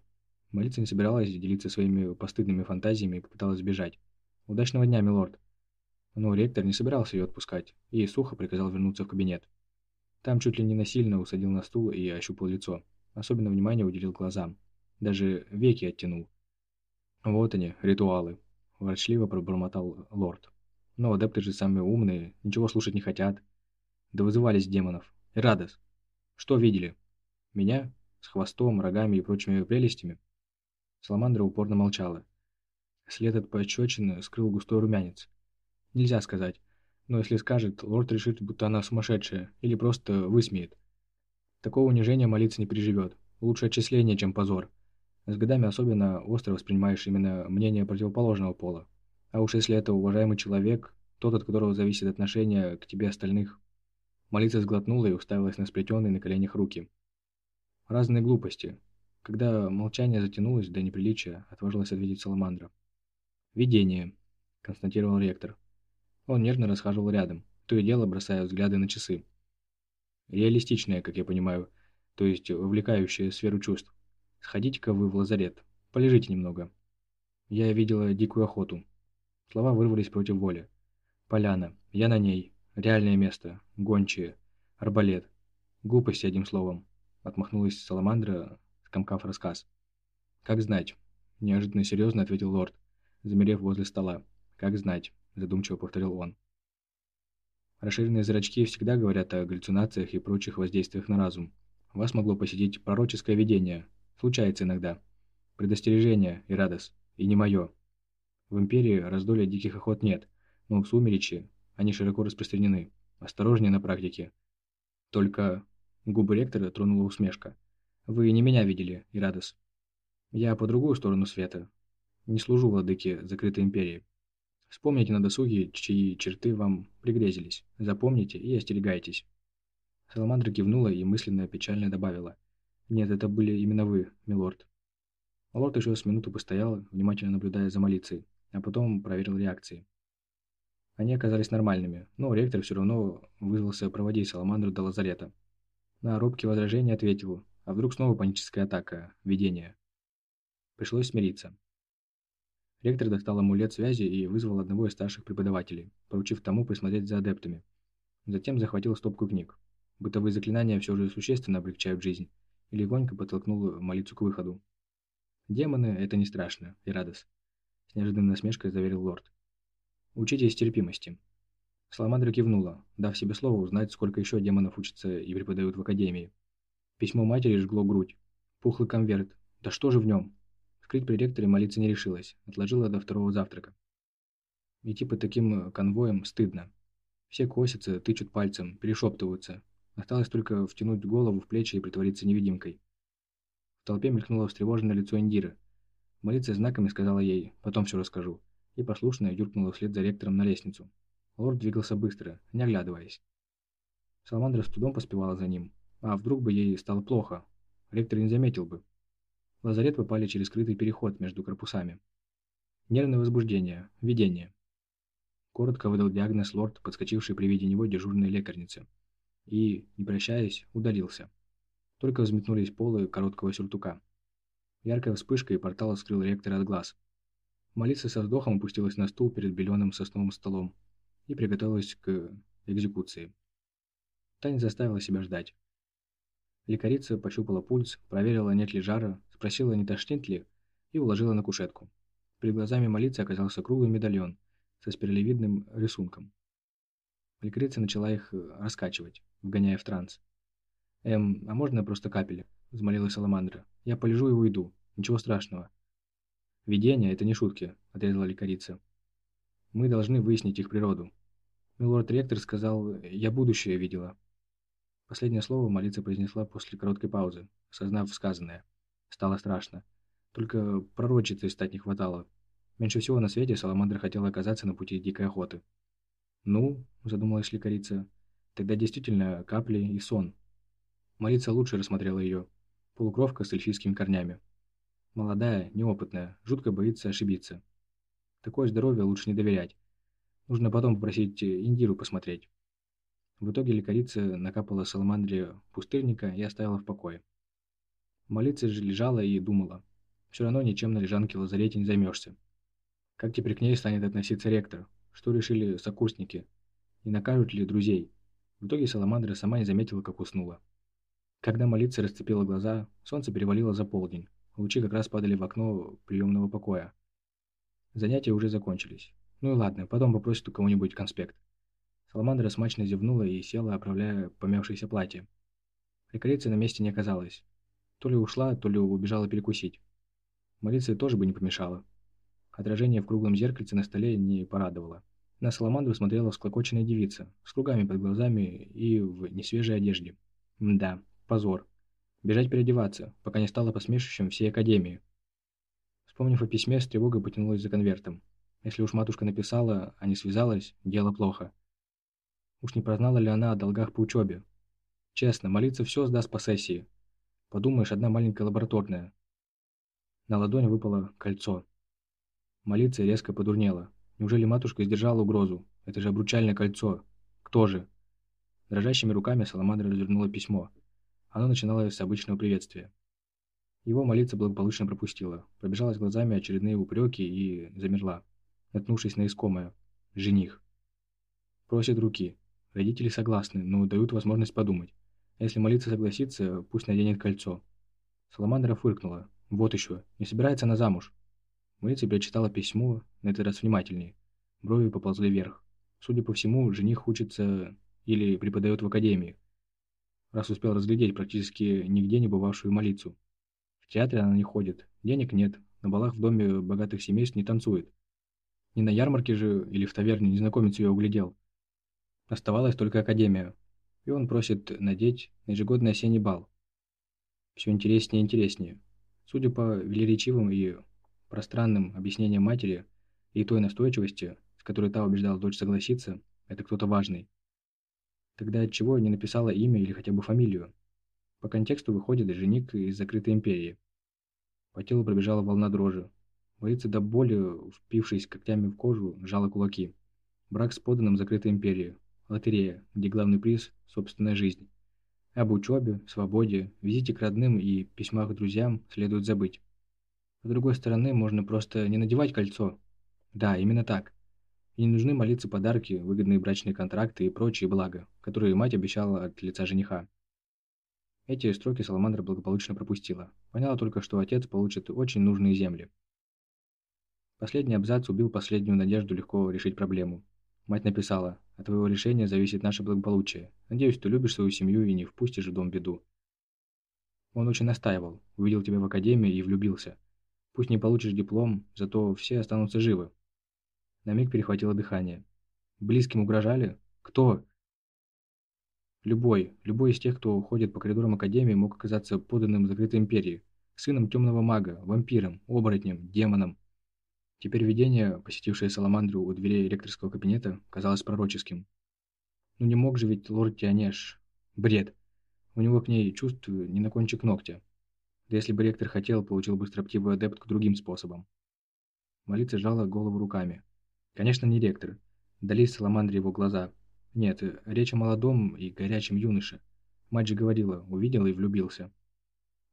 Молиться не собиралась делиться своими постыдными фантазиями и попыталась сбежать. Удачного дня, милорд. Но ректор не собирался ее отпускать и сухо приказал вернуться в кабинет. Там чуть ли не насильно усадил на стул и ощупал лицо. Особенно внимание уделил глазам. Даже веки оттянул. «Вот они, ритуалы», – ворчливо пробормотал лорд. «Но адепты же самые умные, ничего слушать не хотят. Да вызывались демонов. Радос. Что видели? Меня? С хвостом, рогами и прочими прелестями?» Саламандра упорно молчала. След от пощечины скрыл густой румянец. Нельзя сказать, но если скажет, лорд решит, будто она сумасшедшая, или просто высмеет. Такого унижения молиться не переживет. Лучше отчисление, чем позор. С годами особенно остро воспринимаешь именно мнение противоположного пола. А уж если это уважаемый человек, тот, от которого зависит отношение к тебе остальных. Молиться сглотнула и уставилась на сплетенные на коленях руки. Разные глупости. Когда молчание затянулось до неприличия, отважилась ответить Саламандра. «Видение», – констатировал ректор. Он нервно расхаживал рядом, то и дело бросая взгляды на часы. Реалистичное, как я понимаю, то есть вовлекающее сферу чувств. Сходите-ка вы в лазарет, полежите немного. Я видела дикую охоту. Слова вырвались против воли. Поляна, я на ней, реальное место, гончие, арбалет. Глупости, одним словом. Отмахнулась Саламандра, скомкав рассказ. «Как знать?» – неожиданно серьезно ответил лорд, замерев возле стола. «Как знать?» Задумчиво повторил он. Расширенные зрачки всегда говорят о галлюцинациях и прочих воздействиях на разум. Вас могло посетить пророческое видение. Случается иногда. Предостережение, и радость, и не мое. В Империи раздолья диких охот нет, но в Сумеречи они широко распространены. Осторожнее на практике. Только губы ректора тронула усмешка. Вы не меня видели, Ирадос. Я по другую сторону света. Не служу владыке закрытой империи. Вспомните на досуге, чьи черты вам пригрезились. Запомните и остерегайтесь. Саламандра кивнула и мысленно печально добавила. «Нет, это были именно вы, милорд». Лорд еще с минуту постоял, внимательно наблюдая за молицей, а потом проверил реакции. Они оказались нормальными, но ректор все равно вызвался проводить Саламандру до лазарета. На робкие возражения ответил, а вдруг снова паническая атака, видение. Пришлось смириться. Ректор достал амулет связи и вызвал одного из старших преподавателей, поручив тому присмотреть за адептами. Затем захватил стопку книг. Бытовые заклинания все же существенно облегчают жизнь, и легонько подтолкнул молитву к выходу. «Демоны – это не страшно, Ирадос», – с неожиданной насмешкой заверил лорд. «Учитесь терпимости». Саламандра кивнула, дав себе слово узнать, сколько еще демонов учатся и преподают в академии. Письмо матери жгло грудь. Пухлый конверт. Да что же в нем? Скрыть при ректоре молиться не решилась, отложила до второго завтрака. Идти по таким э, конвоям стыдно. Все косятся, тычут пальцем, перешептываются. Осталось только втянуть голову в плечи и притвориться невидимкой. В толпе мелькнуло встревоженное лицо Индиры. Молиться знаками сказала ей, потом все расскажу, и послушно юркнула вслед за ректором на лестницу. Лорд двигался быстро, не оглядываясь. Саламандра с трудом поспевала за ним. А вдруг бы ей стало плохо? Ректор не заметил бы. Лазарет попали через скрытый переход между корпусами. Нервное возбуждение, видение. Коротко выдал диагноз лорд, подскочивший при виде него дежурной лекарницы. И, не прощаясь, удалился. Только взметнулись полы короткого сюртука. Яркая вспышка и портал скрыл ректора от глаз. Молиться со вздохом опустилась на стул перед беленым сосновым столом и приготовилась к экзекуции. Таня заставила себя ждать. Лекарица пощупала пульс, проверила, нет ли жара, спросила, не тошнит ли, и уложила на кушетку. Перед глазами молиться оказался круглый медальон со спиралевидным рисунком. Лекарица начала их э, раскачивать, вгоняя в транс. «Эм, а можно просто капели?» – взмолилась Саламандра. «Я полежу и уйду. Ничего страшного». «Видение – это не шутки», – отрезала лекарица. «Мы должны выяснить их природу». Милорд-ректор сказал, «Я будущее видела». Последнее слово молиться произнесла после короткой паузы, осознав сказанное. Стало страшно. Только пророчицей стать не хватало. Меньше всего на свете Саламандра хотела оказаться на пути дикой охоты. «Ну», – задумалась лекарица, – «тогда действительно капли и сон». Молиться лучше рассмотрела ее. Полукровка с эльфийскими корнями. Молодая, неопытная, жутко боится ошибиться. Такое здоровье лучше не доверять. Нужно потом попросить Индиру посмотреть. В итоге лекарица накапала саламандре пустырника и оставила в покое. Молиться же лежала и думала. Все равно ничем на лежанке в лазарете не займешься. Как теперь к ней станет относиться ректор? Что решили сокурсники? Не накажут ли друзей? В итоге Саламандра сама не заметила, как уснула. Когда молиться расцепила глаза, солнце перевалило за полдень. Лучи как раз падали в окно приемного покоя. Занятия уже закончились. Ну и ладно, потом попросит у кого-нибудь конспект. Саламандра смачно зевнула и села, оправляя помявшееся платье. Лекарица на месте не оказалась. То ли ушла, то ли убежала перекусить. Молиться тоже бы не помешало. Отражение в круглом зеркальце на столе не порадовало. На Саламандру смотрела всклокоченная девица, с кругами под глазами и в несвежей одежде. Мда, позор. Бежать переодеваться, пока не стало посмешищем всей Академии. Вспомнив о письме, с тревогой потянулась за конвертом. Если уж матушка написала, а не связалась, дело плохо. Уж не прознала ли она о долгах по учебе? Честно, молиться все сдаст по сессии. Подумаешь, одна маленькая лабораторная. На ладонь выпало кольцо. Молиться резко подурнела. Неужели матушка сдержала угрозу? Это же обручальное кольцо. Кто же? Дрожащими руками Саламандра развернула письмо. Оно начиналось с обычного приветствия. Его молиться благополучно пропустила, пробежалась глазами очередные упреки и замерла, наткнувшись на искомое. Жених. Просит руки. Родители согласны, но дают возможность подумать. А если молиться согласится, пусть наденет кольцо. Саламандра фыркнула. Вот еще, не собирается она замуж. Молиться прочитала письмо, на этот раз внимательнее. Брови поползли вверх. Судя по всему, жених учится или преподает в академии. Раз успел разглядеть практически нигде не бывавшую молицу. В театре она не ходит, денег нет, на балах в доме богатых семейств не танцует. Не на ярмарке же или в таверне незнакомец ее углядел. Оставалась только академия, и он просит надеть на ежегодный осенний бал. Все интереснее и интереснее. Судя по велеречивым и пространным объяснениям матери и той настойчивости, с которой та убеждала дочь согласиться, это кто-то важный. Тогда отчего не написала имя или хотя бы фамилию? По контексту выходит жених из закрытой империи. По телу пробежала волна дрожи. Боится до боли, впившись когтями в кожу, сжала кулаки. Брак с поданным закрытой империи. Лотерея, где главный приз – собственная жизнь. Об учебе, свободе, визите к родным и письмах друзьям следует забыть. С другой стороны, можно просто не надевать кольцо. Да, именно так. И не нужны молиться подарки, выгодные брачные контракты и прочие блага, которые мать обещала от лица жениха. Эти строки Саламандра благополучно пропустила. Поняла только, что отец получит очень нужные земли. Последний абзац убил последнюю надежду легко решить проблему. Мать написала, от твоего решения зависит наше благополучие. Надеюсь, ты любишь свою семью и не впустишь в дом беду. Он очень настаивал, увидел тебя в академии и влюбился. Пусть не получишь диплом, зато все останутся живы. На миг перехватило дыхание. Близким угрожали? Кто? Любой, любой из тех, кто ходит по коридорам Академии, мог оказаться поданным закрытой империи, сыном темного мага, вампиром, оборотнем, демоном. Теперь видение, посетившее Саламандру у дверей ректорского кабинета, казалось пророческим. Ну не мог же ведь лорд Тианеш... Бред. У него к ней чувств не на кончик ногтя. Да если бы ректор хотел, получил бы строптивый адепт к другим способам. Молица сжала голову руками. Конечно, не ректор. Дались Саламандре его глаза. Нет, речь о молодом и горячем юноше. Мать же говорила, увидел и влюбился.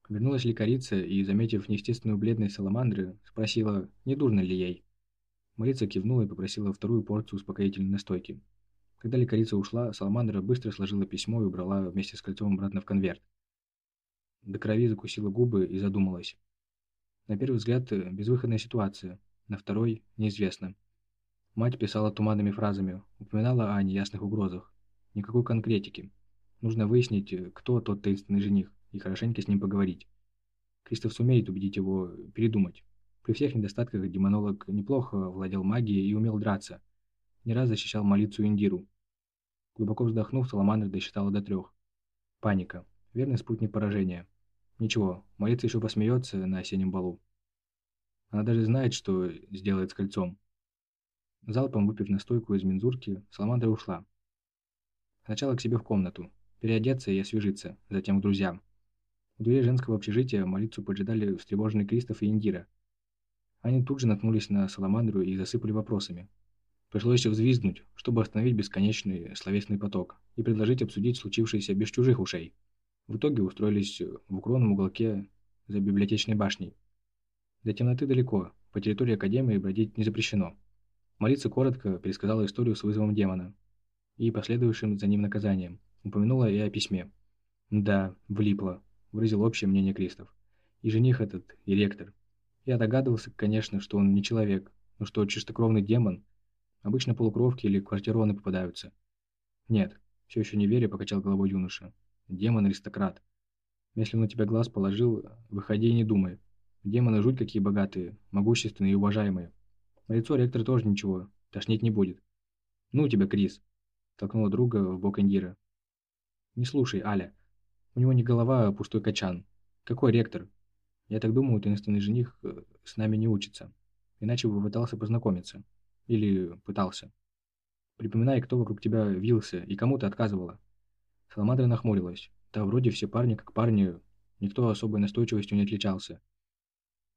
Вернулась лекарица и, заметив неестественную бледность Саламандры, спросила, не дурно ли ей. Марица кивнула и попросила вторую порцию успокоительной настойки. Когда лекарица ушла, Саламандра быстро сложила письмо и убрала вместе с кольцом обратно в конверт. до крови закусила губы и задумалась. На первый взгляд, безвыходная ситуация, на второй – неизвестно. Мать писала туманными фразами, упоминала о неясных угрозах. Никакой конкретики. Нужно выяснить, кто тот таинственный жених, и хорошенько с ним поговорить. Кристоф сумеет убедить его передумать. При всех недостатках демонолог неплохо владел магией и умел драться. Не раз защищал молицу Индиру. Глубоко вздохнув, Саламандра досчитала до трех. Паника. Верный спутник поражения. Ничего, молиться еще посмеется на осеннем балу. Она даже знает, что сделает с кольцом. Залпом выпив настойку из мензурки, Саламандра ушла. Сначала к себе в комнату, переодеться и освежиться, затем к друзьям. У двери женского общежития молитву поджидали встревоженный Кристоф и Индира. Они тут же наткнулись на Саламандру и засыпали вопросами. Пришлось взвизгнуть, чтобы остановить бесконечный словесный поток и предложить обсудить случившееся без чужих ушей. В итоге устроились в укромном уголке за библиотечной башней. До темноты далеко, по территории Академии бродить не запрещено. Молиться коротко пересказала историю с вызовом демона и последующим за ним наказанием. Упомянула и о письме. «Да, влипло», – выразил общее мнение Кристоф. «И жених этот, и ректор. Я догадывался, конечно, что он не человек, но что чистокровный демон. Обычно полукровки или квартироны попадаются. Нет, все еще не веря, покачал головой юноша. Демон-аристократ. Если он на тебя глаз положил, выходи и не думай. Демоны жуть какие богатые, могущественные и уважаемые. На лицо ректора тоже ничего, тошнить не будет. Ну тебя, Крис, толкнула друга в бок Индира. Не слушай, Аля. У него не голова, а пустой качан. Какой ректор? Я так думаю, таинственный жених э, с нами не учится. Иначе бы пытался познакомиться. Или пытался. Припоминай, кто вокруг тебя вился и кому ты отказывала. Саламандра нахмурилась. Да вроде все парни как парни, никто особой настойчивостью не отличался.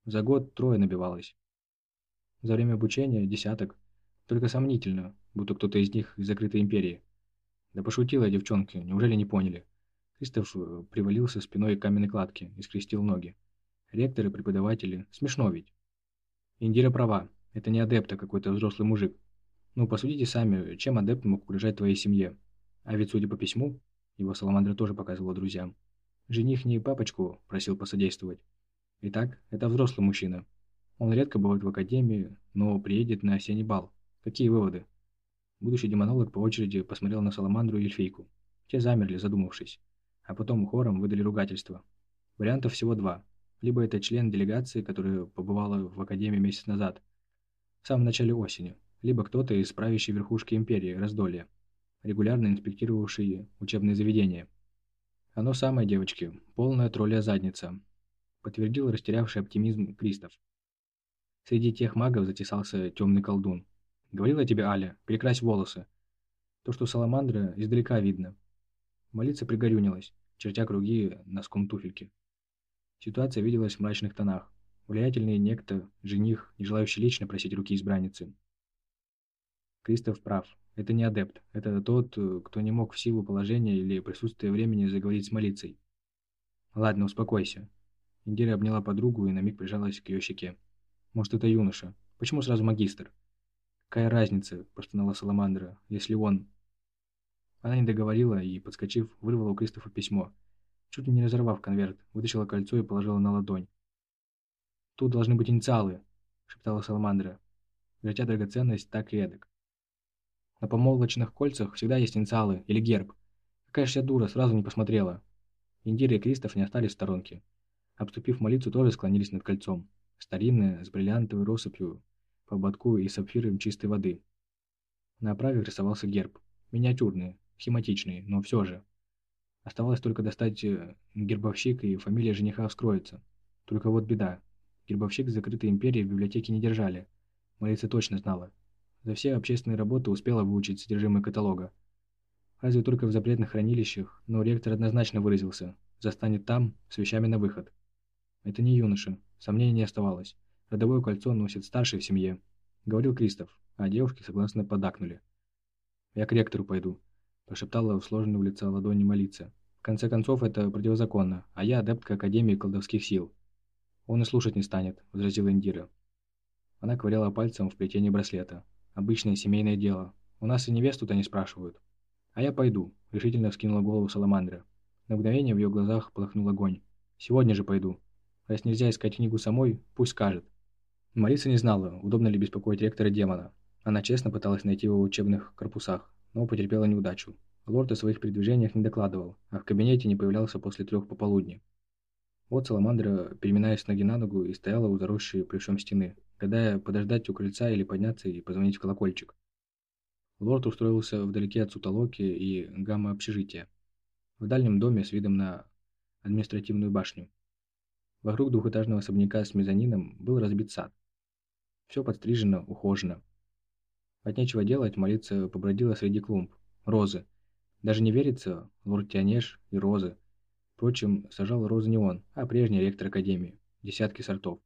За год трое набивалось. За время обучения десяток. Только сомнительно, будто кто-то из них из закрытой империи. Да пошутила девчонки, неужели не поняли? Кристоф э, привалился спиной к каменной кладке и скрестил ноги. Ректоры, преподаватели. Смешно ведь. Индира права. Это не адепт, а какой-то взрослый мужик. Ну, посудите сами, чем адепт мог угрожать твоей семье? А ведь, судя по письму, его Саламандра тоже показывала друзьям. Жених не папочку просил посодействовать. Итак, это взрослый мужчина. Он редко бывает в академии, но приедет на осенний бал. Какие выводы? Будущий демонолог по очереди посмотрел на Саламандру и Эльфийку. Те замерли, задумавшись. А потом хором выдали ругательство. Вариантов всего два либо это член делегации, которая побывала в Академии месяц назад, в самом начале осени, либо кто-то из правящей верхушки империи, раздолья, регулярно инспектировавший учебные заведения. Оно самое, девочки, полная тролля задница, подтвердил растерявший оптимизм Кристоф. Среди тех магов затесался темный колдун. Говорила тебе, Аля, перекрась волосы. То, что саламандра, издалека видно. Молиться пригорюнилась, чертя круги носком туфельки. Ситуация виделась в мрачных тонах. Влиятельный некто, жених, не желающий лично просить руки избранницы. Кристоф прав. Это не адепт. Это тот, кто не мог в силу положения или присутствия времени заговорить с молицей. Ладно, успокойся. Индира обняла подругу и на миг прижалась к ее щеке. Может, это юноша? Почему сразу магистр? Какая разница, простонала Саламандра, если он... Она не договорила и, подскочив, вырвала у Кристофа письмо – чуть не разорвав конверт, вытащила кольцо и положила на ладонь. «Тут должны быть инициалы», — шептала Саламандра, вертя драгоценность так эдак. «На помолвочных кольцах всегда есть инициалы или герб. Какая же я дура, сразу не посмотрела». Индира и Кристоф не остались в сторонке. Обступив молитву, тоже склонились над кольцом. Старинное, с бриллиантовой россыпью, по ободку и сапфиром чистой воды. На оправе рисовался герб. Миниатюрный, схематичный, но все же. Оставалось только достать э, гербовщик, и фамилия жениха вскроется. Только вот беда. Гербовщик закрытой империи в библиотеке не держали. Молиться точно знала. За все общественные работы успела выучить содержимое каталога. Разве только в запретных хранилищах, но ректор однозначно выразился. Застанет там, с вещами на выход. Это не юноша. Сомнений не оставалось. Родовое кольцо носит старший в семье. Говорил Кристоф, а девушки согласно подакнули. «Я к ректору пойду», – прошептала в сложенную лица ладони молиться. В конце концов, это противозаконно, а я адептка Академии колдовских сил. Он и слушать не станет, возразила Индира. Она ковыряла пальцем в плетении браслета. Обычное семейное дело. У нас и невесту-то не спрашивают. А я пойду, решительно вскинула голову Саламандра. На мгновение в ее глазах полыхнул огонь. Сегодня же пойду. Если нельзя искать книгу самой, пусть скажет. Мариса не знала, удобно ли беспокоить ректора демона. Она честно пыталась найти его в учебных корпусах, но потерпела неудачу. Лорд о своих передвижениях не докладывал, а в кабинете не появлялся после трех пополудни. Вот Саламандра, переминаясь ноги на ногу, и стояла у заросшей плющом стены, гадая, подождать у крыльца или подняться и позвонить в колокольчик. Лорд устроился вдалеке от Суталоки и гамма-общежития, в дальнем доме с видом на административную башню. Вокруг двухэтажного особняка с мезонином был разбит сад. Все подстрижено, ухожено. От нечего делать, молиться побродила среди клумб. Розы. Даже не верится, лорд Тианеш и розы. Впрочем, сажал розы не он, а прежний ректор Академии. Десятки сортов.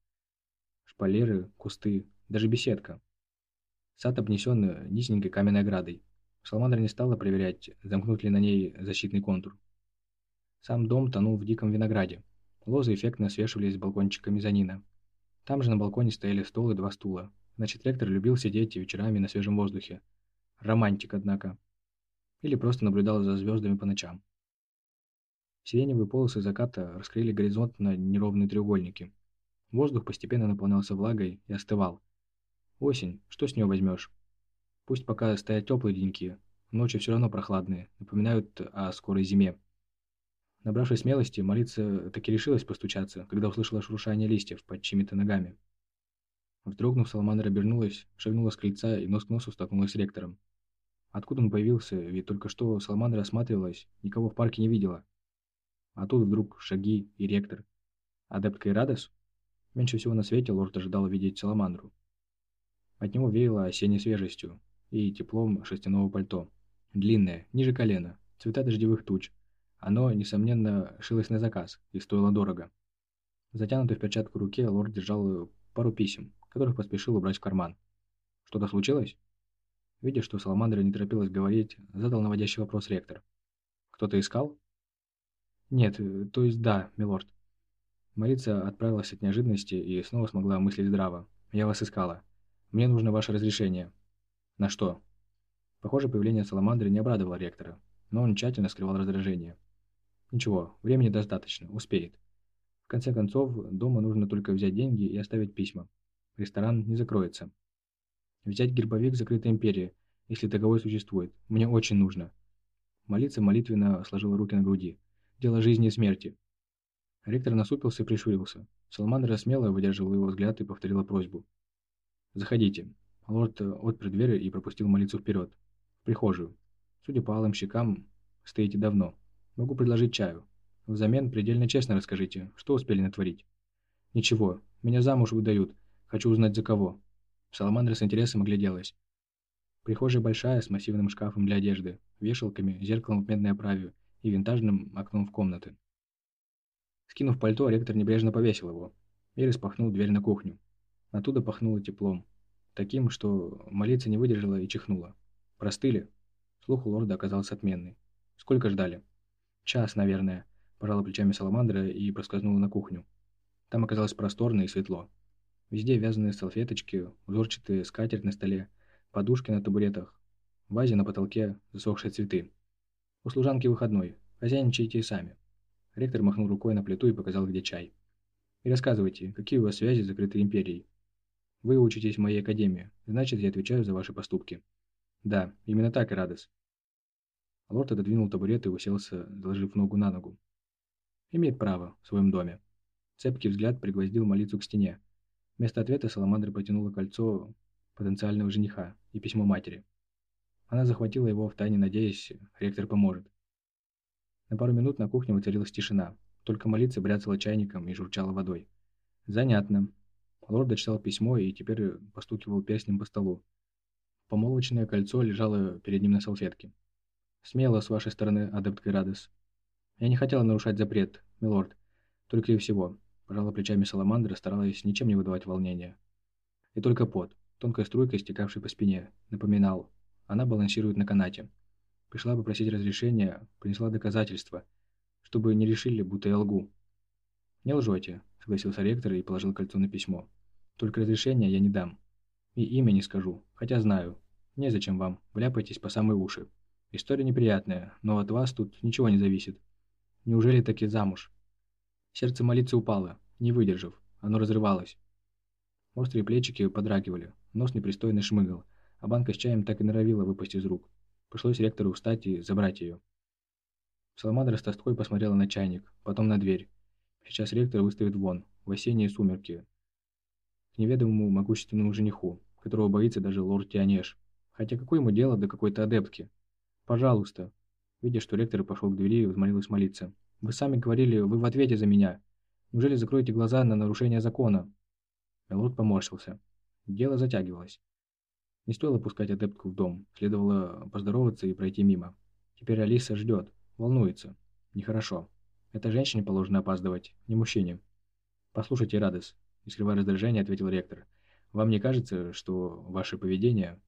Шпалеры, кусты, даже беседка. Сад обнесен низенькой каменной оградой. Саламандра не стала проверять, замкнут ли на ней защитный контур. Сам дом тонул в диком винограде. Лозы эффектно свешивались с балкончика мезонина. Там же на балконе стояли стол и два стула. Значит, ректор любил сидеть вечерами на свежем воздухе. Романтик, однако. Или просто наблюдал за звездами по ночам. Сиреневые полосы заката раскрыли горизонт на неровные треугольники. Воздух постепенно наполнялся влагой и остывал. Осень, что с нее возьмешь? Пусть пока стоят теплые деньки, ночи все равно прохладные, напоминают о скорой зиме. Набравшись смелости, молиться таки решилась постучаться, когда услышала шуршание листьев под чьими-то ногами. Вздрогнув, Саламандра обернулась, шагнула с крыльца и нос к носу столкнулась с ректором. Откуда он появился, ведь только что Саламандра осматривалась, никого в парке не видела. А тут вдруг шаги и ректор. Адептка Ирадес? Меньше всего на свете лорд ожидал увидеть Саламандру. От него веяло осенней свежестью и теплом шерстяного пальто. Длинное, ниже колена, цвета дождевых туч. Оно, несомненно, шилось на заказ и стоило дорого. Затянутый в перчатку руке лорд держал пару писем, которых поспешил убрать в карман. Что-то случилось? Видя, что Саламандра не торопилась говорить, задал наводящий вопрос ректор. «Кто-то искал?» «Нет, то есть да, милорд». Марица отправилась от неожиданности и снова смогла мыслить здраво. «Я вас искала. Мне нужно ваше разрешение». «На что?» Похоже, появление Саламандры не обрадовало ректора, но он тщательно скрывал раздражение. «Ничего, времени достаточно, успеет. В конце концов, дома нужно только взять деньги и оставить письма. Ресторан не закроется. Взять гербовик закрытой империи, если таковой существует. Мне очень нужно». Молиться молитвенно сложила руки на груди. «Дело жизни и смерти». Ректор насупился и прищурился. Саламандра смело выдерживала его взгляд и повторила просьбу. «Заходите». Лорд отпер дверь и пропустил молиться вперед. В прихожую. Судя по алым щекам, стоите давно. Могу предложить чаю. Взамен предельно честно расскажите, что успели натворить. Ничего, меня замуж выдают. Хочу узнать за кого. Саламандра с интересом огляделась. Прихожая большая, с массивным шкафом для одежды, вешалками, зеркалом в медной оправе и винтажным окном в комнаты. Скинув пальто, ректор небрежно повесил его и распахнул дверь на кухню. Оттуда пахнуло теплом. Таким, что молиться не выдержала и чихнула. Простыли? Слух у лорда оказался отменный. Сколько ждали? Час, наверное. Пожала плечами Саламандра и проскользнула на кухню. Там оказалось просторно и светло. Везде вязаные салфеточки, узорчатые скатерть на столе, подушки на табуретах, в вазе на потолке засохшие цветы. У служанки выходной, хозяйничайте и сами. Ректор махнул рукой на плиту и показал, где чай. И рассказывайте, какие у вас связи с закрытой империей. Вы учитесь в моей академии, значит, я отвечаю за ваши поступки. Да, именно так, Ирадес. Лорд отодвинул табурет и уселся, заложив ногу на ногу. Имеет право в своем доме. Цепкий взгляд пригвоздил молицу к стене. Вместо ответа Саламандра потянула кольцо потенциального жениха и письмо матери. Она захватила его в тайне, надеясь, ректор поможет. На пару минут на кухне воцарилась тишина, только молиться бряцала чайником и журчала водой. Занятно. Лорд дочитал письмо и теперь постукивал перстнем по столу. Помолвочное кольцо лежало перед ним на салфетке. «Смело с вашей стороны, адепт Гайрадес. Я не хотела нарушать запрет, милорд. Только и всего». Пожала плечами Саламандра, старалась ничем не выдавать волнения. И только пот, тонкая струйка, стекавшая по спине, напоминал. Она балансирует на канате. Пришла попросить разрешения, принесла доказательства, чтобы не решили, будто я лгу. «Не лжете», — согласился ректор и положил кольцо на письмо. «Только разрешения я не дам. И имя не скажу, хотя знаю. Незачем вам, вляпайтесь по самые уши. История неприятная, но от вас тут ничего не зависит. Неужели таки замуж?» Сердце молиться упало, не выдержав, оно разрывалось. Острые плечики подрагивали, нос непристойно шмыгал, а банка с чаем так и норовила выпасть из рук. Пришлось ректору встать и забрать ее. Саламандра с тоской посмотрела на чайник, потом на дверь. Сейчас ректор выставит вон, в осенние сумерки, к неведомому могущественному жениху, которого боится даже лорд Тианеш. Хотя какое ему дело до какой-то адептки? Пожалуйста. Видя, что ректор пошел к двери, взмолилась молиться. Вы сами говорили, вы в ответе за меня. Неужели закроете глаза на нарушение закона? Лорд поморщился. Дело затягивалось. Не стоило пускать адептку в дом, следовало поздороваться и пройти мимо. Теперь Алиса ждет, волнуется. Нехорошо. Это женщине положено опаздывать, не мужчине. «Послушайте, Радес», — не скрывая раздражения, ответил ректор. «Вам не кажется, что ваше поведение...»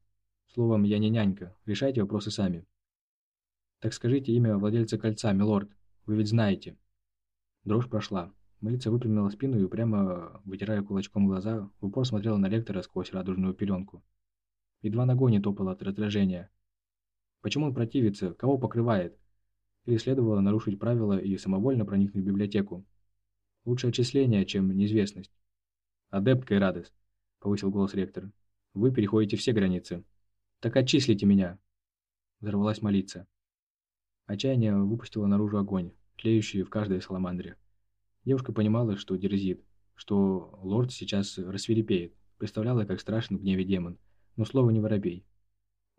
«Словом, я не нянька, решайте вопросы сами». «Так скажите имя владельца кольца, милорд, вы ведь знаете». Дрожь прошла. Молица выпрямила спину и, прямо вытирая кулачком глаза, в упор смотрела на ректора сквозь радужную пеленку. Едва ногой не топала от раздражения. Почему он противится? Кого покрывает? Или следовало нарушить правила и самовольно проникнуть в библиотеку? Лучше отчисление, чем неизвестность. «Адепт Радес, повысил голос ректор. «Вы переходите все границы. Так отчислите меня!» Взорвалась молиться. Отчаяние выпустило наружу огонь, тлеющий в каждой саламандре. Девушка понимала, что дерзит, что лорд сейчас рассверепеет, представляла, как страшен в гневе демон, но слово не воробей.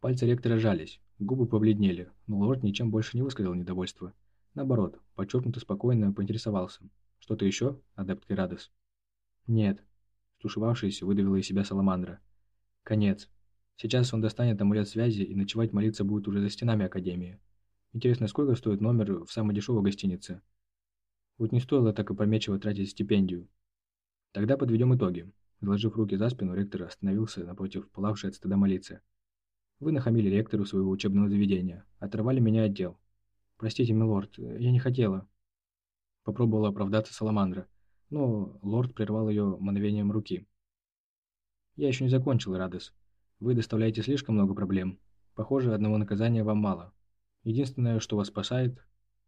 Пальцы ректора жались, губы побледнели, но лорд ничем больше не высказал недовольства. Наоборот, подчеркнуто спокойно поинтересовался. «Что-то еще, адепт Керадес?» «Нет», – стушевавшись, выдавила из себя Саламандра. «Конец. Сейчас он достанет амулет связи и ночевать молиться будет уже за стенами Академии. Интересно, сколько стоит номер в самой дешевой гостинице?» Вот не стоило так опрометчиво тратить стипендию. Тогда подведем итоги. Заложив руки за спину, ректор остановился напротив пылавшей от стыда молиться. Вы нахамили ректору своего учебного заведения, оторвали меня от дел. Простите, милорд, я не хотела. Попробовала оправдаться Саламандра, но лорд прервал ее мановением руки. Я еще не закончил, Радес. Вы доставляете слишком много проблем. Похоже, одного наказания вам мало. Единственное, что вас спасает,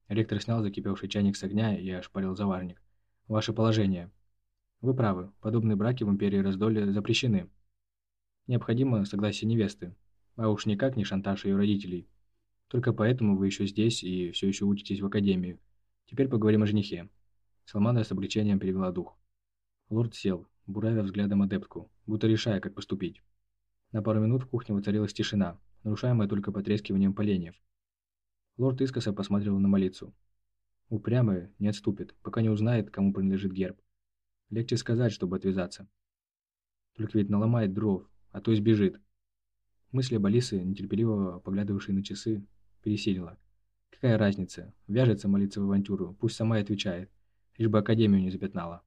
Ректор снял закипевший чайник с огня и ошпарил заварник. «Ваше положение. Вы правы, подобные браки в Империи Раздолья запрещены. Необходимо согласие невесты, а уж никак не шантаж ее родителей. Только поэтому вы еще здесь и все еще учитесь в Академии. Теперь поговорим о женихе». Салмана с облегчением перевела дух. Лорд сел, буравя взглядом адептку, будто решая, как поступить. На пару минут в кухне воцарилась тишина, нарушаемая только потрескиванием поленьев. Лорд искоса посмотрел на молицу. Упрямый не отступит, пока не узнает, кому принадлежит герб. Легче сказать, чтобы отвязаться. Только ведь наломает дров, а то и сбежит. Мысли об Алисе, нетерпеливо поглядывавшей на часы, пересилила. Какая разница? Вяжется молиться в авантюру, пусть сама и отвечает, лишь бы Академию не запятнала.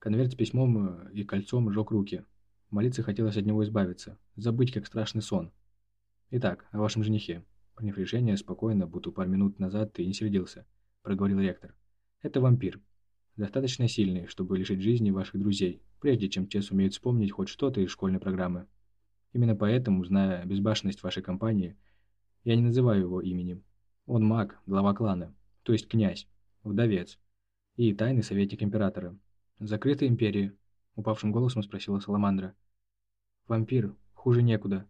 Конверт с письмом и кольцом сжег руки. Молиться хотелось от него избавиться, забыть, как страшный сон. Итак, о вашем женихе. Приняв решение, спокойно, будто пару минут назад ты не сердился, проговорил ректор. Это вампир. Достаточно сильный, чтобы лишить жизни ваших друзей, прежде чем те сумеют вспомнить хоть что-то из школьной программы. Именно поэтому, зная безбашенность вашей компании, я не называю его именем. Он маг, глава клана, то есть князь, вдовец и тайный советник императора. Закрытой империи, упавшим голосом спросила Саламандра. Вампир, хуже некуда.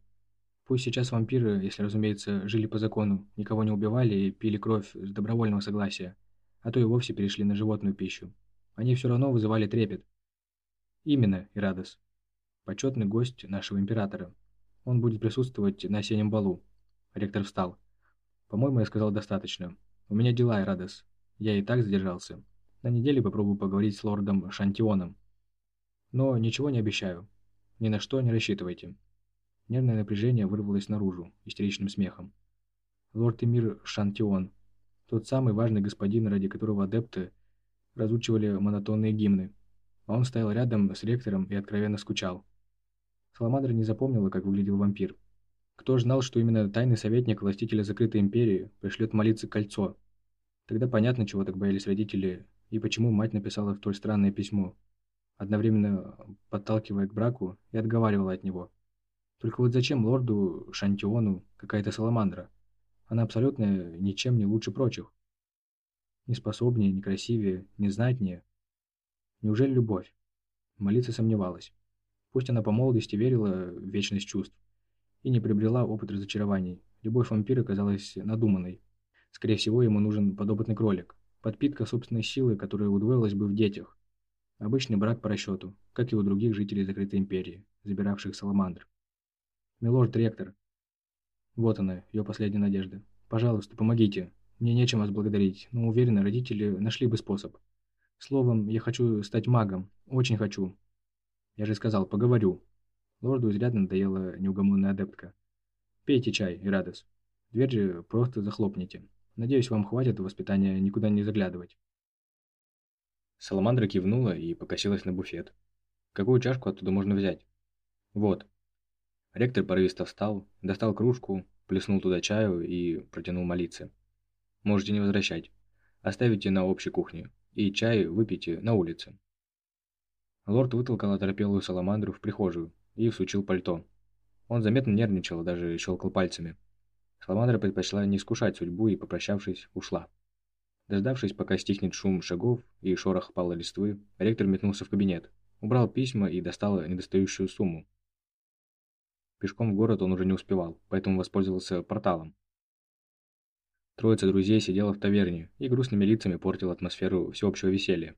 Пусть сейчас вампиры, если, разумеется, жили по закону, никого не убивали и пили кровь с добровольного согласия, а то и вовсе перешли на животную пищу. Они все равно вызывали трепет. Именно, Ирадос. Почетный гость нашего императора. Он будет присутствовать на осеннем балу. Ректор встал. По-моему, я сказал достаточно. У меня дела, Ирадос. Я и так задержался. На неделе попробую поговорить с лордом Шантионом. Но ничего не обещаю. Ни на что не рассчитывайте. Нервное напряжение вырвалось наружу, истеричным смехом. Лорд Эмир Шантион, тот самый важный господин, ради которого адепты разучивали монотонные гимны, а он стоял рядом с ректором и откровенно скучал. Саламандра не запомнила, как выглядел вампир. Кто ж знал, что именно тайный советник властителя закрытой империи пришлет молиться кольцо? Тогда понятно, чего так боялись родители и почему мать написала столь странное письмо, одновременно подталкивая к браку и отговаривала от него. Только вот зачем лорду Шантиону какая-то саламандра? Она абсолютно ничем не лучше прочих. Не способнее, не красивее, не знатнее. Неужели любовь? Молиться сомневалась. Пусть она по молодости верила в вечность чувств и не приобрела опыт разочарований. Любовь вампира казалась надуманной. Скорее всего, ему нужен подопытный кролик. Подпитка собственной силы, которая удвоилась бы в детях. Обычный брак по расчету, как и у других жителей закрытой империи, забиравших саламандр. Милорд-ректор. Вот она, ее последняя надежда. Пожалуйста, помогите. Мне нечем вас благодарить, но уверена, родители нашли бы способ. Словом, я хочу стать магом. Очень хочу. Я же сказал, поговорю. Лорду изрядно надоела неугомонная адептка. Пейте чай, Ирадес. Дверь же просто захлопните. Надеюсь, вам хватит воспитания никуда не заглядывать. Саламандра кивнула и покосилась на буфет. Какую чашку оттуда можно взять? Вот. Ректор порывисто встал, достал кружку, плеснул туда чаю и протянул молиться. Можете не возвращать. Оставите на общей кухне. И чай выпейте на улице. Лорд вытолкал оторопелую саламандру в прихожую и всучил пальто. Он заметно нервничал, даже щелкал пальцами. Саламандра предпочла не искушать судьбу и, попрощавшись, ушла. Дождавшись, пока стихнет шум шагов и шорох пала листвы, ректор метнулся в кабинет, убрал письма и достал недостающую сумму. Пешком в город он уже не успевал, поэтому воспользовался порталом. Троица друзей сидела в таверне и грустными лицами портила атмосферу всеобщего веселья.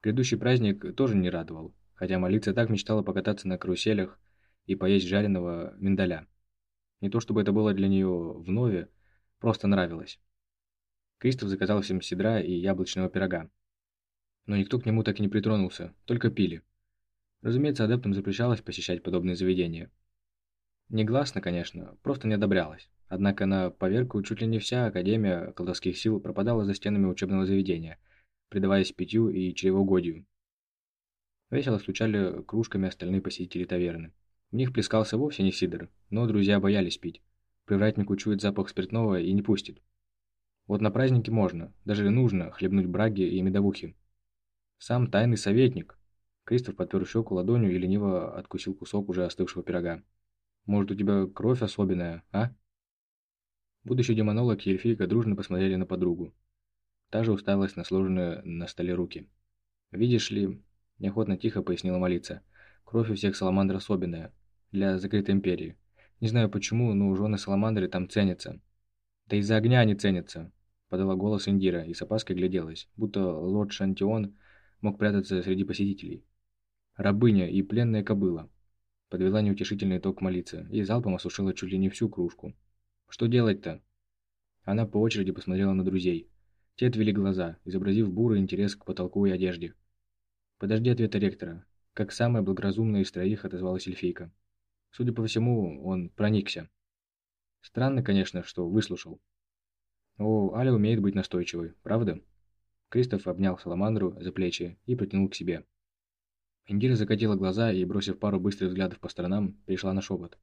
Грядущий праздник тоже не радовал, хотя Молиция так мечтала покататься на каруселях и поесть жареного миндаля. Не то чтобы это было для нее вновь, просто нравилось. Кристоф заказал всем седра и яблочного пирога. Но никто к нему так и не притронулся, только пили. Разумеется, адептам запрещалось посещать подобные заведения. Негласно, конечно, просто не одобрялось. Однако на поверку чуть ли не вся Академия колдовских сил пропадала за стенами учебного заведения, предаваясь питью и чревоугодию. Весело стучали кружками остальные посетители таверны. В них плескался вовсе не сидр, но друзья боялись пить. Привратник учует запах спиртного и не пустит. Вот на празднике можно, даже нужно, хлебнуть браги и медовухи. Сам тайный советник. Кристоф подпер щеку ладонью и лениво откусил кусок уже остывшего пирога. Может, у тебя кровь особенная, а? Будущий демонолог и эльфийка дружно посмотрели на подругу. Та же уставилась на сложенные на столе руки. «Видишь ли...» – неохотно тихо пояснила молиться. «Кровь у всех саламандр особенная. Для закрытой империи. Не знаю почему, но жены саламандры там ценятся. Да из-за огня они ценятся подала голос Индира и с опаской гляделась, будто лорд Шантион мог прятаться среди посетителей. «Рабыня и пленная кобыла», — подвела неутешительный итог молиться и залпом осушила чуть ли не всю кружку. «Что делать-то?» Она по очереди посмотрела на друзей. Те отвели глаза, изобразив бурый интерес к потолку и одежде. «Подожди ответа ректора», — как самая благоразумная из троих отозвалась эльфийка. Судя по всему, он проникся. Странно, конечно, что выслушал. О, Аля умеет быть настойчивой, правда? Кристоф обнял Саламандру за плечи и притянул к себе. Индира закатила глаза и, бросив пару быстрых взглядов по сторонам, перешла на шепот.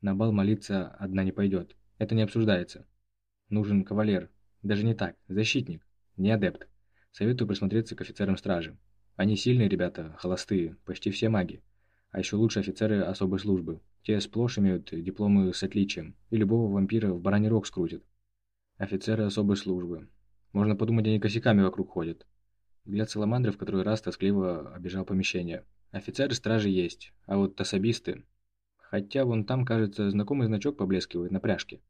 На бал молиться одна не пойдет. Это не обсуждается. Нужен кавалер. Даже не так. Защитник. Не адепт. Советую присмотреться к офицерам стражи. Они сильные ребята, холостые, почти все маги. А еще лучше офицеры особой службы. Те сплошь имеют дипломы с отличием, и любого вампира в бараний рог скрутят. Офицеры особой службы. Можно подумать, они косяками вокруг ходят. Взгляд Саламандры в который раз тоскливо обижал помещение. Офицеры стражи есть, а вот особисты... Хотя вон там, кажется, знакомый значок поблескивает на пряжке.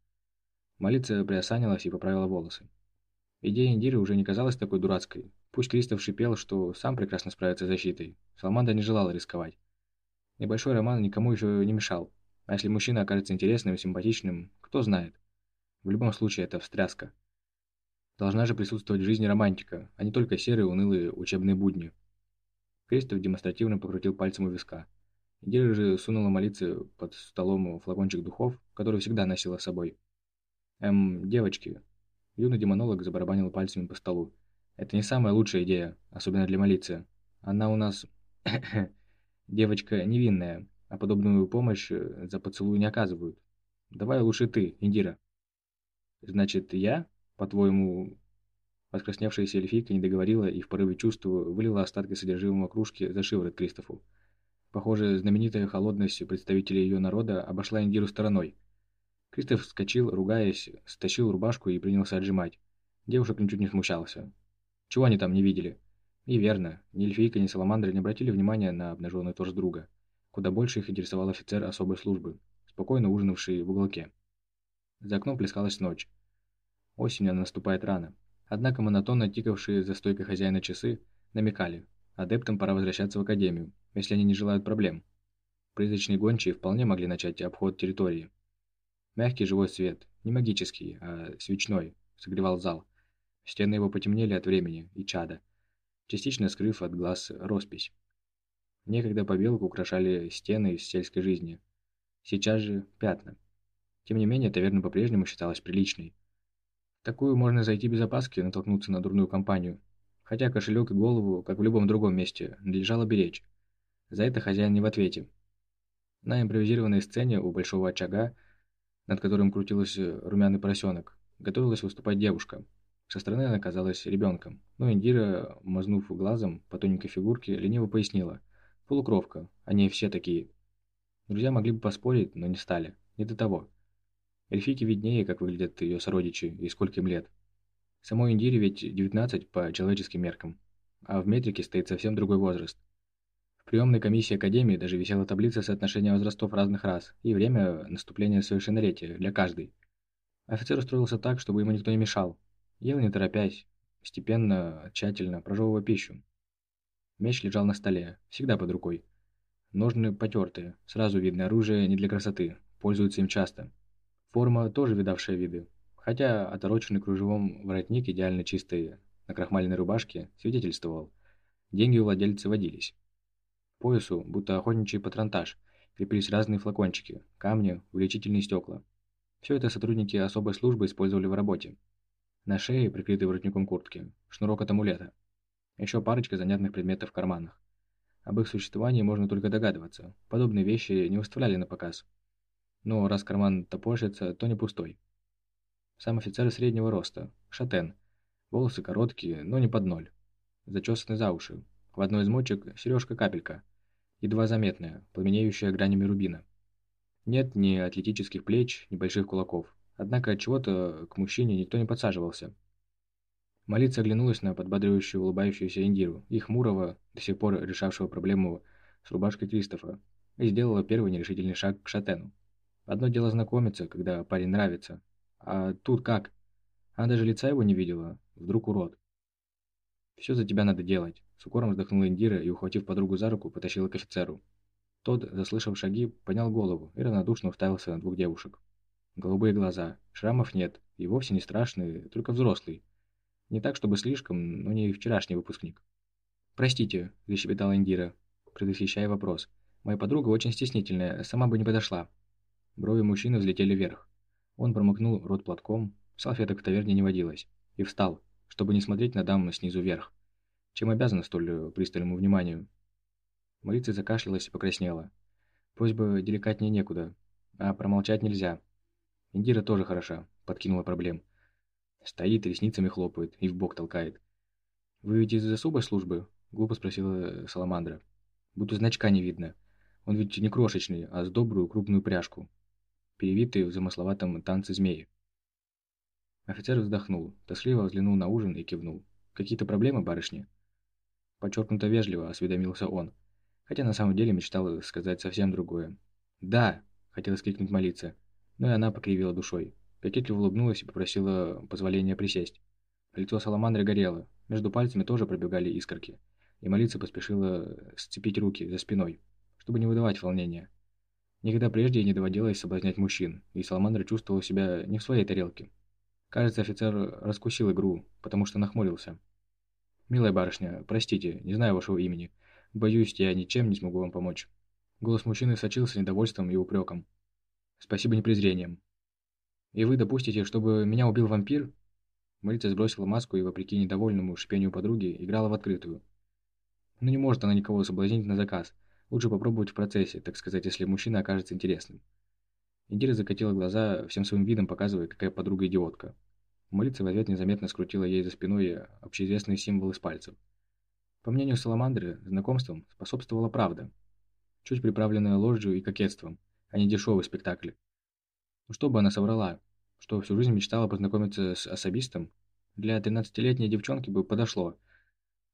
Молица приосанилась и поправила волосы. Идея Индиры уже не казалась такой дурацкой. Пусть Кристоф шипел, что сам прекрасно справится с защитой. Саламандра не желала рисковать. Небольшой роман никому еще не мешал. А если мужчина окажется интересным и симпатичным, кто знает. В любом случае, это встряска. Должна же присутствовать в жизни романтика, а не только серые унылые учебные будни. Кристоф демонстративно покрутил пальцем у виска. Идея же сунула молиться под столом флакончик духов, который всегда носила с собой. «Эм, девочки». Юный демонолог забарабанил пальцами по столу. «Это не самая лучшая идея, особенно для молиться. Она у нас... *coughs* девочка невинная, а подобную помощь за поцелуй не оказывают. Давай лучше ты, Индира». «Значит, я, по-твоему...» Раскрасневшаяся эльфийка не договорила и в порыве чувства вылила остатки содержимого кружки за шиворот Кристофу. Похоже, знаменитая холодность представителей ее народа обошла Индиру стороной. Кристоф вскочил, ругаясь, стащил рубашку и принялся отжимать. Девушек ничуть не смущался. Чего они там не видели? И верно, ни эльфийка, ни саламандра не обратили внимания на обнаженный торс друга. Куда больше их интересовал офицер особой службы, спокойно ужинавший в уголке. За окном плескалась ночь. Осенью она наступает рано. Однако монотонно тикавшие за стойкой хозяина часы намекали, адептам пора возвращаться в академию, если они не желают проблем. Призрачные гончие вполне могли начать обход территории. Мягкий живой свет, не магический, а свечной, согревал зал. Стены его потемнели от времени и чада, частично скрыв от глаз роспись. Некогда побелку украшали стены из сельской жизни. Сейчас же пятна. Тем не менее, таверна по-прежнему считалась приличной. Такую можно зайти без опаски и натолкнуться на дурную компанию. Хотя кошелек и голову, как в любом другом месте, надлежало беречь. За это хозяин не в ответе. На импровизированной сцене у большого очага, над которым крутился румяный поросенок, готовилась выступать девушка. Со стороны она казалась ребенком, но Индира, мазнув глазом по тоненькой фигурке, лениво пояснила. Полукровка, они все такие. Друзья могли бы поспорить, но не стали. Не до того. Эльфийке виднее, как выглядят ее сородичи и сколько им лет. Самой Индире ведь 19 по человеческим меркам, а в метрике стоит совсем другой возраст. В приемной комиссии Академии даже висела таблица соотношения возрастов разных рас и время наступления совершеннолетия для каждой. Офицер устроился так, чтобы ему никто не мешал. Ел не торопясь, постепенно, тщательно, прожевывая пищу. Меч лежал на столе, всегда под рукой. Ножны потертые, сразу видно оружие не для красоты, пользуются им часто. Форма тоже видавшая виды, хотя отороченный кружевом воротник идеально чистой на крахмаленной рубашке свидетельствовал. Деньги у владельца водились. К поясу, будто охотничий патронтаж, крепились разные флакончики, камни, увеличительные стекла. Все это сотрудники особой службы использовали в работе. На шее, прикрытой воротником куртки, шнурок от амулета. Еще парочка занятных предметов в карманах. Об их существовании можно только догадываться. Подобные вещи не выставляли на показ. Но раз карман топорщится, то не пустой. Сам офицер среднего роста, шатен. Волосы короткие, но не под ноль. Зачесаны за уши. В одной из мочек сережка-капелька. Едва заметная, пламенеющая гранями рубина. Нет ни атлетических плеч, ни больших кулаков. Однако от чего-то к мужчине никто не подсаживался. Молиться оглянулась на подбадривающую улыбающуюся Индиру и хмурого, до сих пор решавшего проблему с рубашкой Кристофа, и сделала первый нерешительный шаг к Шатену. Одно дело знакомиться, когда парень нравится. А тут как? Она даже лица его не видела. Вдруг урод. «Все за тебя надо делать», — с укором вздохнула Индира и, ухватив подругу за руку, потащила к офицеру. Тот, заслышав шаги, поднял голову и равнодушно уставился на двух девушек. Голубые глаза, шрамов нет, и вовсе не страшный, только взрослый. Не так, чтобы слишком, но не вчерашний выпускник. «Простите», – защебетала Индира, предвосхищая вопрос. «Моя подруга очень стеснительная, сама бы не подошла». Брови мужчины взлетели вверх. Он промокнул рот платком, салфеток в таверне не водилось, и встал, чтобы не смотреть на даму снизу вверх. Чем обязана столь пристальному вниманию? Марица закашлялась и покраснела. Просьба деликатнее некуда, а промолчать нельзя. Индира тоже хороша, подкинула проблем. Стоит, ресницами хлопает и в бок толкает. «Вы ведь из особой службы?» – глупо спросила Саламандра. «Будто значка не видно. Он ведь не крошечный, а с добрую крупную пряжку перевитые в замысловатом танце змеи. Офицер вздохнул, тоскливо взглянул на ужин и кивнул. «Какие-то проблемы, барышни?» Подчеркнуто вежливо осведомился он, хотя на самом деле мечтал сказать совсем другое. «Да!» – хотела скрикнуть молиться, но и она покривила душой. Кокетливо улыбнулась и попросила позволения присесть. Лицо Саламандры горело, между пальцами тоже пробегали искорки, и молиться поспешила сцепить руки за спиной, чтобы не выдавать волнения. Никогда прежде не доводилось соблазнять мужчин, и Саламандра чувствовала себя не в своей тарелке. Кажется, офицер раскусил игру, потому что нахмурился. «Милая барышня, простите, не знаю вашего имени. Боюсь, я ничем не смогу вам помочь». Голос мужчины сочился недовольством и упреком. «Спасибо не презрением». «И вы допустите, чтобы меня убил вампир?» Марица сбросила маску и, вопреки недовольному шипению подруги, играла в открытую. «Ну не может она никого соблазнить на заказ. Лучше попробовать в процессе, так сказать, если мужчина окажется интересным. Индира закатила глаза, всем своим видом показывая, какая подруга идиотка. Молиться в ответ незаметно скрутила ей за спиной общеизвестный символ из пальцев. По мнению Саламандры, знакомством способствовала правда. Чуть приправленная ложью и кокетством, а не дешевый спектакль. Ну что бы она соврала? Что всю жизнь мечтала познакомиться с особистом? Для 13-летней девчонки бы подошло.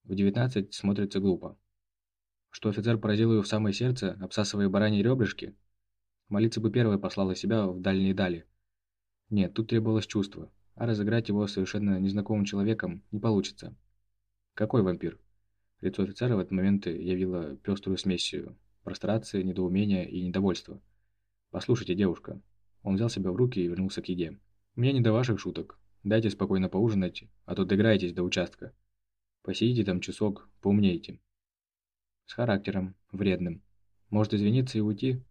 В 19 смотрится глупо. Что офицер поразил ее в самое сердце, обсасывая бараньи ребрышки? Молиться бы первой послала себя в дальние дали. Нет, тут требовалось чувство, а разыграть его совершенно незнакомым человеком не получится. Какой вампир? Лицо офицера в этот момент явило пеструю смесь прострации, недоумения и недовольства. «Послушайте, девушка». Он взял себя в руки и вернулся к еде. «Мне не до ваших шуток. Дайте спокойно поужинать, а то доиграетесь до участка. Посидите там часок, поумнейте». С характером, вредным. Может извиниться и уйти?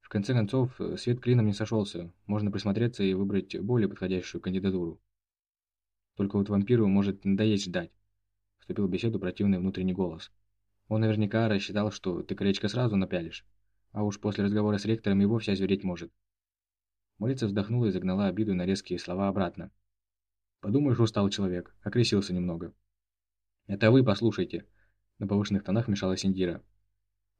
В конце концов, свет клином не сошелся. Можно присмотреться и выбрать более подходящую кандидатуру. Только вот вампиру может надоесть ждать. Вступил в беседу противный внутренний голос. Он наверняка рассчитал, что ты колечко сразу напялишь, а уж после разговора с ректором и вовсе озвереть может. Молица вздохнула и загнала обиду на резкие слова обратно. «Подумаешь, устал человек, окресился немного». «Это вы послушайте», — на повышенных тонах мешалась Индира.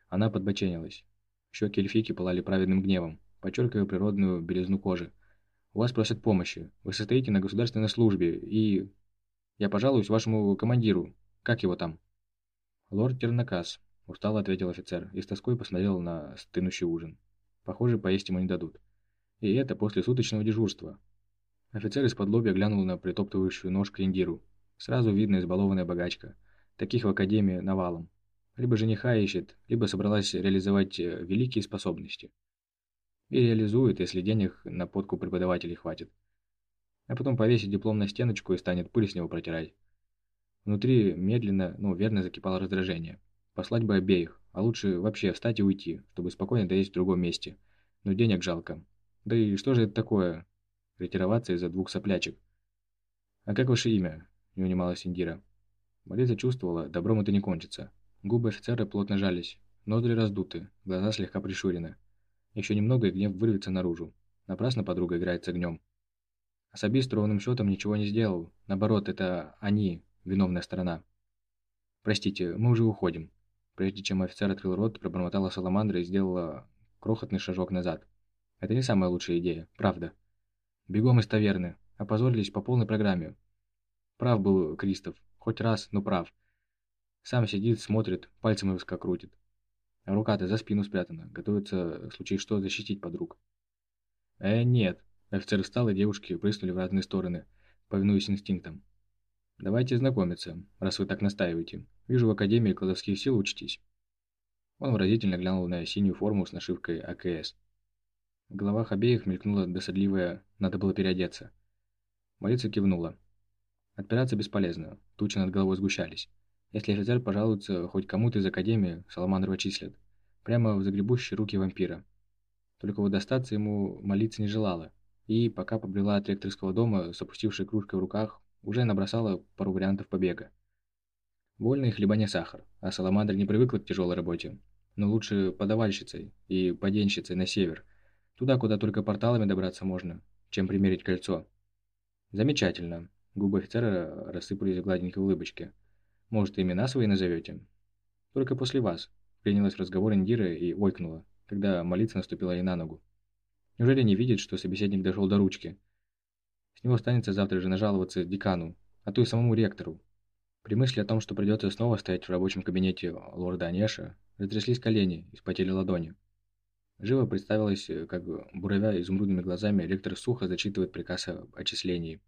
Она подбоченилась. Щеки эльфийки пылали праведным гневом, подчеркивая природную белизну кожи. «У вас просят помощи. Вы состоите на государственной службе, и... Я пожалуюсь вашему командиру. Как его там?» «Лорд Тернакас», – устало ответил офицер и с тоской посмотрел на стынущий ужин. «Похоже, поесть ему не дадут. И это после суточного дежурства». Офицер из-под глянул на притоптывающую нож Криндиру. Сразу видно избалованная богачка. Таких в Академии навалом. Либо жениха ищет, либо собралась реализовать э, великие способности. И реализует, если денег на подку преподавателей хватит. А потом повесит диплом на стеночку и станет пыль с него протирать. Внутри медленно, но верно закипало раздражение. Послать бы обеих, а лучше вообще встать и уйти, чтобы спокойно доесть в другом месте. Но денег жалко. Да и что же это такое? Ретироваться из-за двух соплячек. «А как ваше имя?» – не унималась Индира. Борис чувствовала, добром это не кончится. Губы офицера плотно жались, ноздри раздуты, глаза слегка прищурены. Еще немного и гнев вырвется наружу. Напрасно подруга играет с огнем. Особист ровным счетом ничего не сделал. Наоборот, это они, виновная сторона. «Простите, мы уже уходим». Прежде чем офицер открыл рот, пробормотала Саламандра и сделала крохотный шажок назад. «Это не самая лучшая идея, правда. Бегом из таверны. Опозорились по полной программе. Прав был Кристоф. Хоть раз, но прав. Сам сидит, смотрит, пальцем виска крутит. Рука-то за спину спрятана, готовится, в случае что, защитить подруг. Э, нет. Офицер встал, и девушки прыснули в разные стороны, повинуясь инстинктам. Давайте знакомиться, раз вы так настаиваете. Вижу, в Академии колдовских сил учитесь. Он выразительно глянул на синюю форму с нашивкой АКС. В головах обеих мелькнула досадливая «надо было переодеться». Молица кивнула. Отпираться бесполезно, тучи над головой сгущались. Если офицер пожалуется хоть кому-то из Академии, Саламандрова числят. Прямо в загребущие руки вампира. Только вот достаться ему молиться не желала. И, пока побрела от ректорского дома с опустившей кружкой в руках, уже набросала пару вариантов побега. Вольный хлеба не сахар, а Саламандра не привыкла к тяжелой работе. Но лучше подавальщицей и поденщицей на север, туда, куда только порталами добраться можно, чем примерить кольцо. Замечательно. Губы офицера рассыпались в гладенькой улыбочке. Может, имена свои назовете? Только после вас. Принялась в разговор Индира и ойкнула, когда молиться наступила ей на ногу. Неужели не видит, что собеседник дошел до ручки? С него останется завтра же нажаловаться декану, а то и самому ректору. При мысли о том, что придется снова стоять в рабочем кабинете лорда Анеша, затряслись колени и спотели ладони. Живо представилось, как, буровя изумрудными глазами, ректор сухо зачитывает приказ о отчислении.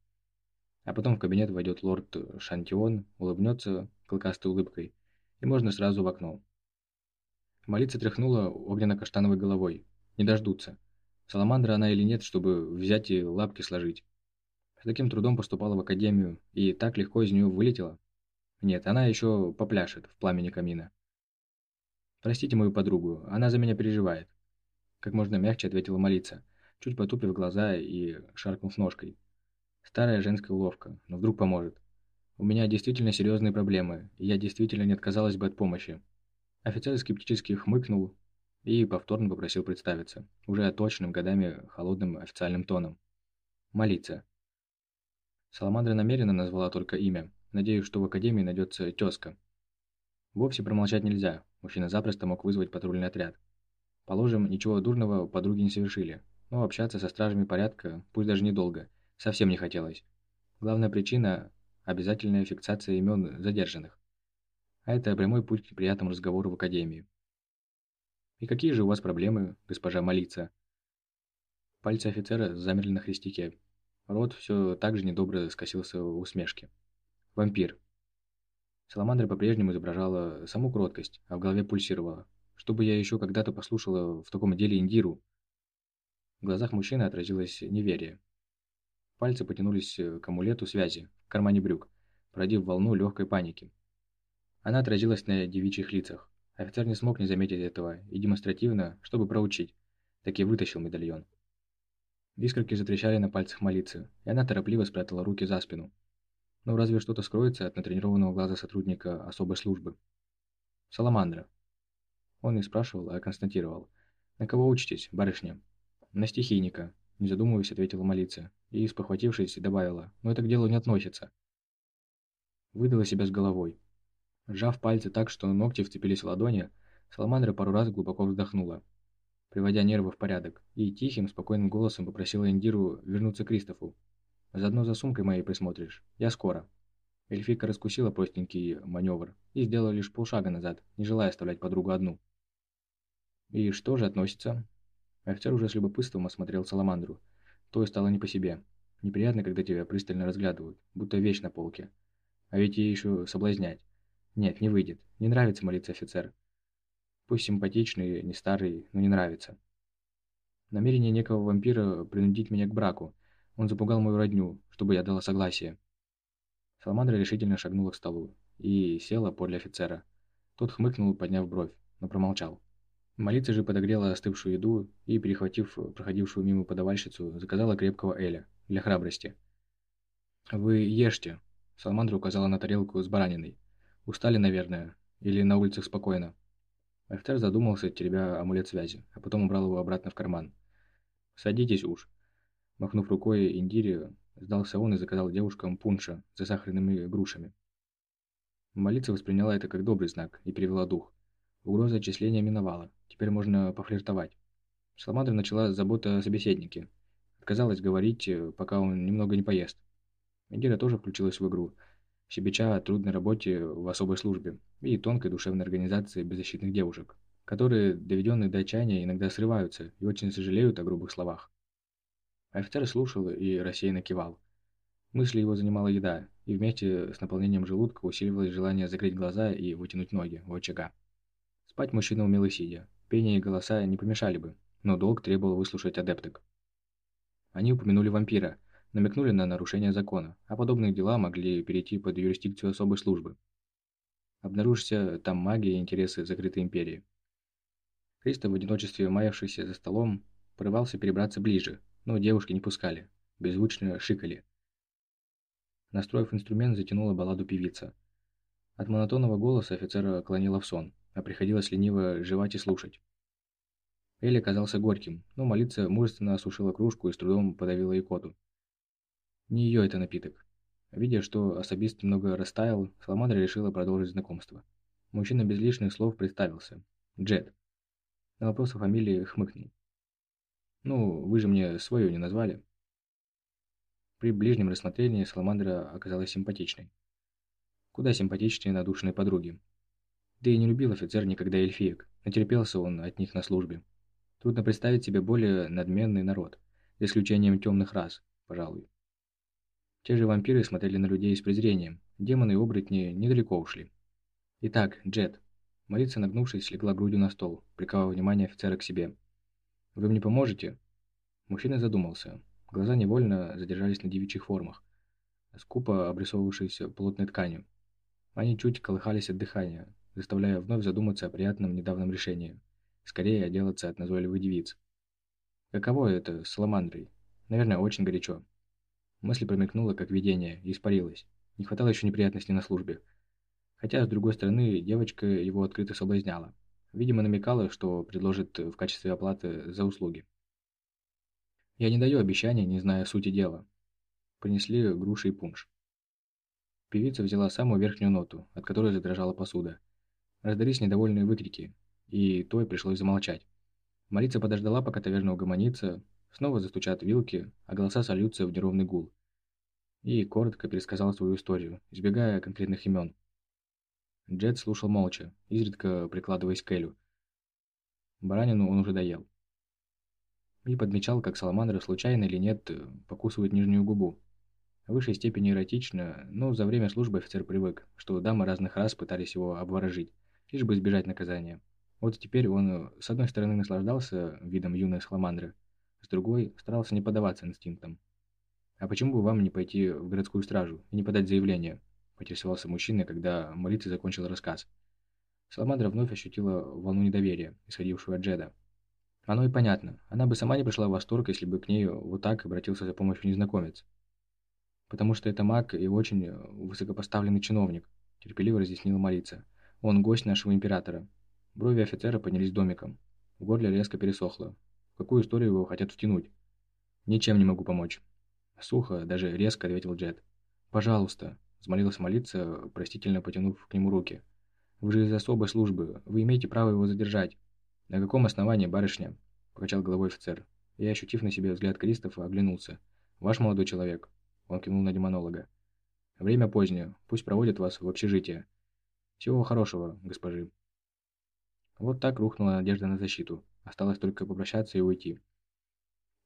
А потом в кабинет войдет лорд Шантион, улыбнется клыкастой улыбкой, и можно сразу в окно. Молиться тряхнула огненно-каштановой головой. Не дождутся. Саламандра она или нет, чтобы взять и лапки сложить. С таким трудом поступала в академию и так легко из нее вылетела. Нет, она еще попляшет в пламени камина. «Простите мою подругу, она за меня переживает», – как можно мягче ответила молиться, чуть потупив глаза и шаркнув ножкой. Старая женская уловка, но вдруг поможет. У меня действительно серьезные проблемы, и я действительно не отказалась бы от помощи. Офицер скептически хмыкнул и повторно попросил представиться, уже точным годами холодным официальным тоном. Молиться. Саламандра намеренно назвала только имя, надеясь, что в Академии найдется тезка. Вовсе промолчать нельзя, мужчина запросто мог вызвать патрульный отряд. Положим, ничего дурного подруги не совершили, но общаться со стражами порядка, пусть даже недолго, совсем не хотелось. Главная причина – обязательная фиксация имен задержанных. А это прямой путь к приятному разговору в академии. «И какие же у вас проблемы, госпожа Молица?» Пальцы офицера замерли на хрестике. Рот все так же недобро скосился в усмешке. «Вампир». Саламандра по-прежнему изображала саму кроткость, а в голове пульсировала. Чтобы я еще когда-то послушала в таком деле Индиру. В глазах мужчины отразилось неверие. Пальцы потянулись к амулету связи в кармане брюк, породив волну легкой паники. Она отразилась на девичьих лицах. Офицер не смог не заметить этого и демонстративно, чтобы проучить, таки вытащил медальон. Искорки затрещали на пальцах молиться, и она торопливо спрятала руки за спину. Ну, разве что-то скроется от натренированного глаза сотрудника особой службы. Саламандра. Он не спрашивал, а констатировал. «На кого учитесь, барышня?» «На стихийника», – не задумываясь, ответила молиться, и, спохватившись, добавила. «Но это к делу не относится». Выдала себя с головой. Сжав пальцы так, что ногти вцепились в ладони, Саламандра пару раз глубоко вздохнула, приводя нервы в порядок, и тихим, спокойным голосом попросила Индиру вернуться к Кристофу. «Заодно за сумкой моей присмотришь. Я скоро». Эльфика раскусила простенький маневр и сделала лишь полшага назад, не желая оставлять подругу одну. «И что же относится?» Офицер уже с любопытством осмотрел Саламандру. То и стало не по себе. Неприятно, когда тебя пристально разглядывают, будто вещь на полке. А ведь ей еще соблазнять. Нет, не выйдет. Не нравится молиться офицер. Пусть симпатичный, не старый, но не нравится. Намерение некого вампира принудить меня к браку. Он запугал мою родню, чтобы я дала согласие. Саламандра решительно шагнула к столу и села подле офицера. Тот хмыкнул, подняв бровь, но промолчал. Молица же подогрела остывшую еду и, перехватив проходившую мимо подавальщицу, заказала крепкого эля для храбрости. «Вы ешьте», – Саламандра указала на тарелку с бараниной. Устали, наверное. Или на улицах спокойно. Офицер задумался, теребя амулет связи, а потом убрал его обратно в карман. «Садитесь уж». Махнув рукой Индире, сдался он и заказал девушкам пунша с засахаренными грушами. Молица восприняла это как добрый знак и перевела дух. Угроза отчисления миновала. Теперь можно пофлиртовать. Саламандра начала с заботы о собеседнике. Отказалась говорить, пока он немного не поест. Индира тоже включилась в игру – щебеча о трудной работе в особой службе и тонкой душевной организации беззащитных девушек, которые, доведенные до отчаяния, иногда срываются и очень сожалеют о грубых словах. Офицер слушал и рассеянно кивал. Мысли его занимала еда, и вместе с наполнением желудка усиливалось желание закрыть глаза и вытянуть ноги у очага. Спать мужчина умел и сидя. Пение и голоса не помешали бы, но долг требовал выслушать адепток. Они упомянули вампира – намекнули на нарушение закона, а подобные дела могли перейти под юрисдикцию особой службы. Обнаружься там магия и интересы закрытой империи. Христо, в одиночестве маявшийся за столом, порывался перебраться ближе, но девушки не пускали, беззвучно шикали. Настроив инструмент, затянула балладу певица. От монотонного голоса офицера клонила в сон, а приходилось лениво жевать и слушать. Элли казался горьким, но молиться мужественно осушила кружку и с трудом подавила икоту. Не ее это напиток. Видя, что особист немного растаял, Саламандра решила продолжить знакомство. Мужчина без лишних слов представился. Джет. На вопрос о фамилии хмыкнул. «Ну, вы же мне свою не назвали». При ближнем рассмотрении Саламандра оказалась симпатичной. Куда симпатичнее надушенной подруги. Да и не любил офицер никогда эльфиек, натерпелся он от них на службе. Трудно представить себе более надменный народ, за исключением темных рас, пожалуй. Те же вампиры смотрели на людей с презрением. Демоны и оборотни недалеко ушли. Итак, Джет. Молиться нагнувшись, легла грудью на стол, приковав внимание офицера к себе. «Вы мне поможете?» Мужчина задумался. Глаза невольно задержались на девичьих формах, скупо обрисовывавшейся плотной тканью. Они чуть колыхались от дыхания, заставляя вновь задуматься о приятном недавнем решении. Скорее отделаться от назойливых девиц. Каково это с Саламандрой? Наверное, очень горячо. Мысль промелькнула, как видение, и испарилась. Не хватало еще неприятностей на службе. Хотя, с другой стороны, девочка его открыто соблазняла. Видимо, намекала, что предложит в качестве оплаты за услуги. Я не даю обещаний, не зная сути дела. Принесли груши и пунш. Певица взяла самую верхнюю ноту, от которой задрожала посуда. Раздались недовольные выкрики, и той пришлось замолчать. Марица подождала, пока таверна угомонится, Снова застучат вилки, а голоса сольются в неровный гул. и коротко пересказал свою историю, избегая конкретных имен. Джет слушал молча, изредка прикладываясь к Элю. Баранину он уже доел. И подмечал, как саламандры случайно или нет покусывают нижнюю губу. В высшей степени эротично, но за время службы офицер привык, что дамы разных рас пытались его обворожить, лишь бы избежать наказания. Вот теперь он, с одной стороны, наслаждался видом юной саламандры, с другой, старался не поддаваться инстинктам. «А почему бы вам не пойти в городскую стражу и не подать заявление?» – поинтересовался мужчина, когда Молитва закончил рассказ. Саламандра вновь ощутила волну недоверия, исходившую от Джеда. Оно и понятно. Она бы сама не пришла в восторг, если бы к ней вот так обратился за помощью незнакомец. «Потому что это маг и очень высокопоставленный чиновник», – терпеливо разъяснила Молица. «Он гость нашего императора». Брови офицера поднялись домиком. В горле резко пересохло. В какую историю его хотят втянуть? «Ничем не могу помочь». Сухо, даже резко ответил Джет. «Пожалуйста», – взмолилась молиться, простительно потянув к нему руки. «Вы же из особой службы, вы имеете право его задержать». «На каком основании, барышня?» – покачал головой офицер. И, ощутив на себе взгляд Кристофа, оглянулся. «Ваш молодой человек», – он кивнул на демонолога. «Время позднее, пусть проводят вас в общежитие. Всего хорошего, госпожи». Вот так рухнула надежда на защиту. Осталось только попрощаться и уйти.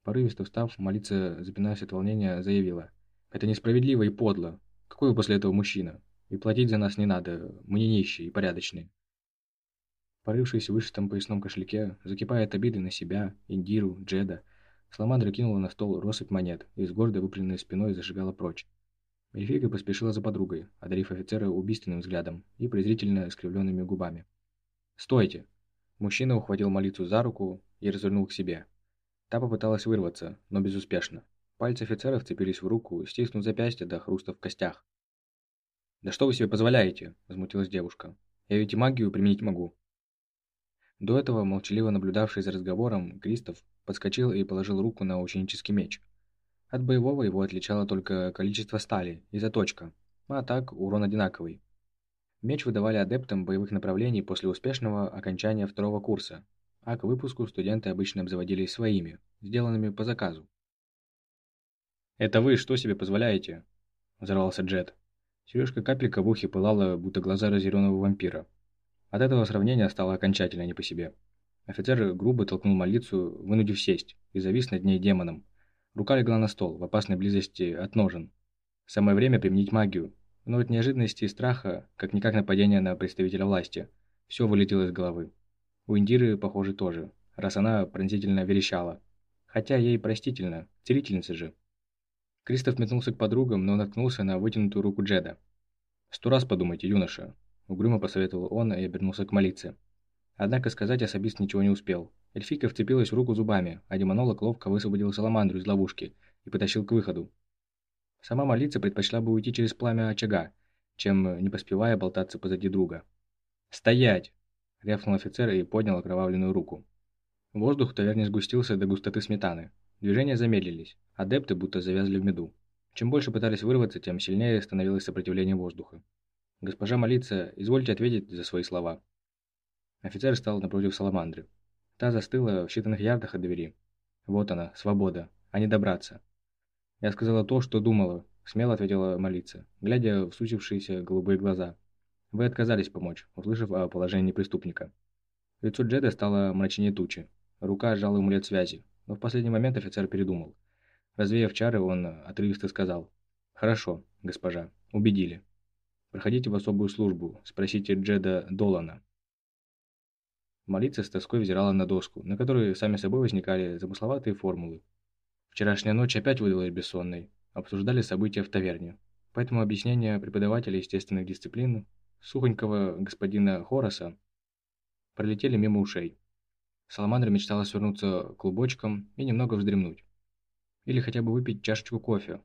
Порывисто встав, молиться, запинаясь от волнения, заявила. «Это несправедливо и подло. Какой вы после этого мужчина? И платить за нас не надо, мы не нищие и порядочные». Порывшись в вышитом поясном кошельке, закипая от обиды на себя, Индиру, Джеда, Саламандра кинула на стол россыпь монет и с гордо выпрямленной спиной зашагала прочь. Эльфийка поспешила за подругой, одарив офицера убийственным взглядом и презрительно искривленными губами. «Стойте!» Мужчина ухватил молитву за руку и развернул к себе. Та попыталась вырваться, но безуспешно. Пальцы офицера вцепились в руку, стиснув запястье до хруста в костях. «Да что вы себе позволяете?» – возмутилась девушка. «Я ведь и магию применить могу». До этого, молчаливо наблюдавший за разговором, Кристоф подскочил и положил руку на ученический меч. От боевого его отличало только количество стали и заточка, а так урон одинаковый. Меч выдавали адептам боевых направлений после успешного окончания второго курса, а к выпуску студенты обычно обзаводились своими, сделанными по заказу. «Это вы что себе позволяете?» – взорвался Джет. Сережка капелька в ухе пылала, будто глаза разъяренного вампира. От этого сравнения стало окончательно не по себе. Офицер грубо толкнул молицу, вынудив сесть, и завис над ней демоном. Рука легла на стол, в опасной близости от ножен. Самое время применить магию, но от неожиданности и страха, как никак нападение на представителя власти, все вылетело из головы. У Индиры, похоже, тоже, раз она пронзительно верещала. Хотя ей простительно, целительница же. Кристоф метнулся к подругам, но наткнулся на вытянутую руку Джеда. «Сто раз подумайте, юноша», – угрюмо посоветовал он и обернулся к молиться. Однако сказать особист ничего не успел. Эльфика вцепилась в руку зубами, а демонолог ловко высвободил саламандру из ловушки и потащил к выходу. Сама молиться предпочла бы уйти через пламя очага, чем не поспевая болтаться позади друга. «Стоять!» – рявкнул офицер и поднял окровавленную руку. Воздух в таверне сгустился до густоты сметаны. Движения замедлились, адепты будто завязли в меду. Чем больше пытались вырваться, тем сильнее становилось сопротивление воздуха. «Госпожа Молица, извольте ответить за свои слова». Офицер стал напротив Саламандры. Та застыла в считанных ярдах от двери. Вот она, свобода, а не добраться. Я сказала то, что думала, смело ответила молиться, глядя в сузившиеся голубые глаза. Вы отказались помочь, услышав о положении преступника. Лицо Джеда стало мрачнее тучи. Рука сжала амулет связи, но в последний момент офицер передумал. Развеяв чары, он отрывисто сказал. «Хорошо, госпожа, убедили. Проходите в особую службу, спросите Джеда Долана». Молиться с тоской взирала на доску, на которой сами собой возникали замысловатые формулы. Вчерашняя ночь опять выдалась бессонной. Обсуждали события в таверне. Поэтому объяснения преподавателя естественных дисциплин, сухонького господина Хороса, пролетели мимо ушей. Саламандра мечтала свернуться клубочком и немного вздремнуть. Или хотя бы выпить чашечку кофе.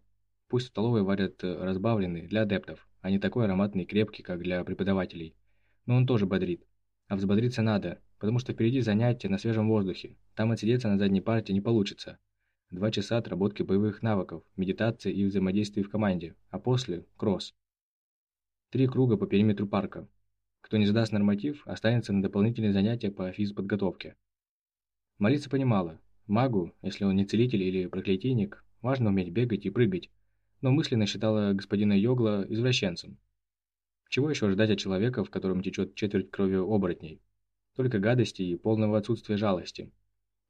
Пусть в столовой варят разбавленный для адептов, а не такой ароматный и крепкий, как для преподавателей. Но он тоже бодрит. А взбодриться надо, потому что впереди занятия на свежем воздухе. Там отсидеться на задней парте не получится. Два часа отработки боевых навыков, медитации и взаимодействия в команде, а после – кросс. Три круга по периметру парка. Кто не сдаст норматив, останется на дополнительные занятия по физподготовке. Молиться понимала, магу, если он не целитель или проклятийник, важно уметь бегать и прыгать. но мысленно считала господина Йогла извращенцем. Чего еще ждать от человека, в котором течет четверть крови оборотней? Только гадости и полного отсутствия жалости.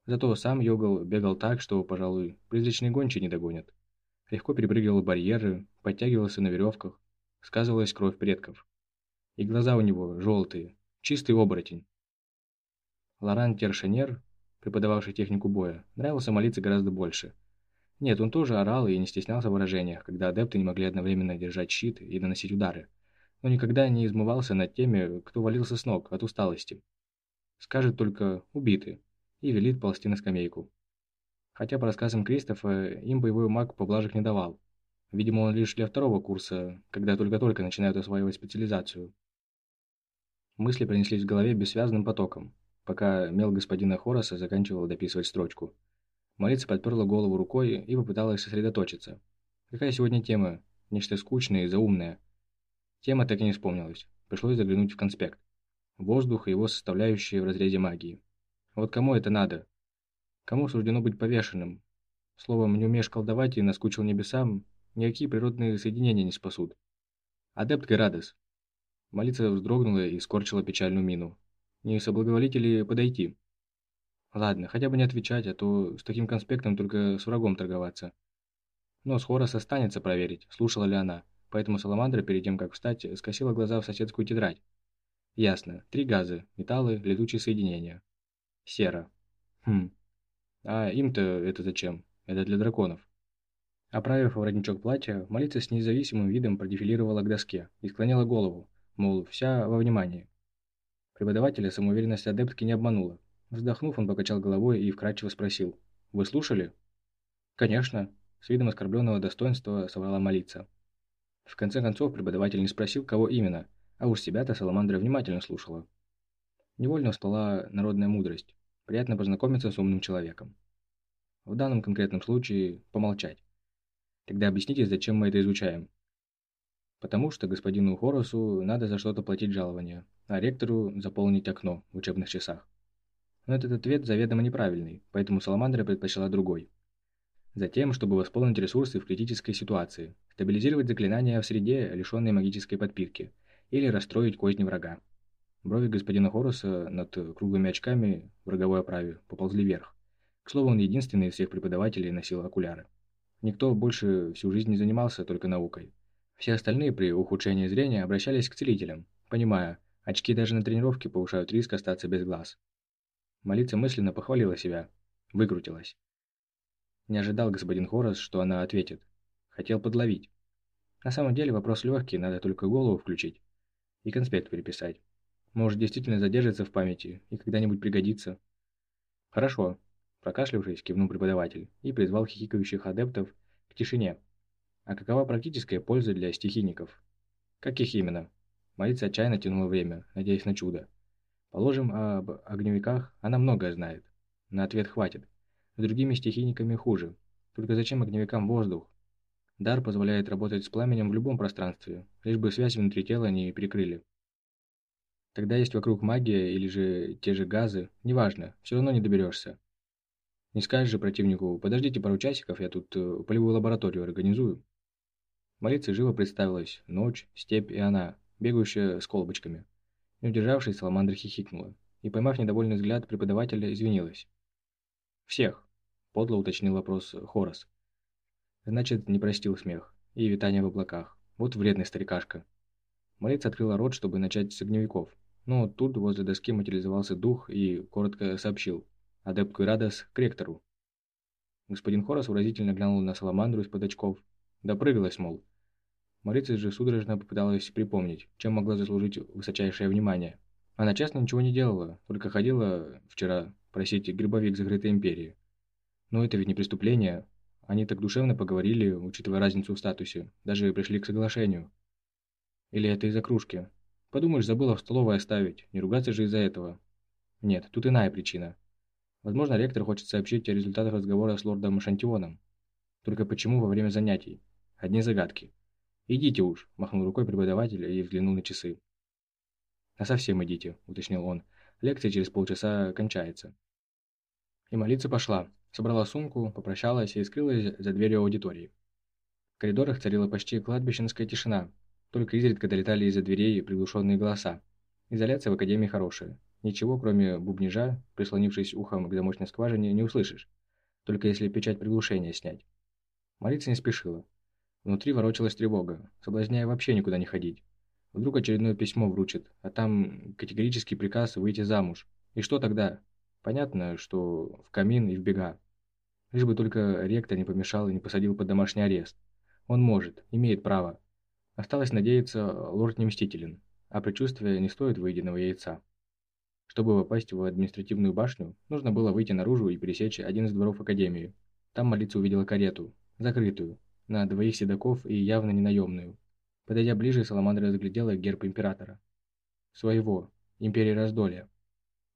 Зато сам Йогл бегал так, что, пожалуй, призрачный гончий не догонят. Легко перепрыгивал барьеры, подтягивался на веревках, сказывалась кровь предков. И глаза у него желтые, чистый оборотень. Лоран Тершенер, преподававший технику боя, нравился молиться гораздо больше. Нет, он тоже орал и не стеснялся в выражениях, когда адепты не могли одновременно держать щит и наносить удары но никогда не измывался над теми, кто валился с ног от усталости. Скажет только «убиты» и велит ползти на скамейку. Хотя по рассказам Кристофа им боевой маг поблажек не давал. Видимо, он лишь для второго курса, когда только-только начинают осваивать специализацию. Мысли пронеслись в голове бессвязным потоком, пока мел господина Хороса заканчивал дописывать строчку. Молиться подперла голову рукой и попыталась сосредоточиться. Какая сегодня тема? Нечто скучное и заумное – Тема так и не вспомнилась. Пришлось заглянуть в конспект. Воздух и его составляющие в разрезе магии. Вот кому это надо? Кому суждено быть повешенным? Словом, не умеешь колдовать и наскучил небесам, никакие природные соединения не спасут. Адепт Герадес. Молиться вздрогнула и скорчила печальную мину. Не соблаговолите ли подойти? Ладно, хотя бы не отвечать, а то с таким конспектом только с врагом торговаться. Но с останется проверить, слушала ли она. Поэтому Саламандра, перед тем, как встать, скосила глаза в соседскую тетрадь. Ясно. Три газа. Металлы, летучие соединения. Сера. Хм. А им-то это зачем? Это для драконов. Оправив воротничок платья, молиться с независимым видом продефилировала к доске и склонила голову, мол, вся во внимании. Преподавателя самоуверенность адептки не обманула. Вздохнув, он покачал головой и вкратчиво спросил. «Вы слушали?» «Конечно», — с видом оскорбленного достоинства соврала молиться. В конце концов, преподаватель не спросил, кого именно, а уж себя-то Саламандра внимательно слушала. Невольно всплыла народная мудрость. Приятно познакомиться с умным человеком. В данном конкретном случае помолчать. Тогда объясните, зачем мы это изучаем. Потому что господину Хоросу надо за что-то платить жалование, а ректору заполнить окно в учебных часах. Но этот ответ заведомо неправильный, поэтому Саламандра предпочла другой. Затем, чтобы восполнить ресурсы в критической ситуации, стабилизировать заклинания в среде, лишенной магической подпитки, или расстроить козни врага. Брови господина Хоруса над круглыми очками в роговой оправе поползли вверх. К слову, он единственный из всех преподавателей носил окуляры. Никто больше всю жизнь не занимался только наукой. Все остальные при ухудшении зрения обращались к целителям, понимая, очки даже на тренировке повышают риск остаться без глаз. Молиться мысленно похвалила себя. Выкрутилась. Не ожидал господин Хорос, что она ответит. Хотел подловить. На самом деле вопрос легкий, надо только голову включить. И конспект переписать. Может, действительно задержится в памяти и когда-нибудь пригодится. Хорошо. Прокашлявшись, кивнул преподаватель и призвал хихикающих адептов к тишине. А какова практическая польза для стихийников? Каких именно? Молиться отчаянно тянуло время, надеясь на чудо. Положим, об огневиках она многое знает. На ответ хватит. С другими стихийниками хуже. Только зачем огневикам воздух? Дар позволяет работать с пламенем в любом пространстве, лишь бы связь внутри тела не прикрыли. Тогда есть вокруг магия или же те же газы, неважно, все равно не доберешься. Не скажешь же противнику, подождите пару часиков, я тут э, полевую лабораторию организую. Молиться живо представилась ночь, степь и она, бегающая с колбочками. Не удержавшись, Саламандра хихикнула и, поймав недовольный взгляд преподавателя, извинилась. «Всех», — подло уточнил вопрос Хорос. «Значит, не простил смех и витание в облаках. Вот вредный старикашка». Молец открыла рот, чтобы начать с огневиков, но тут возле доски материализовался дух и коротко сообщил «Адепт Куирадос к ректору». Господин Хорос выразительно глянул на Саламандру из-под очков. Допрыгалась, мол. Марица же судорожно попыталась припомнить, чем могла заслужить высочайшее внимание. Она честно ничего не делала, только ходила вчера просить грибовик закрытой империи. Но это ведь не преступление. Они так душевно поговорили, учитывая разницу в статусе, даже пришли к соглашению. Или это из-за кружки? Подумаешь, забыла в столовой оставить, не ругаться же из-за этого. Нет, тут иная причина. Возможно, ректор хочет сообщить о результатах разговора с лордом Шантионом. Только почему во время занятий? Одни загадки. «Идите уж», – махнул рукой преподаватель и взглянул на часы. «А совсем идите», – уточнил он. Лекция через полчаса кончается. И молиться пошла. Собрала сумку, попрощалась и скрылась за дверью аудитории. коридорах царила почти кладбищенская тишина, только изредка долетали из-за дверей приглушенные голоса. Изоляция в академии хорошая. Ничего, кроме бубнижа, прислонившись ухом к замочной скважине, не услышишь. Только если печать приглушения снять. Молиться не спешила. Внутри ворочалась тревога, соблазняя вообще никуда не ходить. Вдруг очередное письмо вручит, а там категорический приказ выйти замуж. И что тогда? Понятно, что в камин и в бега. Лишь бы только ректор не помешал и не посадил под домашний арест. Он может, имеет право. Осталось надеяться, лорд не мстителен, а предчувствие не стоит выеденного яйца. Чтобы попасть в административную башню, нужно было выйти наружу и пересечь один из дворов Академии. Там молиться увидела карету, закрытую, на двоих седаков и явно не наемную. Подойдя ближе, Саламандра разглядела герб императора. Своего, империи раздолья.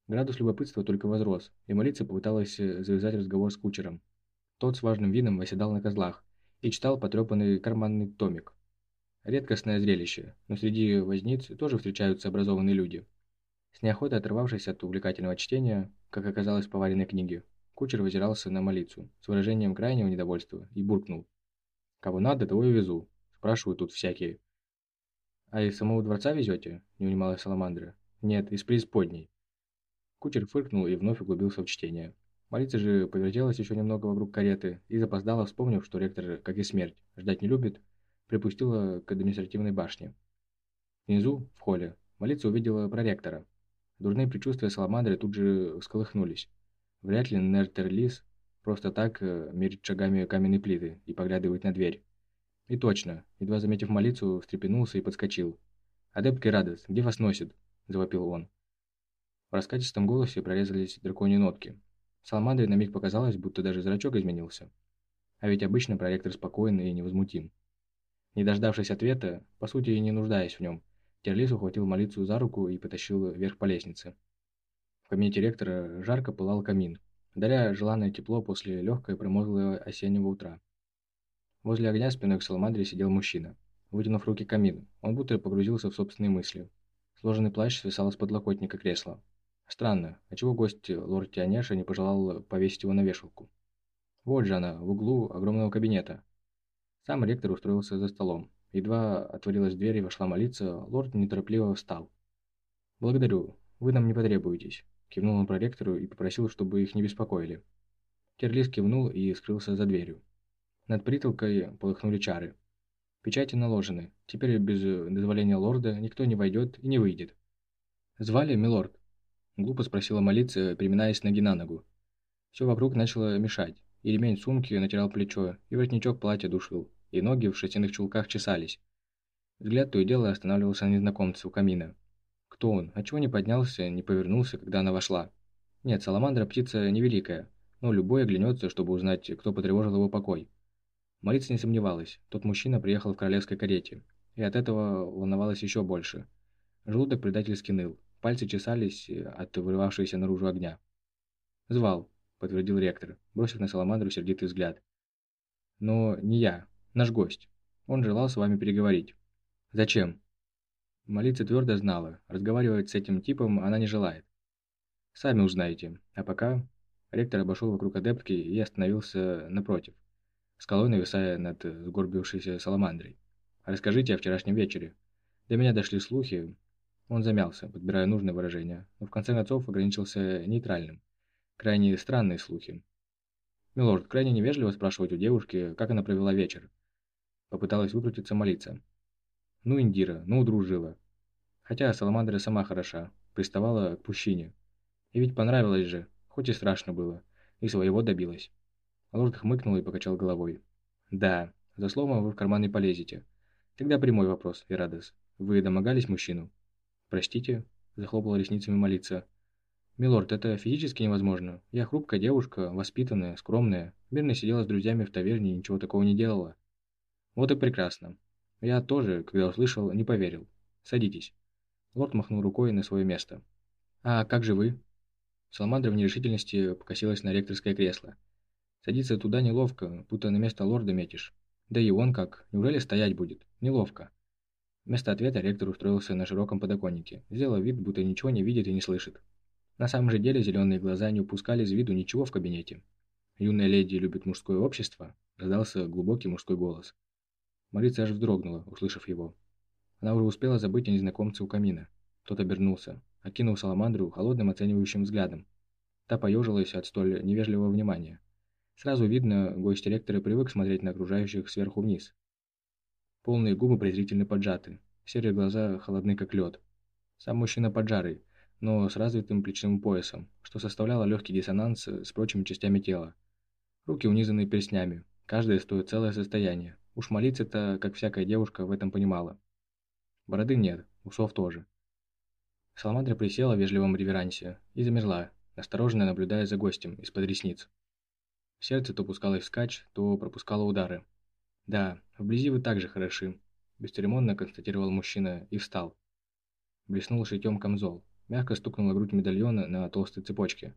Градус любопытства только возрос, и молиться попыталась э, завязать разговор с кучером. Тот с важным видом восседал на козлах и читал потрепанный карманный томик. Редкостное зрелище, но среди возниц тоже встречаются образованные люди. С неохотой оторвавшись от увлекательного чтения, как оказалось по вареной книге, кучер возирался на молицу с выражением крайнего недовольства и буркнул. «Кого надо, того и везу. Спрашивают тут всякие». «А из самого дворца везете?» – не унималась Саламандра. «Нет, из преисподней». Кучер фыркнул и вновь углубился в чтение. Молица же повертелась еще немного вокруг кареты и запоздала, вспомнив, что ректор, как и смерть, ждать не любит, припустила к административной башне. Внизу, в холле, Молица увидела проректора. Дурные предчувствия Саламандры тут же всколыхнулись. Вряд ли Нертерлис просто так э, мерит шагами каменные плиты и поглядывает на дверь. И точно, едва заметив молицу, встрепенулся и подскочил. «Адепт Керадес, где вас носит?» – завопил он. В раскатистом голосе прорезались драконьи нотки. Саламандре на миг показалось, будто даже зрачок изменился. А ведь обычно проректор спокойный и невозмутим. Не дождавшись ответа, по сути и не нуждаясь в нем, Терлис ухватил молицу за руку и потащил вверх по лестнице. В кабинете ректора жарко пылал камин, даря желанное тепло после легкой промозглого осеннего утра. Возле огня спиной к Саламандре сидел мужчина. Вытянув руки к камину, он будто погрузился в собственные мысли. Сложенный плащ свисал с подлокотника кресла. Странно, а чего гость лорд Тианеша не пожелал повесить его на вешалку? Вот же она, в углу огромного кабинета, сам ректор устроился за столом. Едва отворилась дверь и вошла молиться, лорд неторопливо встал. «Благодарю, вы нам не потребуетесь», – кивнул он проректору и попросил, чтобы их не беспокоили. Терлис кивнул и скрылся за дверью. Над притолкой полыхнули чары. Печати наложены. Теперь без дозволения лорда никто не войдет и не выйдет. «Звали, милорд?» – глупо спросила молиться, приминаясь ноги на ногу. Все вокруг начало мешать, и ремень сумки натирал плечо, и воротничок платья душил и ноги в шерстяных чулках чесались. Взгляд то и дело останавливался на незнакомце у камина. Кто он? А чего не поднялся, не повернулся, когда она вошла? Нет, саламандра птица невеликая, но любой оглянется, чтобы узнать, кто потревожил его покой. Молиться не сомневалась, тот мужчина приехал в королевской карете, и от этого волновалась еще больше. Желудок предательски ныл, пальцы чесались от вырывавшегося наружу огня. «Звал», — подтвердил ректор, бросив на Саламандру сердитый взгляд. «Но не я. Наш гость. Он желал с вами переговорить. Зачем? Молиться твердо знала, разговаривать с этим типом она не желает. Сами узнаете. А пока... Ректор обошел вокруг адептки и остановился напротив, скалой нависая над сгорбившейся саламандрой. «Расскажите о вчерашнем вечере. До меня дошли слухи...» Он замялся, подбирая нужное выражение, но в конце концов ограничился нейтральным. Крайне странные слухи. «Милорд, крайне невежливо спрашивать у девушки, как она провела вечер. Попыталась выкрутиться молиться. Ну, Индира, ну, удружила. Хотя Саламандра сама хороша, приставала к пущине. И ведь понравилось же, хоть и страшно было, и своего добилась. Лорд хмыкнул и покачал головой. «Да, за словом вы в карман не полезете. Тогда прямой вопрос, Ирадес. Вы домогались мужчину?» «Простите?» – захлопала ресницами молиться. «Милорд, это физически невозможно. Я хрупкая девушка, воспитанная, скромная, мирно сидела с друзьями в таверне и ничего такого не делала. «Вот и прекрасно. Я тоже, когда услышал, не поверил. Садитесь». Лорд махнул рукой на свое место. «А как же вы?» Саламандра в нерешительности покосилась на ректорское кресло. «Садиться туда неловко, будто на место лорда метишь. Да и он как, неужели стоять будет? Неловко». Вместо ответа ректор устроился на широком подоконнике, сделав вид, будто ничего не видит и не слышит. На самом же деле зеленые глаза не упускали из виду ничего в кабинете. «Юная леди любит мужское общество», – раздался глубокий мужской голос. Марица аж вздрогнула, услышав его. Она уже успела забыть о незнакомце у камина. Тот обернулся, окинул Саламандру холодным оценивающим взглядом. Та поежилась от столь невежливого внимания. Сразу видно, гость ректора привык смотреть на окружающих сверху вниз. Полные губы презрительно поджаты, серые глаза холодны как лед. Сам мужчина поджарый, но с развитым плечевым поясом, что составляло легкий диссонанс с прочими частями тела. Руки унизаны перстнями, каждая стоит целое состояние. Уж молиться-то, как всякая девушка, в этом понимала. Бороды нет, усов тоже. Саламандра присела в вежливом реверансе и замерла, осторожно наблюдая за гостем из-под ресниц. Сердце то пускалось вскачь, то пропускало удары. «Да, вблизи вы также хороши», – бесцеремонно констатировал мужчина и встал. Блеснул шитьем камзол, мягко стукнула грудь медальона на толстой цепочке.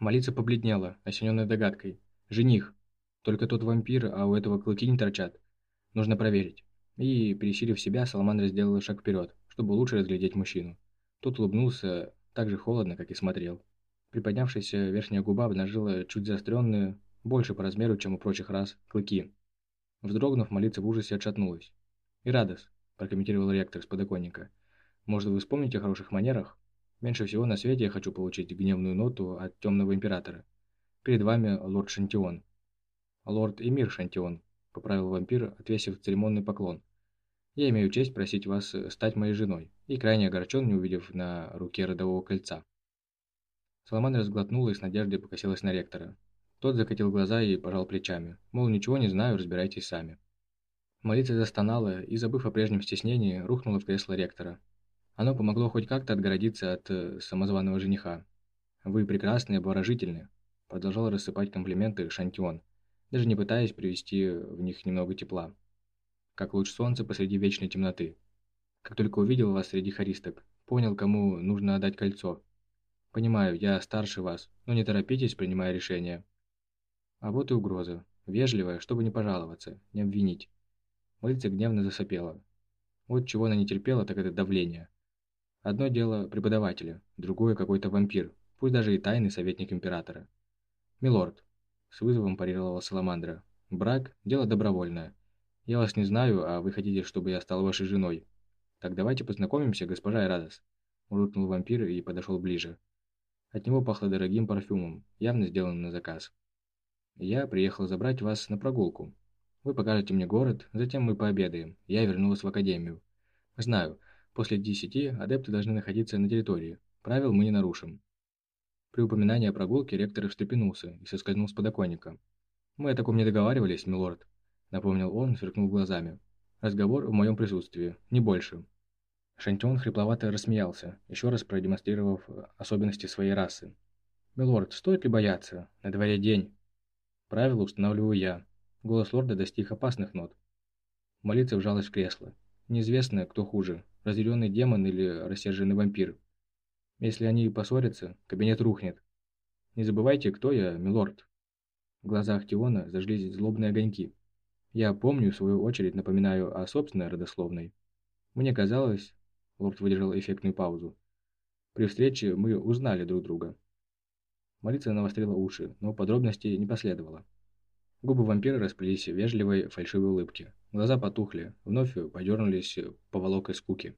Молиться побледнела, осененная догадкой. «Жених! Только тот вампир, а у этого клыки не торчат. Нужно проверить». И, пересилив себя, Саламандра сделала шаг вперед, чтобы лучше разглядеть мужчину. Тот улыбнулся так же холодно, как и смотрел. Приподнявшаяся верхняя губа обнажила чуть заостренные, больше по размеру, чем у прочих раз, клыки. Вздрогнув, молиться в ужасе отшатнулась. «Ирадос», – прокомментировал ректор с подоконника. «Может, вы вспомните о хороших манерах? Меньше всего на свете я хочу получить гневную ноту от темного императора. Перед вами лорд Шантион». «Лорд Эмир Шантион», – поправил вампир, отвесив церемонный поклон. Я имею честь просить вас стать моей женой, и крайне огорчен, не увидев на руке родового кольца». Саламандра сглотнула и с надеждой покосилась на ректора. Тот закатил глаза и пожал плечами, мол, ничего не знаю, разбирайтесь сами. Молиться застонала и, забыв о прежнем стеснении, рухнула в кресло ректора. Оно помогло хоть как-то отгородиться от э, самозваного жениха. «Вы прекрасны и обворожительны», – продолжал рассыпать комплименты Шантион, даже не пытаясь привести в них немного тепла как луч солнца посреди вечной темноты. Как только увидел вас среди харисток, понял, кому нужно отдать кольцо. Понимаю, я старше вас, но не торопитесь, принимая решение. А вот и угроза. Вежливая, чтобы не пожаловаться, не обвинить. Мыльца гневно засопела. Вот чего она не терпела, так это давление. Одно дело преподавателя, другое какой-то вампир, пусть даже и тайный советник императора. «Милорд», — с вызовом парировала Саламандра, — «брак – дело добровольное. Я вас не знаю, а вы хотите, чтобы я стал вашей женой. Так давайте познакомимся, госпожа Эрадос. Уркнул вампир и подошел ближе. От него пахло дорогим парфюмом, явно сделанным на заказ. Я приехал забрать вас на прогулку. Вы покажете мне город, затем мы пообедаем. Я вернулась в академию. Знаю, после десяти адепты должны находиться на территории. Правил мы не нарушим. При упоминании о прогулке ректор встрепенулся и соскользнул с подоконника. «Мы о таком не договаривались, милорд», напомнил он, сверкнул глазами. «Разговор в моем присутствии, не больше». Шантион хрипловато рассмеялся, еще раз продемонстрировав особенности своей расы. «Милорд, стоит ли бояться? На дворе день». «Правила устанавливаю я». Голос лорда достиг опасных нот. Молиться вжалась в кресло. Неизвестно, кто хуже, разъяренный демон или рассерженный вампир. Если они поссорятся, кабинет рухнет. Не забывайте, кто я, милорд. В глазах Тиона зажглись злобные огоньки. Я помню, в свою очередь, напоминаю о собственной родословной. Мне казалось, лорд выдержал эффектную паузу. При встрече мы узнали друг друга. Молиться навострила уши, но подробностей не последовало. Губы вампира расплелись в вежливой, фальшивой улыбке. Глаза потухли, вновь подернулись поволокой скуки.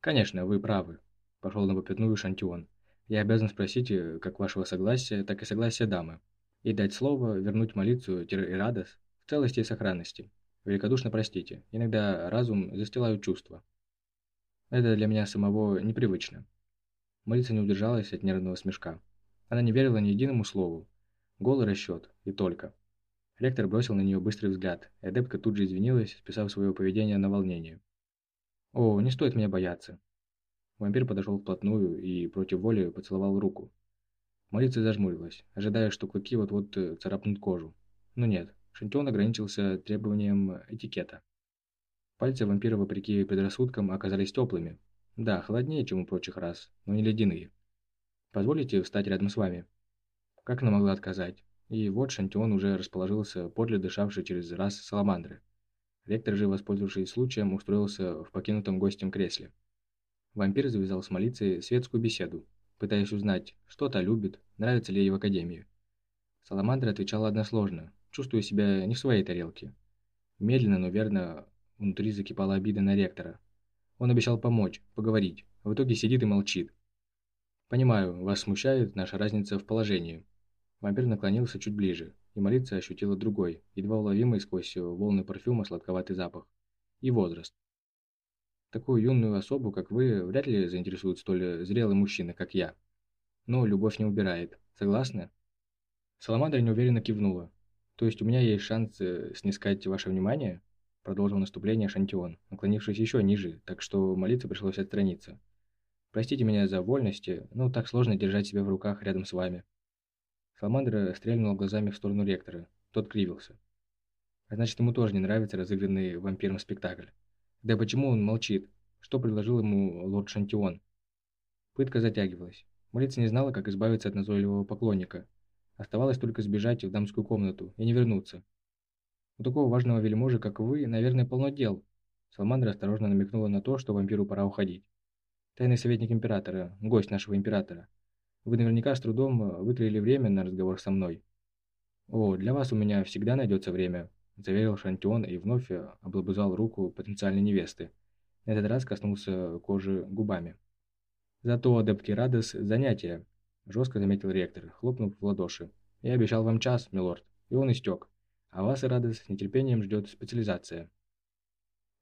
«Конечно, вы правы», – пошел на попятную Шантион. «Я обязан спросить как вашего согласия, так и согласия дамы. И дать слово вернуть молитву-ирадос целости и сохранности. Великодушно простите, иногда разум застилают чувства. Это для меня самого непривычно. Молиться не удержалась от нервного смешка. Она не верила ни единому слову. Голый расчет, и только. Ректор бросил на нее быстрый взгляд, и адептка тут же извинилась, списав свое поведение на волнение. «О, не стоит меня бояться». Вампир подошел вплотную и против воли поцеловал руку. Молиться зажмурилась, ожидая, что клыки вот-вот царапнут кожу. Но нет, Шантион ограничился требованием этикета. Пальцы вампира, вопреки предрассудкам, оказались теплыми. Да, холоднее, чем у прочих раз, но не ледяные. «Позволите встать рядом с вами?» Как она могла отказать? И вот Шантион уже расположился подле дышавший через раз саламандры. Ректор же, воспользовавшись случаем, устроился в покинутом гостем кресле. Вампир завязал с молицей светскую беседу, пытаясь узнать, что та любит, нравится ли ей в академии. Саламандра отвечала односложно, чувствуя себя не в своей тарелке. Медленно, но верно, внутри закипала обида на ректора. Он обещал помочь, поговорить, в итоге сидит и молчит. «Понимаю, вас смущает наша разница в положении». Вампир наклонился чуть ближе, и молиться ощутила другой, едва уловимый сквозь волны парфюма сладковатый запах. И возраст. Такую юную особу, как вы, вряд ли заинтересует столь зрелый мужчина, как я. Но любовь не убирает. Согласны? Саламандра неуверенно кивнула. То есть у меня есть шанс э, снискать ваше внимание? Продолжил наступление Шантион, наклонившись еще ниже, так что молиться пришлось отстраниться. Простите меня за вольности, но так сложно держать себя в руках рядом с вами. Саламандра стрельнула глазами в сторону ректора. Тот кривился. А значит, ему тоже не нравится разыгранный вампиром спектакль. Да почему он молчит? Что предложил ему лорд Шантион? Пытка затягивалась. Молиться не знала, как избавиться от назойливого поклонника, Оставалось только сбежать в дамскую комнату и не вернуться. У такого важного вельможи, как вы, наверное, полно дел. Салмандра осторожно намекнула на то, что вампиру пора уходить. Тайный советник императора, гость нашего императора. Вы наверняка с трудом выкроили время на разговор со мной. О, для вас у меня всегда найдется время, заверил Шантион и вновь облобызал руку потенциальной невесты. На этот раз коснулся кожи губами. Зато адептки Радос занятия, жестко заметил ректор, хлопнув в ладоши. «Я обещал вам час, милорд, и он истек. А вас и радость с нетерпением ждет специализация».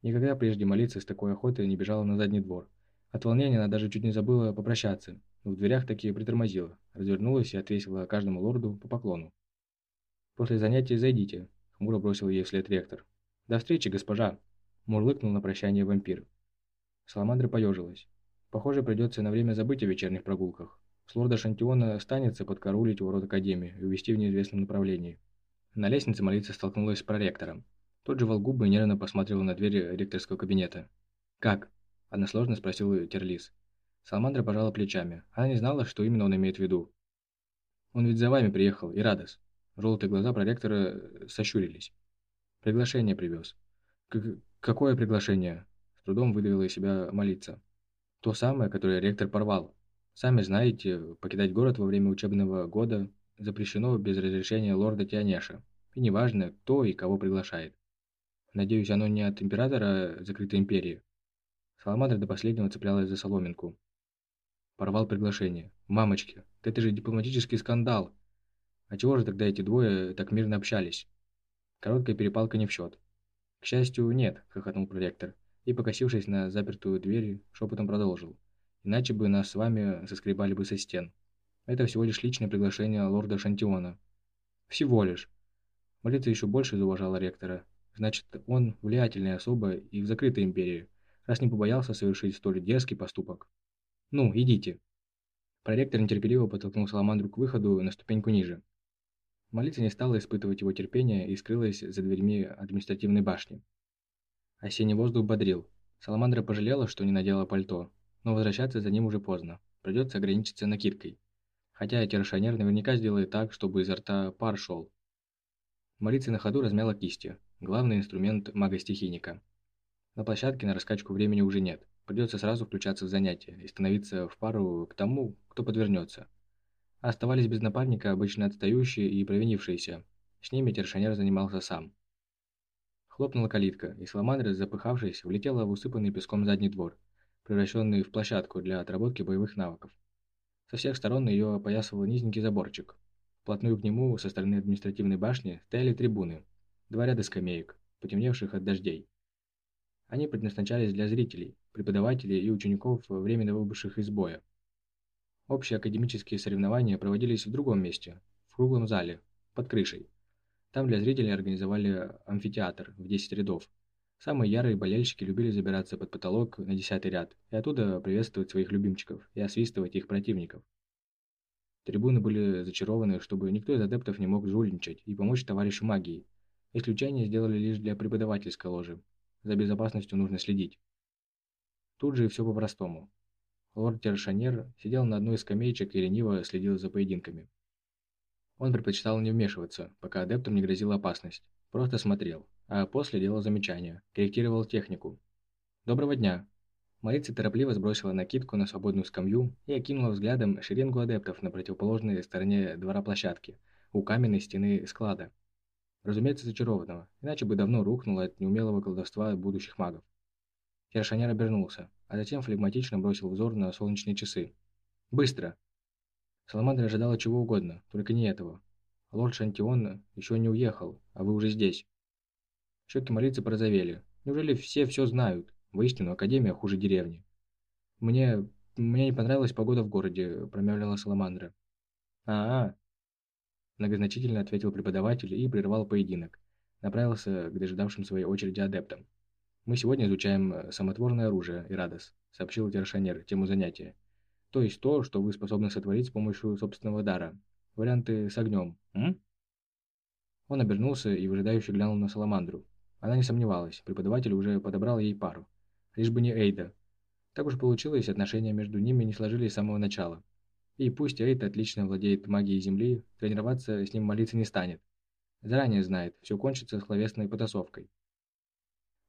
Никогда прежде молиться с такой охотой не бежала на задний двор. От волнения она даже чуть не забыла попрощаться, но в дверях таки притормозила, развернулась и отвесила каждому лорду по поклону. «После занятия зайдите», — хмуро бросил ей вслед ректор. «До встречи, госпожа!» — мурлыкнул на прощание вампир. Саламандра поежилась. Похоже, придется на время забыть о вечерних прогулках. С лорда Шантиона останется подкараулить у ворот Академии и увести в неизвестном направлении. На лестнице молиться столкнулась с проректором. Тот же губы и нервно посмотрел на дверь ректорского кабинета. «Как?» – односложно спросил Терлис. Саламандра пожала плечами. Она не знала, что именно он имеет в виду. «Он ведь за вами приехал, и Радос». Желтые глаза проректора сощурились. «Приглашение привез». К «Какое приглашение?» С трудом выдавила из себя молиться. «То самое, которое ректор порвал», Сами знаете, покидать город во время учебного года запрещено без разрешения лорда Тианеша, и неважно, кто и кого приглашает. Надеюсь, оно не от императора закрытой империи. Саламандра до последнего цеплялась за соломинку. Порвал приглашение. Мамочки, это же дипломатический скандал. А чего же тогда эти двое так мирно общались? Короткая перепалка не в счет. К счастью, нет, хохотнул проректор, и, покосившись на запертую дверь, шепотом продолжил иначе бы нас с вами соскребали бы со стен. Это всего лишь личное приглашение лорда Шантиона. Всего лишь. Молитва еще больше зауважала ректора. Значит, он влиятельная особа и в закрытой империи, раз не побоялся совершить столь дерзкий поступок. Ну, идите. Проректор нетерпеливо подтолкнул Саламандру к выходу на ступеньку ниже. Молитва не стала испытывать его терпения и скрылась за дверьми административной башни. Осенний воздух бодрил. Саламандра пожалела, что не надела пальто, но возвращаться за ним уже поздно. Придется ограничиться накидкой. Хотя тершанер наверняка сделает так, чтобы изо рта пар шел. Марица на ходу размяла кисти. Главный инструмент мага-стихийника. На площадке на раскачку времени уже нет. Придется сразу включаться в занятия и становиться в пару к тому, кто подвернется. оставались без напарника обычно отстающие и провинившиеся. С ними тершанер занимался сам. Хлопнула калитка, и Саламандра, запыхавшись, влетела в усыпанный песком задний двор превращенный в площадку для отработки боевых навыков. Со всех сторон ее опоясывал низенький заборчик. Вплотную к нему, со стороны административной башни, стояли трибуны, два ряда скамеек, потемневших от дождей. Они предназначались для зрителей, преподавателей и учеников, временно выбывших из боя. Общие академические соревнования проводились в другом месте, в круглом зале, под крышей. Там для зрителей организовали амфитеатр в 10 рядов, Самые ярые болельщики любили забираться под потолок на десятый ряд и оттуда приветствовать своих любимчиков и освистывать их противников. Трибуны были зачарованы, чтобы никто из адептов не мог жульничать и помочь товарищу магии. Исключение сделали лишь для преподавательской ложи. За безопасностью нужно следить. Тут же и все по-простому. Лорд Тершанер сидел на одной из скамеечек и лениво следил за поединками. Он предпочитал не вмешиваться, пока адептам не грозила опасность. Просто смотрел, а после делал замечания, корректировал технику. «Доброго дня!» Марица торопливо сбросила накидку на свободную скамью и окинула взглядом шеренгу адептов на противоположной стороне двора площадки, у каменной стены склада. Разумеется, зачарованного, иначе бы давно рухнуло от неумелого колдовства будущих магов. Тершанер обернулся, а затем флегматично бросил взор на солнечные часы. «Быстро!» Саламандра ожидала чего угодно, только не этого. Лорд Шантион еще не уехал, а вы уже здесь. Щеки молиться порозовели. Неужели все все знают? Воистину, Академия хуже деревни. Мне... мне не понравилась погода в городе, промямлила Саламандра. а, -а, -а Многозначительно ответил преподаватель и прервал поединок. Направился к дожидавшим своей очереди адептам. «Мы сегодня изучаем самотворное оружие, Ирадос», — сообщил Тершанер, тему занятия. «То есть то, что вы способны сотворить с помощью собственного дара. Варианты с огнем, м?» Он обернулся и выжидающе глянул на Саламандру. Она не сомневалась, преподаватель уже подобрал ей пару. Лишь бы не Эйда. Так уж получилось, отношения между ними не сложились с самого начала. И пусть Эйд отлично владеет магией Земли, тренироваться с ним молиться не станет. Заранее знает, все кончится словесной потасовкой.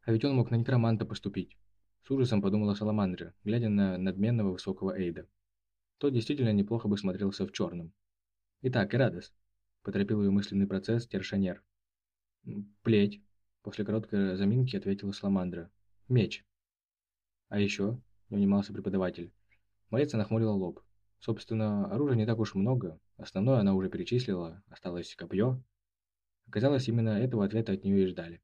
А ведь он мог на некроманта поступить. С ужасом подумала Саламандра, глядя на надменного высокого Эйда. Тот действительно неплохо бы смотрелся в черном. «Итак, Ирадос», — поторопил ее мысленный процесс Тершанер. «Плеть», После короткой заминки ответила Саламандра. «Меч». «А еще?» – не унимался преподаватель. Морица нахмурила лоб. Собственно, оружия не так уж много. Основное она уже перечислила, осталось копье. Оказалось, именно этого ответа от нее и ждали.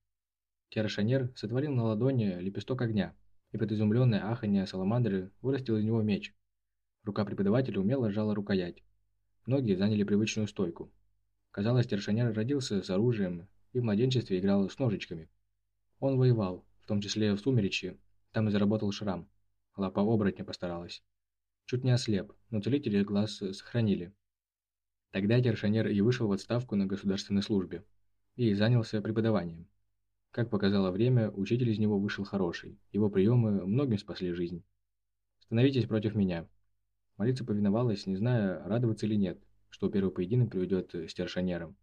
Керашанер сотворил на ладони лепесток огня, и под изумленное аханье саламандры вырастил из него меч. Рука преподавателя умело сжала рукоять. Ноги заняли привычную стойку. Казалось, Тершанер родился с оружием и в младенчестве играл с ножичками. Он воевал, в том числе в Сумеречье, там и заработал шрам. Лапа оборотня постаралась. Чуть не ослеп, но целители глаз сохранили. Тогда Тершанер и вышел в отставку на государственной службе и занялся преподаванием. Как показало время, учитель из него вышел хороший, его приемы многим спасли жизнь. «Становитесь против меня». Молиться повиновалась, не зная, радоваться или нет, что первый поединок приведет с Тершанером.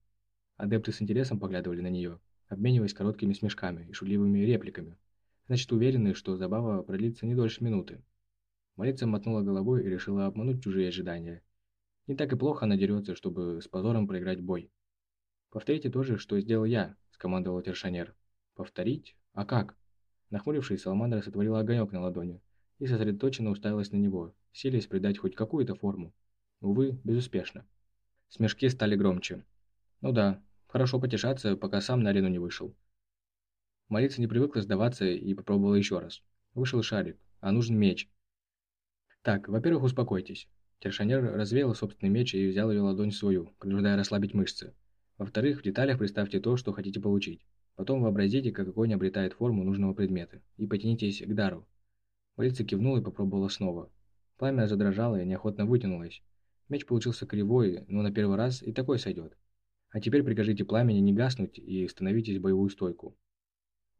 Адепты с интересом поглядывали на нее, обмениваясь короткими смешками и шутливыми репликами. Значит, уверены, что забава продлится не дольше минуты. Молица мотнула головой и решила обмануть чужие ожидания. Не так и плохо она дерется, чтобы с позором проиграть бой. «Повторите то же, что сделал я», – скомандовал Тершанер. «Повторить? А как?» Нахмурившись, Саламандра сотворила огонек на ладони и сосредоточенно уставилась на него, силясь придать хоть какую-то форму. Увы, безуспешно. Смешки стали громче. Ну да, Хорошо потешаться, пока сам на арену не вышел. Молиться не привыкла сдаваться и попробовала еще раз. Вышел шарик, а нужен меч. Так, во-первых, успокойтесь. Тершанер развеял собственный меч и взял ее ладонь свою, принуждая расслабить мышцы. Во-вторых, в деталях представьте то, что хотите получить. Потом вообразите, как огонь обретает форму нужного предмета, и потянитесь к дару. Молиться кивнула и попробовала снова. Пламя задрожало и неохотно вытянулось. Меч получился кривой, но на первый раз и такой сойдет. А теперь прикажите пламени не гаснуть и становитесь в боевую стойку.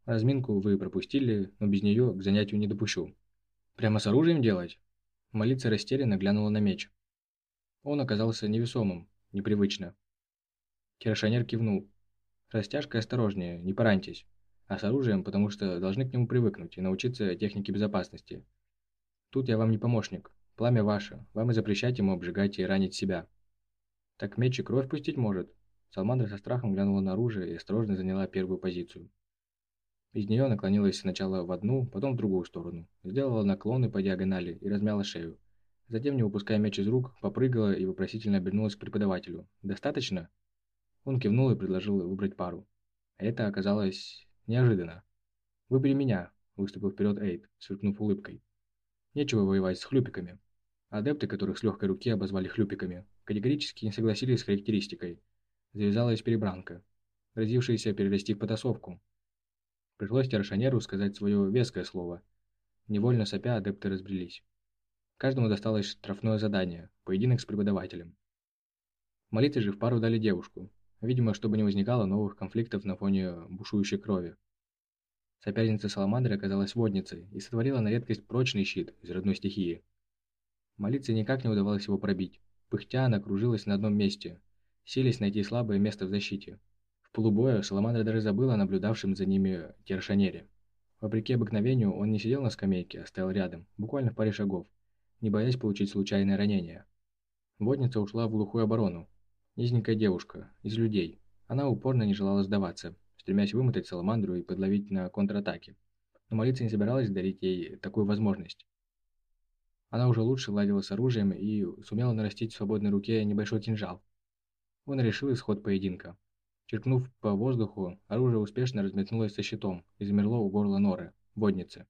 Разминку вы пропустили, но без нее к занятию не допущу. Прямо с оружием делать? Молиться растерянно глянула на меч. Он оказался невесомым, непривычно. Керашанер кивнул. Растяжкой осторожнее, не пораньтесь. А с оружием, потому что должны к нему привыкнуть и научиться технике безопасности. Тут я вам не помощник. Пламя ваше, вам и запрещать ему обжигать и ранить себя. Так меч и кровь пустить может, Салмандра со страхом глянула на оружие и осторожно заняла первую позицию. Из нее наклонилась сначала в одну, потом в другую сторону, сделала наклоны по диагонали и размяла шею. Затем, не выпуская мяч из рук, попрыгала и вопросительно обернулась к преподавателю. «Достаточно?» Он кивнул и предложил выбрать пару. Это оказалось неожиданно. «Выбери меня», – выступил вперед Эйд, сверкнув улыбкой. «Нечего воевать с хлюпиками». Адепты, которых с легкой руки обозвали хлюпиками, категорически не согласились с характеристикой – Завязалась перебранка, грозившаяся перерасти в потасовку. Пришлось Тершанеру сказать свое веское слово. Невольно сопя адепты разбрелись. Каждому досталось штрафное задание – поединок с преподавателем. Молитве же в пару дали девушку, видимо, чтобы не возникало новых конфликтов на фоне бушующей крови. Соперница Саламандры оказалась водницей и сотворила на редкость прочный щит из родной стихии. Молиться никак не удавалось его пробить. Пыхтя она кружилась на одном месте, сились найти слабое место в защите. Полубою Саламандра даже забыла о наблюдавшем за ними Тершанере. Вопреки обыкновению, он не сидел на скамейке, а стоял рядом, буквально в паре шагов, не боясь получить случайное ранение. Водница ушла в глухую оборону. Низенькая девушка, из людей. Она упорно не желала сдаваться, стремясь вымотать Саламандру и подловить на контратаке. Но молиться не собиралась дарить ей такую возможность. Она уже лучше ладила с оружием и сумела нарастить в свободной руке небольшой кинжал. Он решил исход поединка. Черкнув по воздуху, оружие успешно разметнулось со щитом и замерло у горла норы, водницы.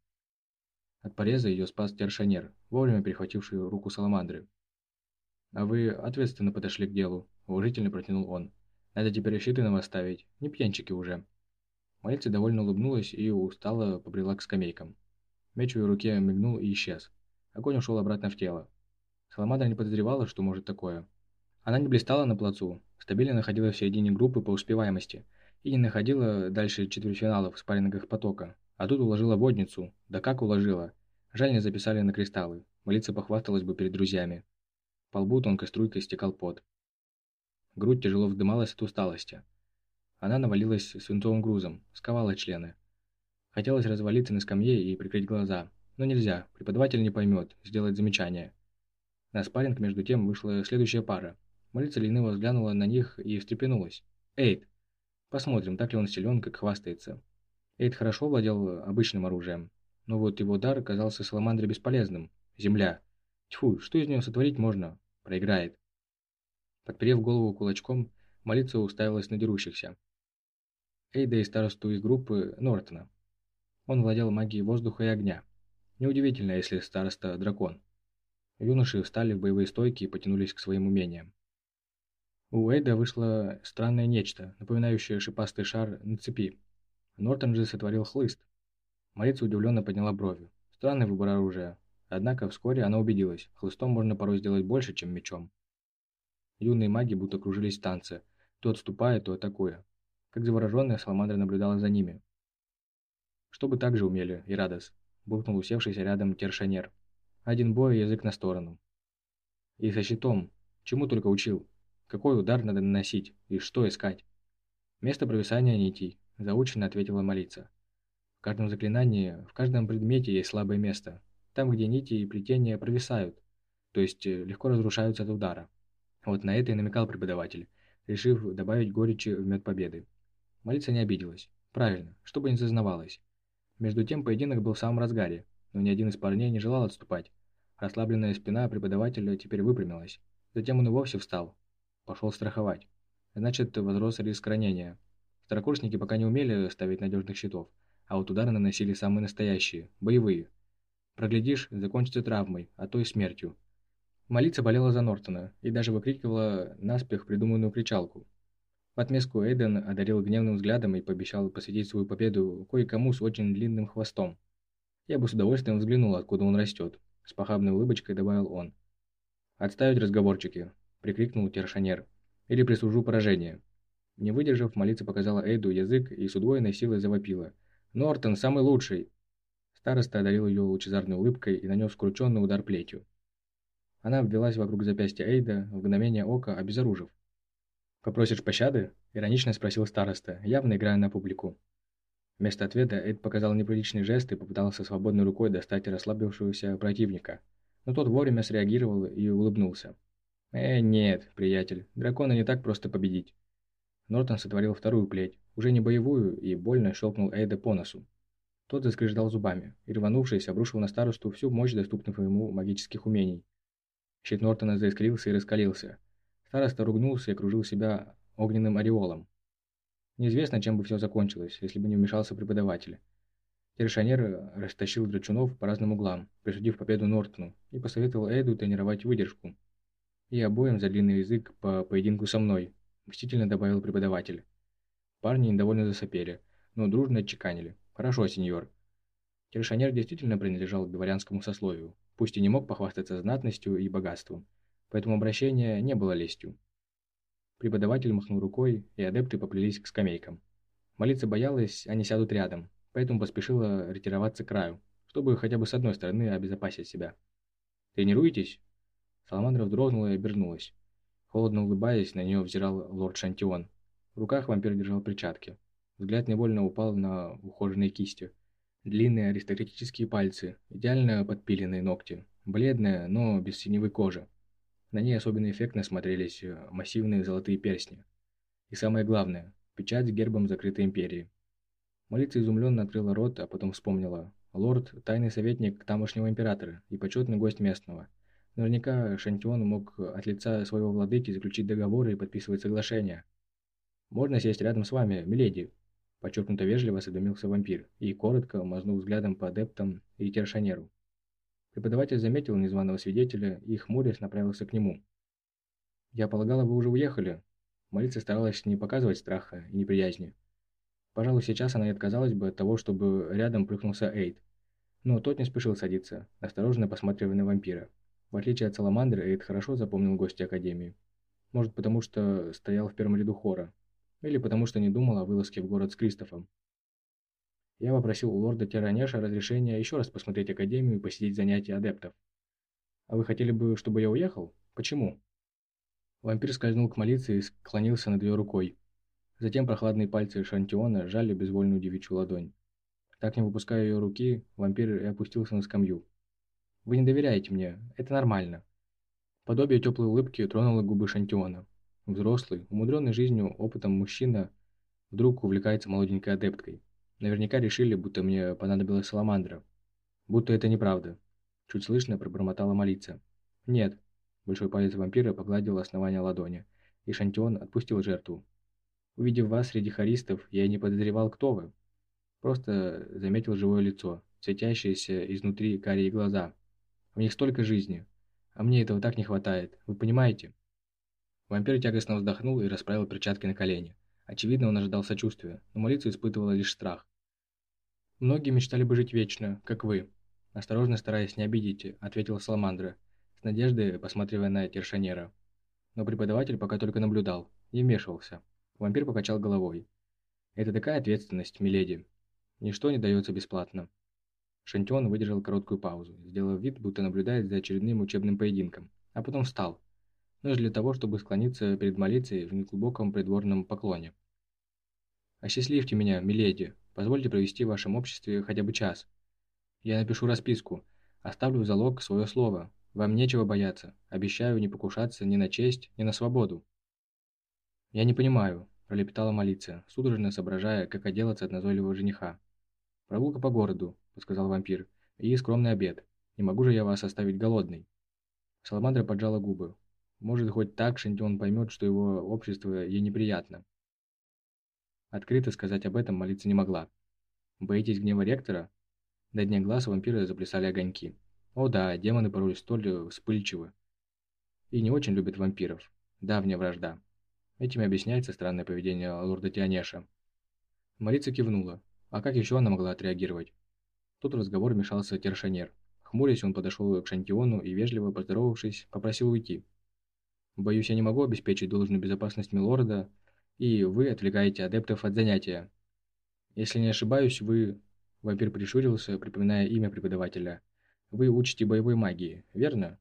От пореза ее спас тершанер, вовремя перехвативший руку Саламандры. «А вы ответственно подошли к делу», – уважительно протянул он. «Надо теперь щиты нам оставить, не пьянчики уже». Мальца довольно улыбнулась и устало побрела к скамейкам. Меч в ее руке мигнул и исчез. Огонь ушел обратно в тело. Саламандра не подозревала, что может такое. Она не блистала на плацу, стабильно находилась в середине группы по успеваемости и не находила дальше четвертьфиналов в спаррингах потока. А тут уложила водницу. Да как уложила? Жаль, не записали на кристаллы. Молиться похвасталась бы перед друзьями. По лбу тонкой струйкой стекал пот. Грудь тяжело вздымалась от усталости. Она навалилась свинцовым грузом, сковала члены. Хотелось развалиться на скамье и прикрыть глаза, но нельзя, преподаватель не поймет, сделает замечание. На спарринг между тем вышла следующая пара. Молиться лениво взглянула на них и встрепенулась. «Эйд! Посмотрим, так ли он силен, как хвастается». Эйд хорошо владел обычным оружием, но вот его дар оказался Саламандре бесполезным. Земля. Тьфу, что из нее сотворить можно? Проиграет. Подперев голову кулачком, молиться уставилась на дерущихся. Эйда и старосту из группы Нортона. Он владел магией воздуха и огня. Неудивительно, если староста – дракон. Юноши встали в боевые стойки и потянулись к своим умениям. У Эйда вышло странное нечто, напоминающее шипастый шар на цепи. Нортон же сотворил хлыст. Марица удивленно подняла брови. Странный выбор оружия. Однако вскоре она убедилась, хлыстом можно порой сделать больше, чем мечом. Юные маги будто кружились в танце, то отступая, то атакуя. Как завороженная, Саламандра наблюдала за ними. Чтобы так же умели и Радос, буркнул усевшийся рядом тершанер. Один бой, язык на сторону. И со щитом. Чему только учил. Какой удар надо наносить и что искать. Место провисания нитей, заученно ответила молиться. В каждом заклинании, в каждом предмете есть слабое место. Там, где нити и плетения провисают, то есть э, легко разрушаются от удара. Вот на это и намекал преподаватель, решив добавить горечи в мед победы. Молиться не обиделась. Правильно, чтобы не зазнавалась. Между тем поединок был в самом разгаре, но ни один из парней не желал отступать. Расслабленная спина преподавателя теперь выпрямилась. Затем он и вовсе встал. Пошел страховать. Значит, возрос риск ранения. Старокурсники пока не умели ставить надежных щитов, а вот удары наносили самые настоящие, боевые. Проглядишь, закончится травмой, а то и смертью. Молиться болела за Нортона и даже выкрикивала наспех придуманную кричалку. В отместку Эйден одарил гневным взглядом и пообещал посвятить свою победу кое-кому с очень длинным хвостом. Я бы с удовольствием взглянул, откуда он растет. С похабной улыбочкой добавил он. «Отставить разговорчики!» – прикрикнул Тершанер. «Или прислужу поражение!» Не выдержав, молиться показала Эйду язык и с удвоенной силой завопила. «Нортон, самый лучший!» Староста одарил ее лучезарной улыбкой и нанес крученный удар плетью. Она обвелась вокруг запястья Эйда, в мгновение ока обезоружив. «Попросишь пощады?» – иронично спросил староста, явно играя на публику. Вместо ответа Эд показал неприличный жест и попытался свободной рукой достать расслабившегося противника. Но тот вовремя среагировал и улыбнулся. «Э, нет, приятель, дракона не так просто победить». Нортон сотворил вторую плеть, уже не боевую, и больно щелкнул Эйда по носу. Тот заскрежетал зубами, и рванувшись, обрушил на старосту всю мощь доступных ему магических умений. Щит Нортона заискрился и раскалился – Староста ругнулся и окружил себя огненным ореолом. Неизвестно, чем бы все закончилось, если бы не вмешался преподаватель. Тершанер растащил драчунов по разным углам, присудив победу Нортону, и посоветовал Эду тренировать выдержку. «И обоим за длинный язык по поединку со мной», – мстительно добавил преподаватель. Парни недовольно засопели, но дружно отчеканили. «Хорошо, сеньор». Тершанер действительно принадлежал к дворянскому сословию, пусть и не мог похвастаться знатностью и богатством, поэтому обращение не было лестью. Преподаватель махнул рукой, и адепты поплелись к скамейкам. Молиться боялась, они сядут рядом, поэтому поспешила ретироваться к краю, чтобы хотя бы с одной стороны обезопасить себя. «Тренируетесь?» Саламандра вздрогнула и обернулась. Холодно улыбаясь, на нее взирал лорд Шантион. В руках вампир держал перчатки. Взгляд невольно упал на ухоженные кисти. Длинные аристократические пальцы, идеально подпиленные ногти, бледная, но без синевой кожи. На ней особенно эффектно смотрелись э, массивные золотые перстни. И самое главное, печать с гербом закрытой империи. Молица изумленно открыла рот, а потом вспомнила. Лорд – тайный советник тамошнего императора и почетный гость местного. Наверняка Шантион мог от лица своего владыки заключить договоры и подписывать соглашения. «Можно сесть рядом с вами, миледи?» Подчеркнуто вежливо осведомился вампир и, коротко, мазнул взглядом по адептам и тершанеру. Преподаватель заметил незваного свидетеля и, хмурясь, направился к нему. «Я полагала, вы уже уехали?» Молиться старалась не показывать страха и неприязни. Пожалуй, сейчас она и отказалась бы от того, чтобы рядом прыгнулся Эйд. Но тот не спешил садиться, осторожно посматривая на вампира. В отличие от Саламандры, Эйд хорошо запомнил гостя Академии. Может, потому что стоял в первом ряду хора. Или потому что не думал о вылазке в город с Кристофом. Я попросил у лорда Тиранеша разрешения еще раз посмотреть Академию и посетить занятия адептов. А вы хотели бы, чтобы я уехал? Почему? Вампир скользнул к молиться и склонился над ее рукой. Затем прохладные пальцы Шантиона сжали безвольную девичью ладонь. Так, не выпуская ее руки, вампир и опустился на скамью. «Вы не доверяете мне, это нормально». Подобие теплой улыбки тронуло губы Шантиона. Взрослый, умудренный жизнью, опытом мужчина вдруг увлекается молоденькой адепткой. Наверняка решили, будто мне понадобилась саламандра. Будто это неправда. Чуть слышно пробормотала молиться. «Нет». Большой палец вампира погладил основание ладони, и Шантион отпустил жертву. Увидев вас среди харистов, я не подозревал, кто вы. Просто заметил живое лицо, светящиеся изнутри карие глаза. В них столько жизни. А мне этого так не хватает, вы понимаете? Вампир тягостно вздохнул и расправил перчатки на колени. Очевидно, он ожидал сочувствия, но молиться испытывала лишь страх. «Многие мечтали бы жить вечно, как вы», – осторожно стараясь не обидеть, ответила Саламандра, с надеждой посматривая на Тершанера. Но преподаватель пока только наблюдал, не вмешивался. Вампир покачал головой. «Это такая ответственность, миледи. Ничто не дается бесплатно». Шантион выдержал короткую паузу, сделав вид, будто наблюдает за очередным учебным поединком, а потом встал, но лишь для того, чтобы склониться перед молицей в неглубоком придворном поклоне. «Осчастливьте меня, миледи, позвольте провести в вашем обществе хотя бы час. Я напишу расписку, оставлю залог свое слово, вам нечего бояться, обещаю не покушаться ни на честь, ни на свободу». «Я не понимаю», пролепетала молиться, судорожно соображая, как отделаться от назойливого жениха. «Прогулка по городу», — подсказал вампир, — «и скромный обед. Не могу же я вас оставить голодной». Саламандра поджала губы. Может, хоть так Шантион поймет, что его общество ей неприятно. Открыто сказать об этом молиться не могла. «Боитесь гнева ректора?» До дня глаз вампира заплясали огоньки. О да, демоны порой столь вспыльчивы. И не очень любят вампиров. Давняя вражда. Этим объясняется странное поведение лорда Тианеша. Марица кивнула. А как еще она могла отреагировать? Тут разговор вмешался Тершанер. Хмурясь, он подошел к Шантиону и, вежливо поздоровавшись, попросил уйти. «Боюсь, я не могу обеспечить должную безопасность милорда, и вы отвлекаете адептов от занятия. Если не ошибаюсь, вы...» Вампир прищурился, припоминая имя преподавателя. «Вы учите боевой магии, верно?»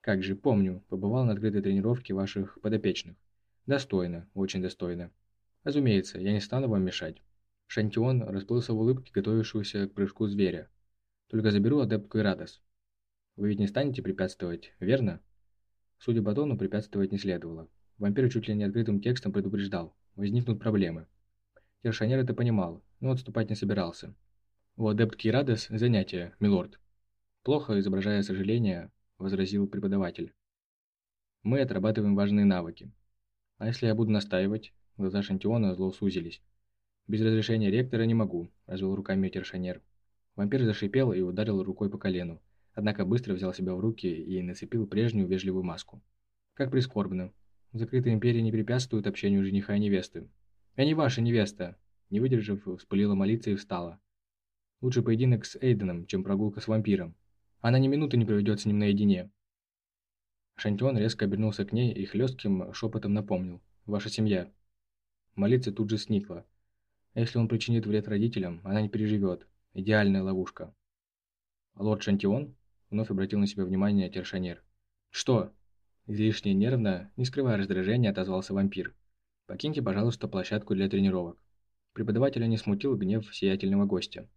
«Как же, помню, побывал на открытой тренировке ваших подопечных. Достойно, очень достойно. Разумеется, я не стану вам мешать. Шантион расплылся в улыбке, готовившегося к прыжку зверя. Только заберу адептку Ирадос. Вы ведь не станете препятствовать, верно? Судя по тону, препятствовать не следовало. Вампир чуть ли не открытым текстом предупреждал. Возникнут проблемы. Тершанер это понимал, но отступать не собирался. У адептки Ирадос занятие, милорд. Плохо изображая сожаление, возразил преподаватель. Мы отрабатываем важные навыки. А если я буду настаивать? Глаза Шантиона зло сузились. Без разрешения ректора не могу, развел руками тершанер. Вампир зашипел и ударил рукой по колену, однако быстро взял себя в руки и нацепил прежнюю вежливую маску. Как прискорбно. Закрытая империя не препятствует общению жениха и невесты. «Я не ваша невеста!» Не выдержав, вспылила молиться и встала. Лучше поединок с Эйденом, чем прогулка с вампиром. Она ни минуты не проведет с ним наедине. Шантион резко обернулся к ней и хлестким шепотом напомнил. «Ваша семья». Молиться тут же сникла. А если он причинит вред родителям, она не переживет. Идеальная ловушка. «Лорд Шантион?» Вновь обратил на себя внимание Тершанер. «Что?» Излишне нервно, не скрывая раздражения, отозвался вампир. «Покиньте, пожалуйста, площадку для тренировок». Преподавателя не смутил гнев сиятельного гостя.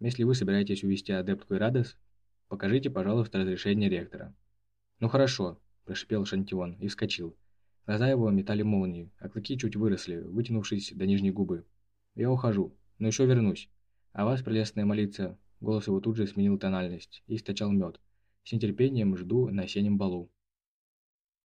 «Если вы собираетесь увести адептку Ирадес, покажите, пожалуйста, разрешение ректора». «Ну хорошо», – прошипел Шантион и вскочил. Глаза его метали молнии, а клыки чуть выросли, вытянувшись до нижней губы. «Я ухожу, но еще вернусь. А вас, прелестная молиться...» Голос его тут же сменил тональность и источал мед. «С нетерпением жду на осеннем балу».